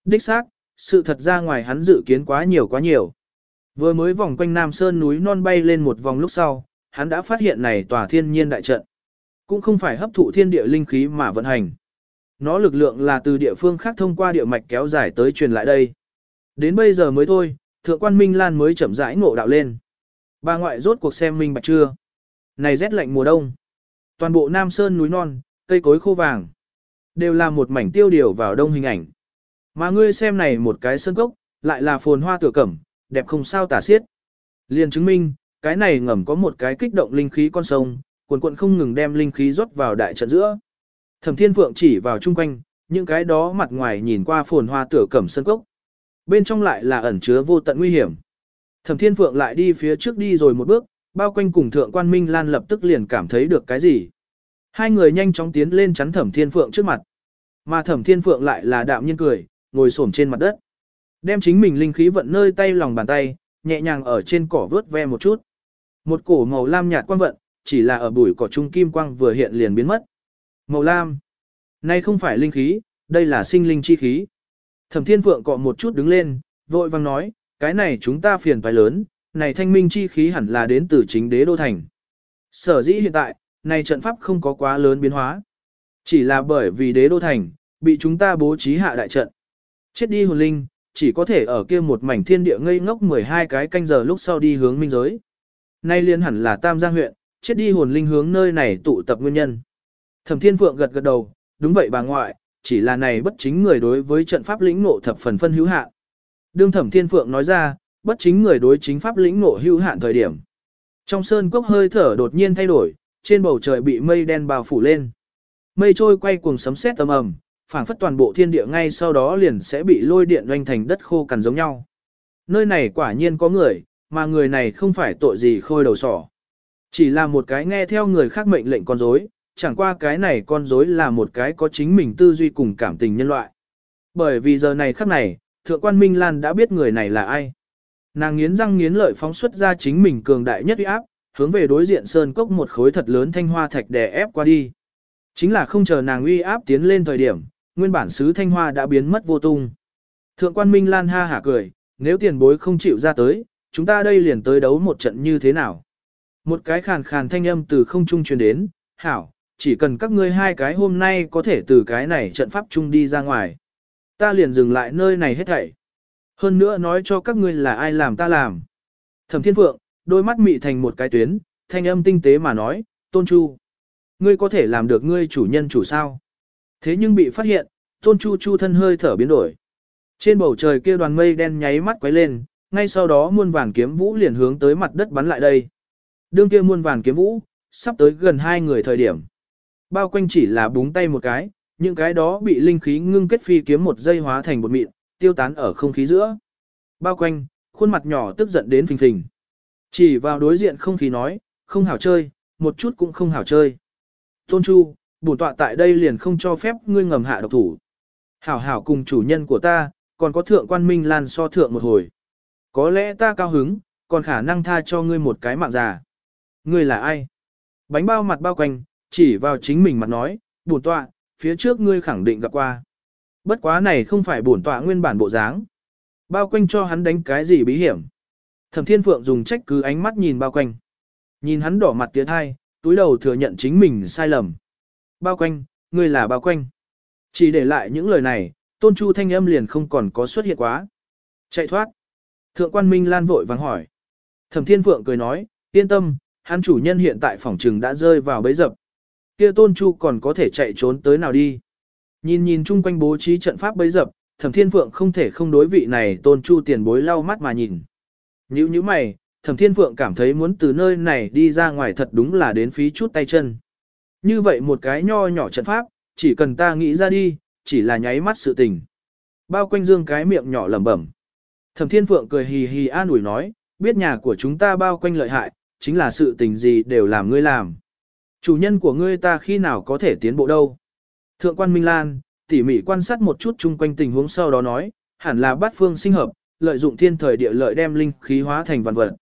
Đích xác, sự thật ra ngoài hắn dự kiến quá nhiều quá nhiều. Vừa mới vòng quanh Nam Sơn núi non bay lên một vòng lúc sau, hắn đã phát hiện này tòa thiên nhiên đại trận. Cũng không phải hấp thụ thiên địa linh khí mà vận hành. Nó lực lượng là từ địa phương khác thông qua địa mạch kéo dài tới truyền lại đây. Đến bây giờ mới thôi, thượng quan Minh Lan mới chậm rãi ngộ đạo lên. Bà ngoại rốt cuộc xem minh bạch chưa? Này rét lạnh mùa đông. Toàn bộ Nam Sơn núi non, cây cối khô vàng. Đều là một mảnh tiêu điều vào đông hình ảnh. Mà ngươi xem này một cái sơn cốc, lại là phồn hoa tựa cẩm, đẹp không sao tả xiết. Liên chứng minh, cái này ngầm có một cái kích động linh khí con sông, cuồn cuộn không ngừng đem linh khí rót vào đại trận giữa. Thẩm Thiên Phượng chỉ vào chung quanh, những cái đó mặt ngoài nhìn qua phồn hoa tựa cẩm sân cốc. Bên trong lại là ẩn chứa vô tận nguy hiểm. Thẩm Thiên Phượng lại đi phía trước đi rồi một bước, bao quanh cùng Thượng Quan Minh Lan lập tức liền cảm thấy được cái gì. Hai người nhanh chóng tiến lên chắn Thẩm Thiên Phượng trước mặt. Mà Thẩm Thiên Phượng lại là đạm nhiên cười, ngồi xổm trên mặt đất. Đem chính mình linh khí vận nơi tay lòng bàn tay, nhẹ nhàng ở trên cỏ vớt ve một chút. Một cổ màu lam nhạt quang vận, chỉ là ở bụi cỏ trung kim quang vừa hiện liền biến mất. Màu lam. Nay không phải linh khí, đây là sinh linh chi khí. Thẩm Thiên Phượng cọ một chút đứng lên, vội vang nói, cái này chúng ta phiền phải lớn, này thanh minh chi khí hẳn là đến từ chính đế đô thành. Sở dĩ hiện tại, này trận pháp không có quá lớn biến hóa. Chỉ là bởi vì đế đô thành, bị chúng ta bố trí hạ đại trận. Chết đi hồn linh, chỉ có thể ở kia một mảnh thiên địa ngây ngốc 12 cái canh giờ lúc sau đi hướng minh giới. Nay liên hẳn là Tam Giang huyện, chết đi hồn linh hướng nơi này tụ tập nguyên nhân. Thẩm Thiên Phượng gật gật đầu, đúng vậy bà ngoại, chỉ là này bất chính người đối với trận pháp lĩnh ngộ thập phần phân hữu hạn. Đương Thẩm Thiên Phượng nói ra, bất chính người đối chính pháp lĩnh ngộ hữu hạn thời điểm. Trong sơn cốc hơi thở đột nhiên thay đổi, trên bầu trời bị mây đen bao phủ lên. Mây trôi quay cuồng sấm sét âm ầm, phảng phất toàn bộ thiên địa ngay sau đó liền sẽ bị lôi điện doanh thành đất khô cằn giống nhau. Nơi này quả nhiên có người, mà người này không phải tội gì khôi đầu sỏ. Chỉ là một cái nghe theo người khác mệnh lệnh con rối, chẳng qua cái này con rối là một cái có chính mình tư duy cùng cảm tình nhân loại. Bởi vì giờ này khắc này, Thượng quan Minh Lan đã biết người này là ai. Nàng nghiến răng nghiến lợi phóng xuất ra chính mình cường đại nhất uy áp, hướng về đối diện sơn cốc một khối thật lớn thanh hoa thạch đè ép qua đi. Chính là không chờ nàng uy áp tiến lên thời điểm, nguyên bản sứ thanh hoa đã biến mất vô tung. Thượng quan Minh Lan ha hả cười, nếu tiền bối không chịu ra tới, chúng ta đây liền tới đấu một trận như thế nào. Một cái khàn khàn thanh âm từ không trung truyền đến, hảo, chỉ cần các ngươi hai cái hôm nay có thể từ cái này trận pháp chung đi ra ngoài. Ta liền dừng lại nơi này hết thảy. Hơn nữa nói cho các ngươi là ai làm ta làm. Thẩm Thiên Phượng, đôi mắt mị thành một cái tuyến, thanh âm tinh tế mà nói, Tôn Chu. Ngươi có thể làm được ngươi chủ nhân chủ sao. Thế nhưng bị phát hiện, Tôn Chu Chu thân hơi thở biến đổi. Trên bầu trời kia đoàn mây đen nháy mắt quấy lên, ngay sau đó muôn vàng kiếm vũ liền hướng tới mặt đất bắn lại đây. Đương kia muôn vàng kiếm vũ, sắp tới gần hai người thời điểm. Bao quanh chỉ là búng tay một cái, những cái đó bị linh khí ngưng kết phi kiếm một giây hóa thành bột mịn, tiêu tán ở không khí giữa. Bao quanh, khuôn mặt nhỏ tức giận đến phình phình. Chỉ vào đối diện không khí nói, không hảo chơi, một chút cũng không hảo chơi. Tôn Chu, bổn tọa tại đây liền không cho phép ngươi ngầm hạ độc thủ. Hảo hảo cùng chủ nhân của ta, còn có thượng quan minh lan so thượng một hồi. Có lẽ ta cao hứng, còn khả năng tha cho ngươi một cái mạng già. Ngươi là ai? Bánh bao mặt bao quanh, chỉ vào chính mình mặt nói, bổn tọa, phía trước ngươi khẳng định gặp qua. Bất quá này không phải bổn tọa nguyên bản bộ dáng. Bao quanh cho hắn đánh cái gì bí hiểm. Thẩm Thiên Phượng dùng trách cứ ánh mắt nhìn bao quanh. Nhìn hắn đỏ mặt tiến hai, túi đầu thừa nhận chính mình sai lầm. Bao quanh, ngươi là bao quanh. Chỉ để lại những lời này, tôn chu thanh âm liền không còn có xuất hiện quá. Chạy thoát. Thượng quan Minh Lan vội vàng hỏi. Thẩm Thiên Phượng cười nói, yên tâm, hắn chủ nhân hiện tại phòng trừng đã rơi vào bấy dập. Kia tôn chu còn có thể chạy trốn tới nào đi. Nhìn nhìn chung quanh bố trí trận pháp bấy dập, Thẩm Thiên Phượng không thể không đối vị này tôn chu tiền bối lau mắt mà nhìn. Nhữ như mày, Thẩm Thiên Phượng cảm thấy muốn từ nơi này đi ra ngoài thật đúng là đến phí chút tay chân. Như vậy một cái nho nhỏ trận pháp, chỉ cần ta nghĩ ra đi, chỉ là nháy mắt sự tình. Bao quanh dương cái miệng nhỏ lẩm bẩm. Thẩm Thiên Phượng cười hì hì an ủi nói, biết nhà của chúng ta bao quanh lợi hại, chính là sự tình gì đều làm ngươi làm. Chủ nhân của ngươi ta khi nào có thể tiến bộ đâu. Thượng quan Minh Lan, tỉ mỉ quan sát một chút chung quanh tình huống sau đó nói, hẳn là bát phương sinh hợp, lợi dụng thiên thời địa lợi đem linh khí hóa thành vạn vật.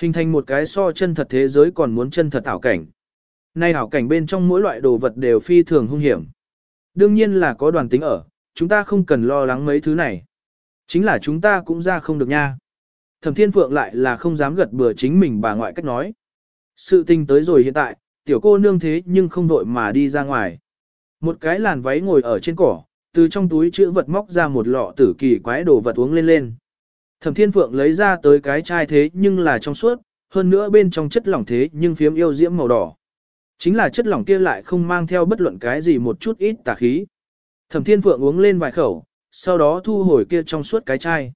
Hình thành một cái so chân thật thế giới còn muốn chân thật ảo cảnh. Nay hảo cảnh bên trong mỗi loại đồ vật đều phi thường hung hiểm. Đương nhiên là có đoàn tính ở, chúng ta không cần lo lắng mấy thứ này. Chính là chúng ta cũng ra không được nha. Thẩm Thiên Phượng lại là không dám gật bừa chính mình bà ngoại cách nói. Sự tình tới rồi hiện tại, tiểu cô nương thế nhưng không vội mà đi ra ngoài. Một cái làn váy ngồi ở trên cỏ, từ trong túi chữ vật móc ra một lọ tử kỳ quái đồ vật uống lên lên. Thẩm Thiên Phượng lấy ra tới cái chai thế nhưng là trong suốt, hơn nữa bên trong chất lỏng thế nhưng phiếm yêu diễm màu đỏ. Chính là chất lỏng kia lại không mang theo bất luận cái gì một chút ít tà khí. Thẩm Thiên Phượng uống lên vài khẩu, sau đó thu hồi kia trong suốt cái chai.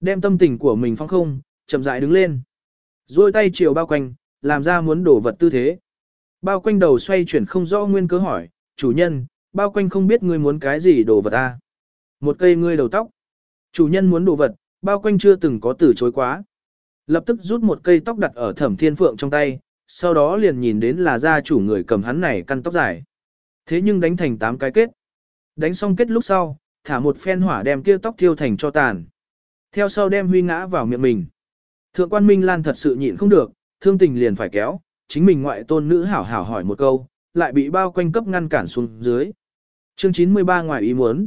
Đem tâm tình của mình phong không, chậm rãi đứng lên. Rồi tay chiều bao quanh, làm ra muốn đổ vật tư thế. Bao quanh đầu xoay chuyển không rõ nguyên cớ hỏi, chủ nhân, bao quanh không biết ngươi muốn cái gì đồ vật ta. Một cây ngươi đầu tóc. Chủ nhân muốn đồ vật, bao quanh chưa từng có từ chối quá. Lập tức rút một cây tóc đặt ở thẩm thiên phượng trong tay, sau đó liền nhìn đến là gia chủ người cầm hắn này căn tóc dài. Thế nhưng đánh thành 8 cái kết. Đánh xong kết lúc sau, thả một phen hỏa đem kia tóc thiêu thành cho tàn. Theo sau đem huy ngã vào miệng mình. Thượng quan Minh Lan thật sự nhịn không được, thương tình liền phải kéo, chính mình ngoại tôn nữ hảo hảo hỏi một câu, lại bị bao quanh cấp ngăn cản xuống dưới. Chương 93 ngoài ý muốn.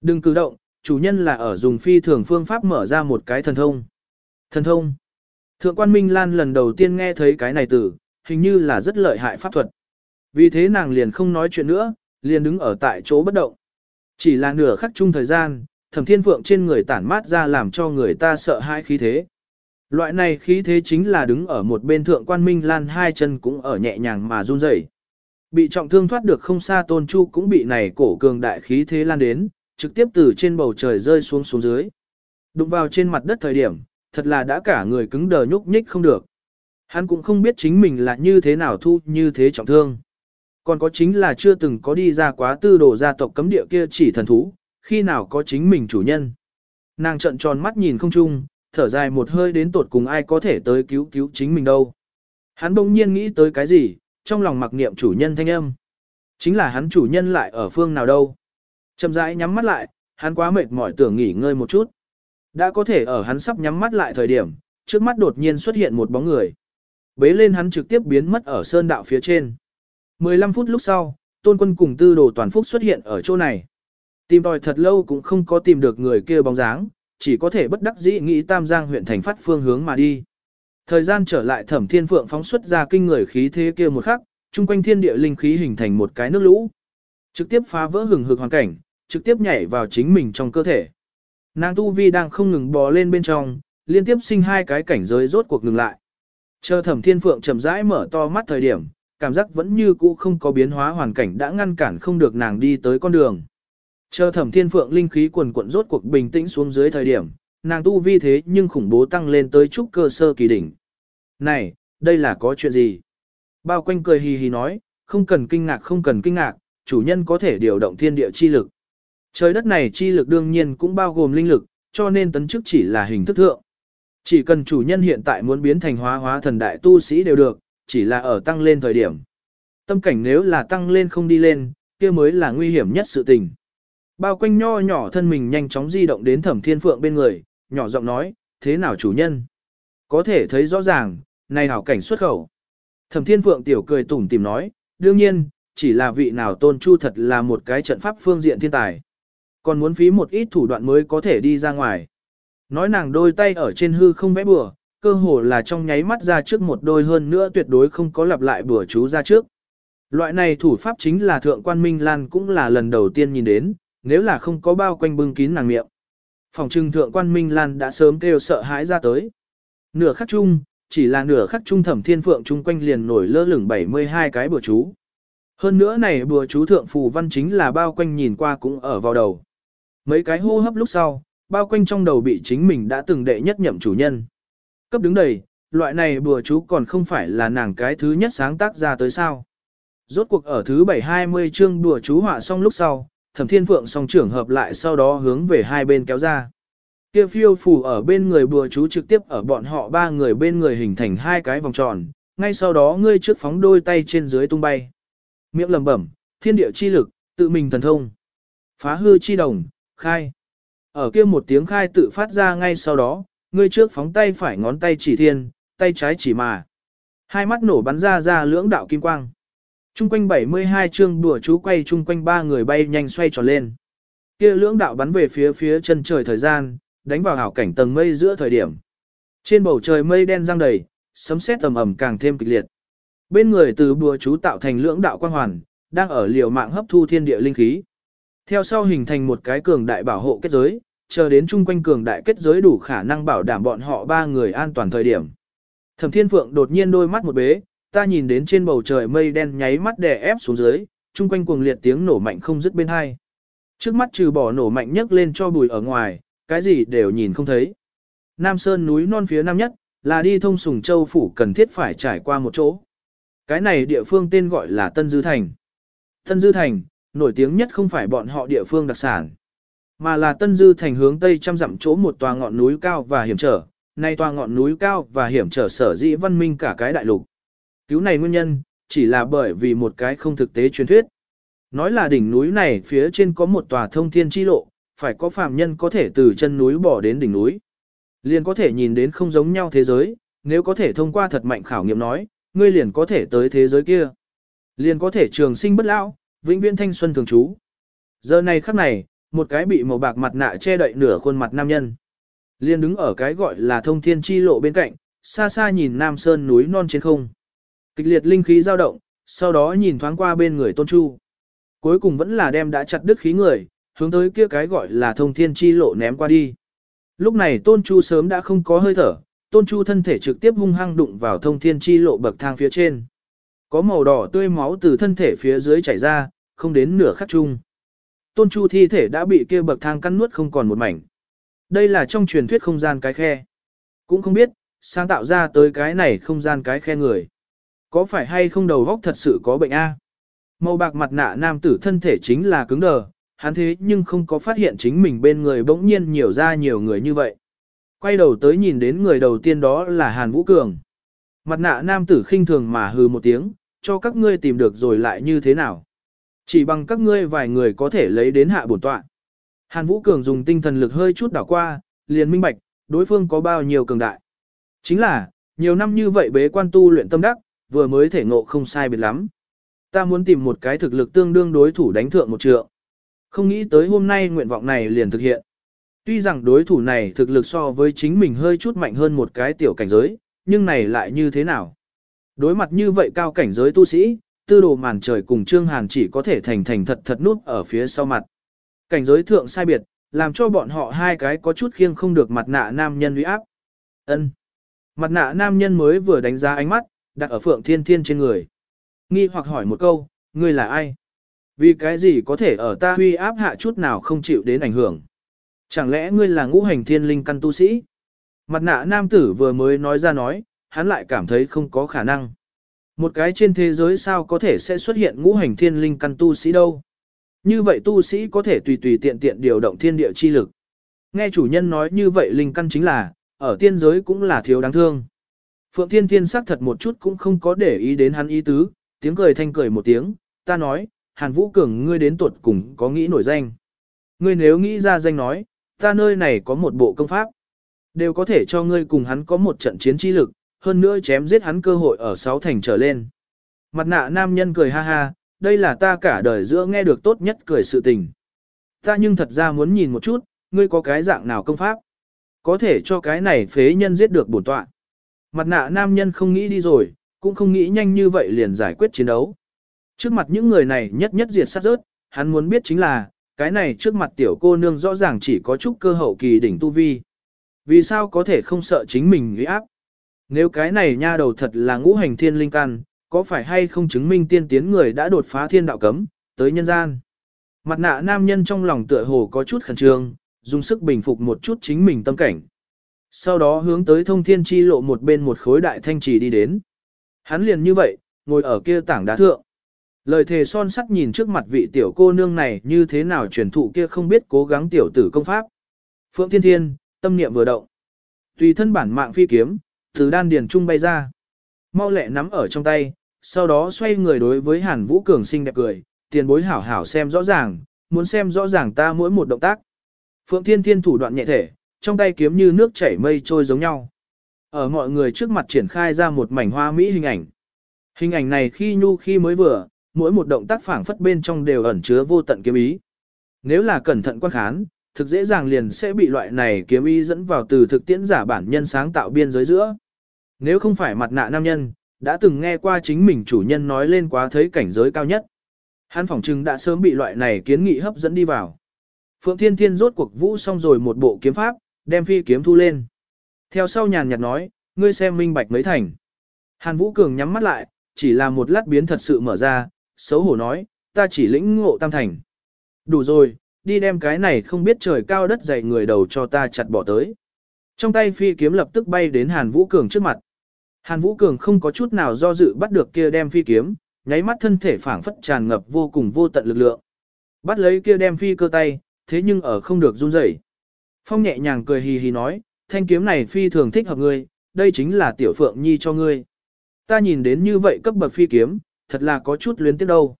Đừng cử động, chủ nhân là ở dùng phi thường phương pháp mở ra một cái thần thông. Thần thông. Thượng quan Minh Lan lần đầu tiên nghe thấy cái này từ, hình như là rất lợi hại pháp thuật. Vì thế nàng liền không nói chuyện nữa, liền đứng ở tại chỗ bất động. Chỉ là nửa khắc chung thời gian, thẩm thiên phượng trên người tản mát ra làm cho người ta sợ hãi khí thế. Loại này khí thế chính là đứng ở một bên thượng quan minh lan hai chân cũng ở nhẹ nhàng mà run rẩy. Bị trọng thương thoát được không xa tôn chu cũng bị này cổ cường đại khí thế lan đến, trực tiếp từ trên bầu trời rơi xuống xuống dưới. Đụng vào trên mặt đất thời điểm, thật là đã cả người cứng đờ nhúc nhích không được. Hắn cũng không biết chính mình là như thế nào thu như thế trọng thương. Còn có chính là chưa từng có đi ra quá tư đồ gia tộc cấm địa kia chỉ thần thú, khi nào có chính mình chủ nhân. Nàng trận tròn mắt nhìn không chung, thở dài một hơi đến tột cùng ai có thể tới cứu cứu chính mình đâu. Hắn bỗng nhiên nghĩ tới cái gì, trong lòng mặc niệm chủ nhân thanh âm. Chính là hắn chủ nhân lại ở phương nào đâu. Chậm rãi nhắm mắt lại, hắn quá mệt mỏi tưởng nghỉ ngơi một chút. Đã có thể ở hắn sắp nhắm mắt lại thời điểm, trước mắt đột nhiên xuất hiện một bóng người. Bế lên hắn trực tiếp biến mất ở sơn đạo phía trên. 15 phút lúc sau, tôn quân cùng tư đồ toàn phúc xuất hiện ở chỗ này. Tìm tòi thật lâu cũng không có tìm được người kia bóng dáng, chỉ có thể bất đắc dĩ nghĩ Tam Giang huyện thành phát phương hướng mà đi. Thời gian trở lại thẩm thiên phượng phóng xuất ra kinh người khí thế kia một khắc, chung quanh thiên địa linh khí hình thành một cái nước lũ. Trực tiếp phá vỡ hừng hực hoàn cảnh, trực tiếp nhảy vào chính mình trong cơ thể. Nàng tu vi đang không ngừng bò lên bên trong, liên tiếp sinh hai cái cảnh giới rốt cuộc ngừng lại. Chờ thẩm thiên phượng chậm rãi mở to mắt thời điểm, cảm giác vẫn như cũ không có biến hóa hoàn cảnh đã ngăn cản không được nàng đi tới con đường. Chờ thẩm thiên phượng linh khí quần quận rốt cuộc bình tĩnh xuống dưới thời điểm, nàng tu vi thế nhưng khủng bố tăng lên tới trúc cơ sơ kỳ đỉnh. Này, đây là có chuyện gì? Bao quanh cười hì hì nói, không cần kinh ngạc không cần kinh ngạc, chủ nhân có thể điều động thiên địa chi lực. Trời đất này chi lực đương nhiên cũng bao gồm linh lực, cho nên tấn chức chỉ là hình thức thượng. Chỉ cần chủ nhân hiện tại muốn biến thành hóa hóa thần đại tu sĩ đều được, chỉ là ở tăng lên thời điểm. Tâm cảnh nếu là tăng lên không đi lên, kia mới là nguy hiểm nhất sự tình. Bao quanh nho nhỏ thân mình nhanh chóng di động đến thẩm thiên phượng bên người, nhỏ giọng nói, thế nào chủ nhân? Có thể thấy rõ ràng, này hảo cảnh xuất khẩu. Thẩm thiên phượng tiểu cười tủm tìm nói, đương nhiên, chỉ là vị nào tôn chu thật là một cái trận pháp phương diện thiên tài. Còn muốn phí một ít thủ đoạn mới có thể đi ra ngoài. Nói nàng đôi tay ở trên hư không vẽ bừa, cơ hồ là trong nháy mắt ra trước một đôi hơn nữa tuyệt đối không có lặp lại bừa chú ra trước. Loại này thủ pháp chính là thượng quan Minh Lan cũng là lần đầu tiên nhìn đến, nếu là không có bao quanh bưng kín nàng miệng. Phòng trưng thượng quan Minh Lan đã sớm kêu sợ hãi ra tới. Nửa khắc chung, chỉ là nửa khắc trung thẩm thiên phượng chung quanh liền nổi lơ lửng 72 cái bừa chú. Hơn nữa này bừa chú thượng phù văn chính là bao quanh nhìn qua cũng ở vào đầu. Mấy cái hô hấp lúc sau, bao quanh trong đầu bị chính mình đã từng đệ nhất nhậm chủ nhân. Cấp đứng đầy, loại này bùa chú còn không phải là nàng cái thứ nhất sáng tác ra tới sao. Rốt cuộc ở thứ 720 chương đùa chú họa xong lúc sau, thẩm thiên phượng song trưởng hợp lại sau đó hướng về hai bên kéo ra. Kia phiêu phù ở bên người bùa chú trực tiếp ở bọn họ ba người bên người hình thành hai cái vòng tròn, ngay sau đó ngươi trước phóng đôi tay trên dưới tung bay. Miệng lẩm bẩm, thiên địa chi lực, tự mình thần thông. Phá hư chi đồng, khai. Ở kia một tiếng khai tự phát ra ngay sau đó, ngươi trước phóng tay phải ngón tay chỉ thiên, tay trái chỉ mà. Hai mắt nổ bắn ra ra lưỡng đạo kim quang. Trung quanh 72 chương đùa chú quay Chung quanh ba người bay nhanh xoay tròn lên. Kia lưỡng đạo bắn về phía phía chân trời thời gian, đánh vào hảo cảnh tầng mây giữa thời điểm. Trên bầu trời mây đen răng đầy, sấm sét tầm ầm càng thêm kịch liệt. Bên người từ bùa chú tạo thành lưỡng đạo quang hoàn, đang ở liều mạng hấp thu thiên địa linh khí. Theo sau hình thành một cái cường đại bảo hộ kết giới, chờ đến chung quanh cường đại kết giới đủ khả năng bảo đảm bọn họ ba người an toàn thời điểm. Thẩm Thiên Phượng đột nhiên đôi mắt một bế, ta nhìn đến trên bầu trời mây đen nháy mắt đè ép xuống dưới, chung quanh cuồng liệt tiếng nổ mạnh không dứt bên hai. Trước mắt trừ bỏ nổ mạnh nhấc lên cho bùi ở ngoài, cái gì đều nhìn không thấy. Nam Sơn núi non phía nam nhất, là đi thông sùng châu phủ cần thiết phải trải qua một chỗ. Cái này địa phương tên gọi là Tân Dư Thành. Tân Dư Thành, nổi tiếng nhất không phải bọn họ địa phương đặc sản, mà là Tân Dư Thành hướng tây trăm dặm chỗ một tòa ngọn núi cao và hiểm trở, nay tòa ngọn núi cao và hiểm trở sở dĩ văn minh cả cái đại lục. Cứu này nguyên nhân, chỉ là bởi vì một cái không thực tế truyền thuyết. Nói là đỉnh núi này phía trên có một tòa thông thiên chi lộ, phải có phàm nhân có thể từ chân núi bỏ đến đỉnh núi. Liền có thể nhìn đến không giống nhau thế giới, nếu có thể thông qua thật mạnh khảo nghiệm nói, ngươi liền có thể tới thế giới kia. Liền có thể trường sinh bất lão, vĩnh viễn thanh xuân thường trú. Giờ này khắc này, một cái bị màu bạc mặt nạ che đậy nửa khuôn mặt nam nhân. Liền đứng ở cái gọi là thông thiên chi lộ bên cạnh, xa xa nhìn nam sơn núi non trên không. Kịch liệt linh khí dao động, sau đó nhìn thoáng qua bên người tôn chu. Cuối cùng vẫn là đem đã chặt đứt khí người, hướng tới kia cái gọi là thông thiên chi lộ ném qua đi. Lúc này tôn chu sớm đã không có hơi thở, tôn chu thân thể trực tiếp hung hăng đụng vào thông thiên chi lộ bậc thang phía trên. Có màu đỏ tươi máu từ thân thể phía dưới chảy ra, không đến nửa khắc chung. Tôn chu thi thể đã bị kia bậc thang cắn nuốt không còn một mảnh. Đây là trong truyền thuyết không gian cái khe. Cũng không biết, sáng tạo ra tới cái này không gian cái khe người. Có phải hay không đầu góc thật sự có bệnh a? Màu bạc mặt nạ nam tử thân thể chính là cứng đờ, hắn thế nhưng không có phát hiện chính mình bên người bỗng nhiên nhiều ra nhiều người như vậy. Quay đầu tới nhìn đến người đầu tiên đó là Hàn Vũ Cường. Mặt nạ nam tử khinh thường mà hừ một tiếng, cho các ngươi tìm được rồi lại như thế nào. Chỉ bằng các ngươi vài người có thể lấy đến hạ bổn tọa. Hàn Vũ Cường dùng tinh thần lực hơi chút đảo qua, liền minh bạch, đối phương có bao nhiêu cường đại. Chính là, nhiều năm như vậy bế quan tu luyện tâm đắc, vừa mới thể ngộ không sai biệt lắm. Ta muốn tìm một cái thực lực tương đương đối thủ đánh thượng một trượng. Không nghĩ tới hôm nay nguyện vọng này liền thực hiện. Tuy rằng đối thủ này thực lực so với chính mình hơi chút mạnh hơn một cái tiểu cảnh giới, nhưng này lại như thế nào? Đối mặt như vậy cao cảnh giới tu sĩ, tư đồ màn trời cùng Trương Hàn chỉ có thể thành thành thật thật núp ở phía sau mặt. Cảnh giới thượng sai biệt, làm cho bọn họ hai cái có chút khiêng không được mặt nạ nam nhân uy áp. Ân. Mặt nạ nam nhân mới vừa đánh giá ánh mắt, đặt ở Phượng Thiên Thiên trên người. Nghi hoặc hỏi một câu, ngươi là ai? Vì cái gì có thể ở ta uy áp hạ chút nào không chịu đến ảnh hưởng? Chẳng lẽ ngươi là ngũ hành thiên linh căn tu sĩ? Mặt nạ nam tử vừa mới nói ra nói, hắn lại cảm thấy không có khả năng. Một cái trên thế giới sao có thể sẽ xuất hiện ngũ hành thiên linh căn tu sĩ đâu? Như vậy tu sĩ có thể tùy tùy tiện tiện điều động thiên địa chi lực. Nghe chủ nhân nói như vậy linh căn chính là, ở tiên giới cũng là thiếu đáng thương. Phượng Thiên Thiên sắc thật một chút cũng không có để ý đến hắn ý tứ, tiếng cười thanh cười một tiếng, ta nói, Hàn Vũ Cường ngươi đến tuột cùng có nghĩ nổi danh. Ngươi nếu nghĩ ra danh nói, ta nơi này có một bộ công pháp, đều có thể cho ngươi cùng hắn có một trận chiến chi lực, hơn nữa chém giết hắn cơ hội ở sáu thành trở lên. Mặt nạ nam nhân cười ha ha, đây là ta cả đời giữa nghe được tốt nhất cười sự tình. Ta nhưng thật ra muốn nhìn một chút, ngươi có cái dạng nào công pháp, có thể cho cái này phế nhân giết được bổn tọa. Mặt nạ nam nhân không nghĩ đi rồi, cũng không nghĩ nhanh như vậy liền giải quyết chiến đấu. Trước mặt những người này nhất nhất diệt sát rớt, hắn muốn biết chính là, cái này trước mặt tiểu cô nương rõ ràng chỉ có chút cơ hậu kỳ đỉnh tu vi. Vì sao có thể không sợ chính mình gây áp? Nếu cái này nha đầu thật là ngũ hành thiên linh căn, có phải hay không chứng minh tiên tiến người đã đột phá thiên đạo cấm, tới nhân gian? Mặt nạ nam nhân trong lòng tựa hồ có chút khẩn trương, dùng sức bình phục một chút chính mình tâm cảnh. Sau đó hướng tới thông thiên chi lộ một bên một khối đại thanh trì đi đến. Hắn liền như vậy, ngồi ở kia tảng đá thượng. Lời thề son sắt nhìn trước mặt vị tiểu cô nương này như thế nào truyền thụ kia không biết cố gắng tiểu tử công pháp. Phượng Thiên Thiên, tâm niệm vừa động. Tùy thân bản mạng phi kiếm, từ đan điền trung bay ra. Mau lẹ nắm ở trong tay, sau đó xoay người đối với Hàn Vũ Cường xinh đẹp cười, tiền bối hảo hảo xem rõ ràng, muốn xem rõ ràng ta mỗi một động tác. Phượng Thiên Thiên thủ đoạn nhẹ thể, trong tay kiếm như nước chảy mây trôi giống nhau. Ở mọi người trước mặt triển khai ra một mảnh hoa mỹ hình ảnh. Hình ảnh này khi nhu khi mới vừa, mỗi một động tác phảng phất bên trong đều ẩn chứa vô tận kiếm ý. Nếu là cẩn thận quan khán, thực dễ dàng liền sẽ bị loại này kiếm ý dẫn vào từ thực tiễn giả bản nhân sáng tạo biên giới giữa. Nếu không phải mặt nạ nam nhân, đã từng nghe qua chính mình chủ nhân nói lên quá thấy cảnh giới cao nhất. Hắn phỏng trừng đã sớm bị loại này kiến nghị hấp dẫn đi vào. Phượng Thiên Thiên rốt cuộc vũ xong rồi một bộ kiếm pháp, đem phi kiếm thu lên. Theo sau nhàn nhạt nói, ngươi xem minh bạch mấy thành. Hàn Vũ Cường nhắm mắt lại, chỉ là một lát biến thật sự mở ra, xấu hổ nói, ta chỉ lĩnh ngộ tam thành. Đủ rồi, đi đem cái này không biết trời cao đất dày người đầu cho ta chặt bỏ tới. Trong tay phi kiếm lập tức bay đến Hàn Vũ Cường trước mặt. Hàn Vũ Cường không có chút nào do dự bắt được kia đem phi kiếm, nháy mắt thân thể phảng phất tràn ngập vô cùng vô tận lực lượng. Bắt lấy kia đem phi cơ tay, thế nhưng ở không được run rẩy. Phong nhẹ nhàng cười hì hì nói, thanh kiếm này phi thường thích hợp ngươi, đây chính là tiểu phượng nhi cho ngươi. Ta nhìn đến như vậy cấp bậc phi kiếm, thật là có chút luyến tiếc đâu.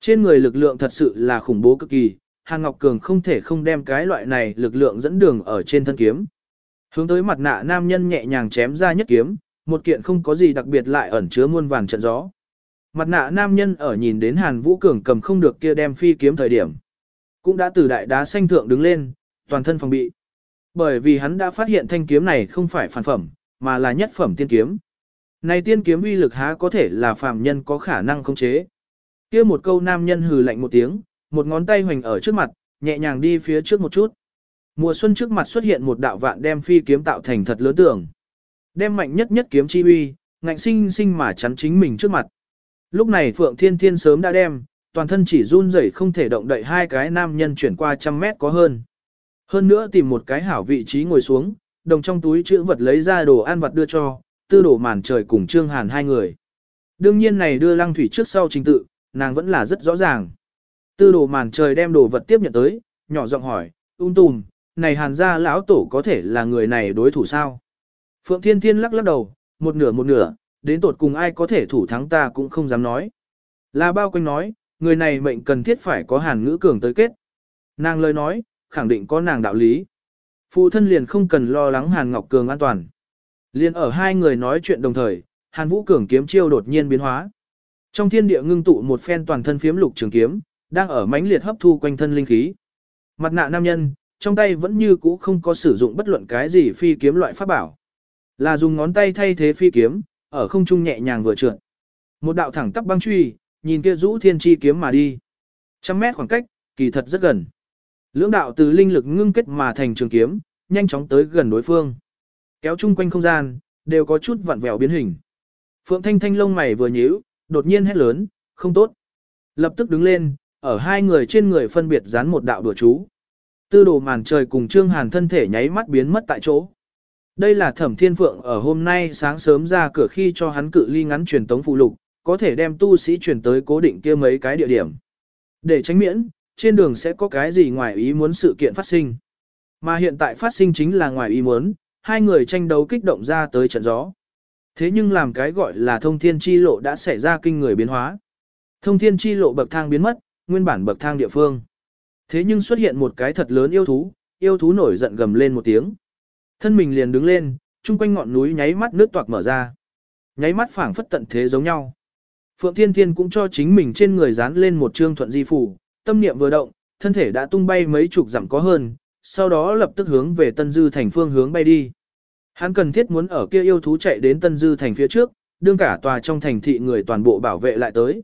Trên người lực lượng thật sự là khủng bố cực kỳ, Hàn Ngọc Cường không thể không đem cái loại này lực lượng dẫn đường ở trên thân kiếm. Hướng tới mặt nạ nam nhân nhẹ nhàng chém ra nhất kiếm, một kiện không có gì đặc biệt lại ẩn chứa muôn vàn trận gió. Mặt nạ nam nhân ở nhìn đến Hàn Vũ Cường cầm không được kia đem phi kiếm thời điểm. Cũng đã từ đại đá xanh thượng đứng lên, toàn thân phòng bị. Bởi vì hắn đã phát hiện thanh kiếm này không phải phản phẩm, mà là nhất phẩm tiên kiếm. Này tiên kiếm uy lực há có thể là phàm nhân có khả năng khống chế. Kia một câu nam nhân hừ lạnh một tiếng, một ngón tay hoành ở trước mặt, nhẹ nhàng đi phía trước một chút. Mùa xuân trước mặt xuất hiện một đạo vạn đem phi kiếm tạo thành thật lớn tưởng. Đem mạnh nhất nhất kiếm chi uy, ngạnh sinh sinh mà chắn chính mình trước mặt. Lúc này Phượng Thiên Thiên sớm đã đem, toàn thân chỉ run rẩy không thể động đậy hai cái nam nhân chuyển qua trăm mét có hơn. Hơn nữa tìm một cái hảo vị trí ngồi xuống, đồng trong túi chữ vật lấy ra đồ ăn vật đưa cho, tư đổ màn trời cùng Trương Hàn hai người. Đương nhiên này đưa lăng thủy trước sau trình tự, nàng vẫn là rất rõ ràng. Tư đồ màn trời đem đồ vật tiếp nhận tới, nhỏ giọng hỏi, ung tùm, này hàn gia lão tổ có thể là người này đối thủ sao? Phượng Thiên Thiên lắc lắc đầu, một nửa một nửa, đến tột cùng ai có thể thủ thắng ta cũng không dám nói. Là bao quanh nói, người này mệnh cần thiết phải có hàn ngữ cường tới kết. Nàng lời nói, khẳng định có nàng đạo lý. Phụ thân liền không cần lo lắng hàn ngọc cường an toàn. Liên ở hai người nói chuyện đồng thời, hàn vũ cường kiếm chiêu đột nhiên biến hóa. Trong thiên địa ngưng tụ một phen toàn thân phiếm lục trường kiếm, đang ở mãnh liệt hấp thu quanh thân linh khí. Mặt nạ nam nhân, trong tay vẫn như cũ không có sử dụng bất luận cái gì phi kiếm loại pháp bảo. Là dùng ngón tay thay thế phi kiếm, ở không trung nhẹ nhàng vừa trượt. Một đạo thẳng tắp băng truy, nhìn kia rũ thiên chi kiếm mà đi. Trăm mét khoảng cách, kỳ thật rất gần. Lưỡng đạo từ linh lực ngưng kết mà thành trường kiếm, nhanh chóng tới gần đối phương. Kéo chung quanh không gian, đều có chút vặn vẹo biến hình. Phượng Thanh Thanh lông mày vừa nhíu, đột nhiên hét lớn, không tốt. Lập tức đứng lên, ở hai người trên người phân biệt dán một đạo đùa chú. Tư đồ màn trời cùng Trương Hàn thân thể nháy mắt biến mất tại chỗ. Đây là thẩm thiên phượng ở hôm nay sáng sớm ra cửa khi cho hắn cự ly ngắn truyền tống phụ lục, có thể đem tu sĩ truyền tới cố định kia mấy cái địa điểm. Để tránh miễn, trên đường sẽ có cái gì ngoài ý muốn sự kiện phát sinh. Mà hiện tại phát sinh chính là ngoài ý muốn, hai người tranh đấu kích động ra tới trận gió. Thế nhưng làm cái gọi là thông thiên chi lộ đã xảy ra kinh người biến hóa. Thông thiên chi lộ bậc thang biến mất, nguyên bản bậc thang địa phương. Thế nhưng xuất hiện một cái thật lớn yêu thú, yêu thú nổi giận gầm lên một tiếng. Thân mình liền đứng lên, chung quanh ngọn núi nháy mắt nước toạc mở ra. Nháy mắt phảng phất tận thế giống nhau. Phượng Thiên Thiên cũng cho chính mình trên người dán lên một trương thuận di phủ, tâm niệm vừa động, thân thể đã tung bay mấy chục dặm có hơn, sau đó lập tức hướng về Tân Dư thành phương hướng bay đi. Hắn cần thiết muốn ở kia yêu thú chạy đến Tân Dư thành phía trước, đương cả tòa trong thành thị người toàn bộ bảo vệ lại tới.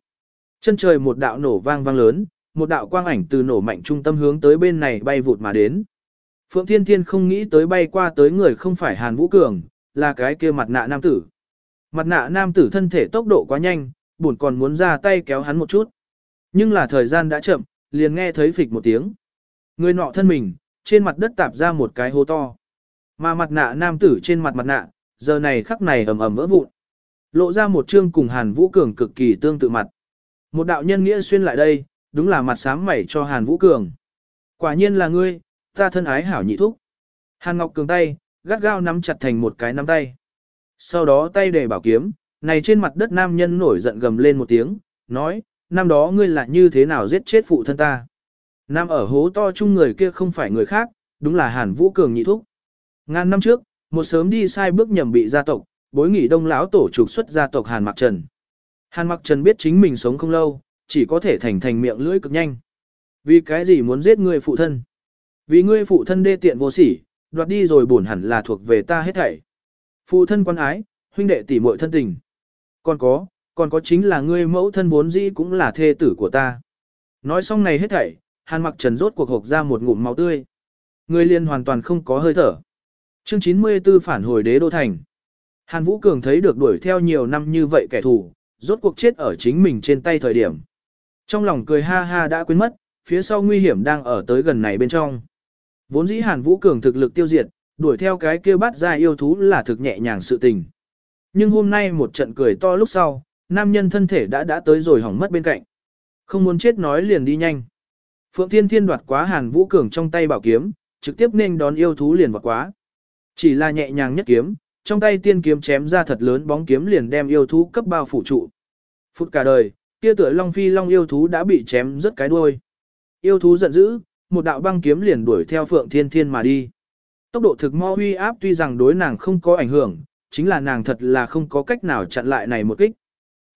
Chân trời một đạo nổ vang vang lớn, một đạo quang ảnh từ nổ mạnh trung tâm hướng tới bên này bay vụt mà đến. Phượng Thiên Thiên không nghĩ tới bay qua tới người không phải Hàn Vũ Cường, là cái kia mặt nạ nam tử. Mặt nạ nam tử thân thể tốc độ quá nhanh, buồn còn muốn ra tay kéo hắn một chút. Nhưng là thời gian đã chậm, liền nghe thấy phịch một tiếng. Người nọ thân mình, trên mặt đất tạp ra một cái hố to. Mà mặt nạ nam tử trên mặt mặt nạ, giờ này khắc này ầm ầm vỡ vụn. Lộ ra một trương cùng Hàn Vũ Cường cực kỳ tương tự mặt. Một đạo nhân nghĩa xuyên lại đây, đúng là mặt sám mẩy cho Hàn Vũ Cường. Quả nhiên là ngươi, ta thân ái hảo nhị thúc. Hàn Ngọc Cường tay, gắt gao nắm chặt thành một cái nắm tay. Sau đó tay để bảo kiếm, này trên mặt đất nam nhân nổi giận gầm lên một tiếng, nói, năm đó ngươi là như thế nào giết chết phụ thân ta. Nam ở hố to chung người kia không phải người khác, đúng là Hàn Vũ Cường nhị thúc. Ngàn năm trước, một sớm đi sai bước nhầm bị gia tộc, bối nghỉ đông lão tổ trục xuất gia tộc Hàn Mặc Trần. Hàn Mặc Trần biết chính mình sống không lâu, chỉ có thể thành thành miệng lưỡi cực nhanh. Vì cái gì muốn giết người phụ thân? Vì ngươi phụ thân đê tiện vô sỉ, đoạt đi rồi buồn hẳn là thuộc về ta hết thảy. Phụ thân quan ái, huynh đệ tỷ muội thân tình. Còn có, còn có chính là ngươi mẫu thân vốn dĩ cũng là thê tử của ta. Nói xong này hết thảy, Hàn Mặc Trần rốt cuộc hộc ra một ngụm máu tươi. Ngươi liền hoàn toàn không có hơi thở. Chương 94 phản hồi đế đô thành. Hàn Vũ Cường thấy được đuổi theo nhiều năm như vậy kẻ thù, rốt cuộc chết ở chính mình trên tay thời điểm. Trong lòng cười ha ha đã quên mất, phía sau nguy hiểm đang ở tới gần này bên trong. Vốn dĩ Hàn Vũ Cường thực lực tiêu diệt, đuổi theo cái kia bắt ra yêu thú là thực nhẹ nhàng sự tình. Nhưng hôm nay một trận cười to lúc sau, nam nhân thân thể đã đã tới rồi hỏng mất bên cạnh. Không muốn chết nói liền đi nhanh. Phượng Thiên Thiên đoạt quá Hàn Vũ Cường trong tay bảo kiếm, trực tiếp nên đón yêu thú liền vọt quá. Chỉ là nhẹ nhàng nhất kiếm, trong tay tiên kiếm chém ra thật lớn bóng kiếm liền đem yêu thú cấp bao phủ trụ. Phút cả đời, kia tựa Long Phi Long yêu thú đã bị chém rất cái đuôi. Yêu thú giận dữ, một đạo băng kiếm liền đuổi theo Phượng Thiên Thiên mà đi. Tốc độ thực mo uy áp tuy rằng đối nàng không có ảnh hưởng, chính là nàng thật là không có cách nào chặn lại này một kích.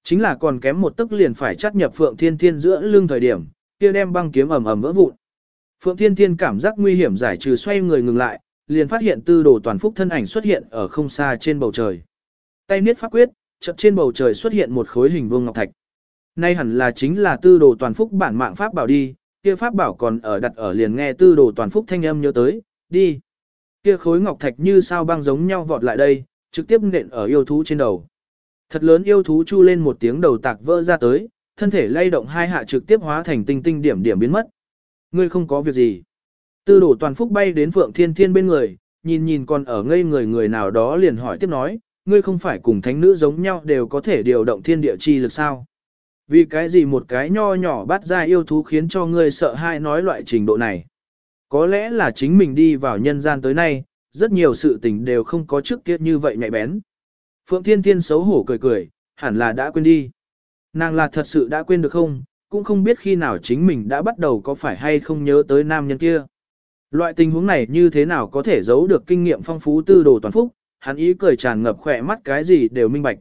Chính là còn kém một tức liền phải chắt nhập Phượng Thiên Thiên giữa lưng thời điểm, kia đem băng kiếm ầm ầm vỡ vụn. Phượng Thiên Thiên cảm giác nguy hiểm giải trừ xoay người ngừng lại, liền phát hiện tư đồ toàn phúc thân ảnh xuất hiện ở không xa trên bầu trời. Tay niết pháp quyết, chợt trên bầu trời xuất hiện một khối hình vuông ngọc thạch. Nay hẳn là chính là tư đồ toàn phúc bản mạng pháp bảo đi, kia pháp bảo còn ở đặt ở liền nghe tư đồ toàn phúc thanh âm nhớ tới, đi. Kia khối ngọc thạch như sao băng giống nhau vọt lại đây, trực tiếp nện ở yêu thú trên đầu. Thật lớn yêu thú chu lên một tiếng đầu tạc vỡ ra tới, thân thể lay động hai hạ trực tiếp hóa thành tinh tinh điểm điểm biến mất. Ngươi không có việc gì. Tư đổ toàn phúc bay đến Phượng Thiên Thiên bên người, nhìn nhìn còn ở ngây người người nào đó liền hỏi tiếp nói, ngươi không phải cùng thánh nữ giống nhau đều có thể điều động thiên địa chi lực sao? Vì cái gì một cái nho nhỏ bắt ra yêu thú khiến cho ngươi sợ hai nói loại trình độ này? Có lẽ là chính mình đi vào nhân gian tới nay, rất nhiều sự tình đều không có trước kia như vậy nhạy bén. Phượng Thiên Thiên xấu hổ cười cười, hẳn là đã quên đi. Nàng là thật sự đã quên được không, cũng không biết khi nào chính mình đã bắt đầu có phải hay không nhớ tới nam nhân kia. Loại tình huống này như thế nào có thể giấu được kinh nghiệm phong phú tư đồ toàn phúc, hắn ý cười tràn ngập khỏe mắt cái gì đều minh bạch.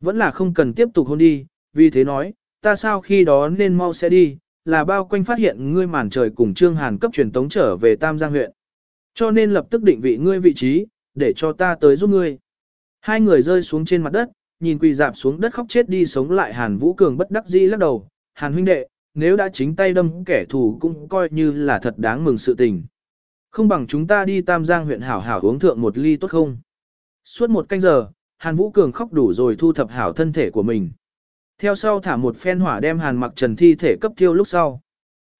Vẫn là không cần tiếp tục hôn đi, vì thế nói, ta sao khi đó nên mau sẽ đi, là bao quanh phát hiện ngươi màn trời cùng Trương Hàn cấp truyền tống trở về Tam Giang huyện. Cho nên lập tức định vị ngươi vị trí, để cho ta tới giúp ngươi. Hai người rơi xuống trên mặt đất, nhìn quỳ dạp xuống đất khóc chết đi sống lại Hàn Vũ Cường bất đắc dĩ lắc đầu, Hàn huynh đệ, nếu đã chính tay đâm kẻ thù cũng coi như là thật đáng mừng sự tình. Không bằng chúng ta đi Tam Giang huyện hảo hảo uống thượng một ly tốt không? Suốt một canh giờ, Hàn Vũ Cường khóc đủ rồi thu thập hảo thân thể của mình. Theo sau thả một phen hỏa đem Hàn mặc trần thi thể cấp thiêu lúc sau.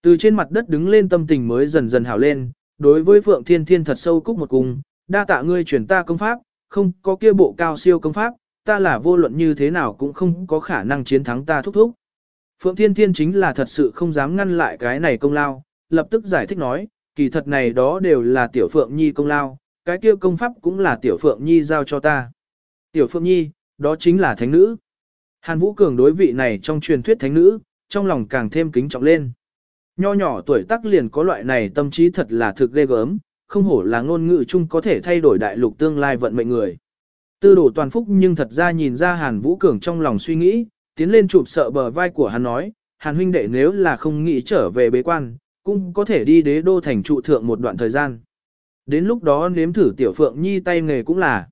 Từ trên mặt đất đứng lên tâm tình mới dần dần hảo lên, đối với Phượng Thiên Thiên thật sâu cúc một cung, đa tạ ngươi chuyển ta công pháp, không có kia bộ cao siêu công pháp, ta là vô luận như thế nào cũng không có khả năng chiến thắng ta thúc thúc. Phượng Thiên Thiên chính là thật sự không dám ngăn lại cái này công lao, lập tức giải thích nói, kỳ thật này đó đều là tiểu Phượng Nhi công lao, cái kia công pháp cũng là tiểu Phượng Nhi giao cho ta. Tiểu Phượng Nhi, đó chính là thánh nữ. Hàn Vũ Cường đối vị này trong truyền thuyết thánh nữ, trong lòng càng thêm kính trọng lên. Nho nhỏ tuổi tác liền có loại này tâm trí thật là thực ghê gớm, không hổ là ngôn ngữ chung có thể thay đổi đại lục tương lai vận mệnh người. Tư đổ toàn phúc nhưng thật ra nhìn ra Hàn Vũ Cường trong lòng suy nghĩ, tiến lên chụp sợ bờ vai của hắn nói, Hàn huynh đệ nếu là không nghĩ trở về bế quan, cũng có thể đi đế đô thành trụ thượng một đoạn thời gian. Đến lúc đó nếm thử tiểu phượng nhi tay nghề cũng là.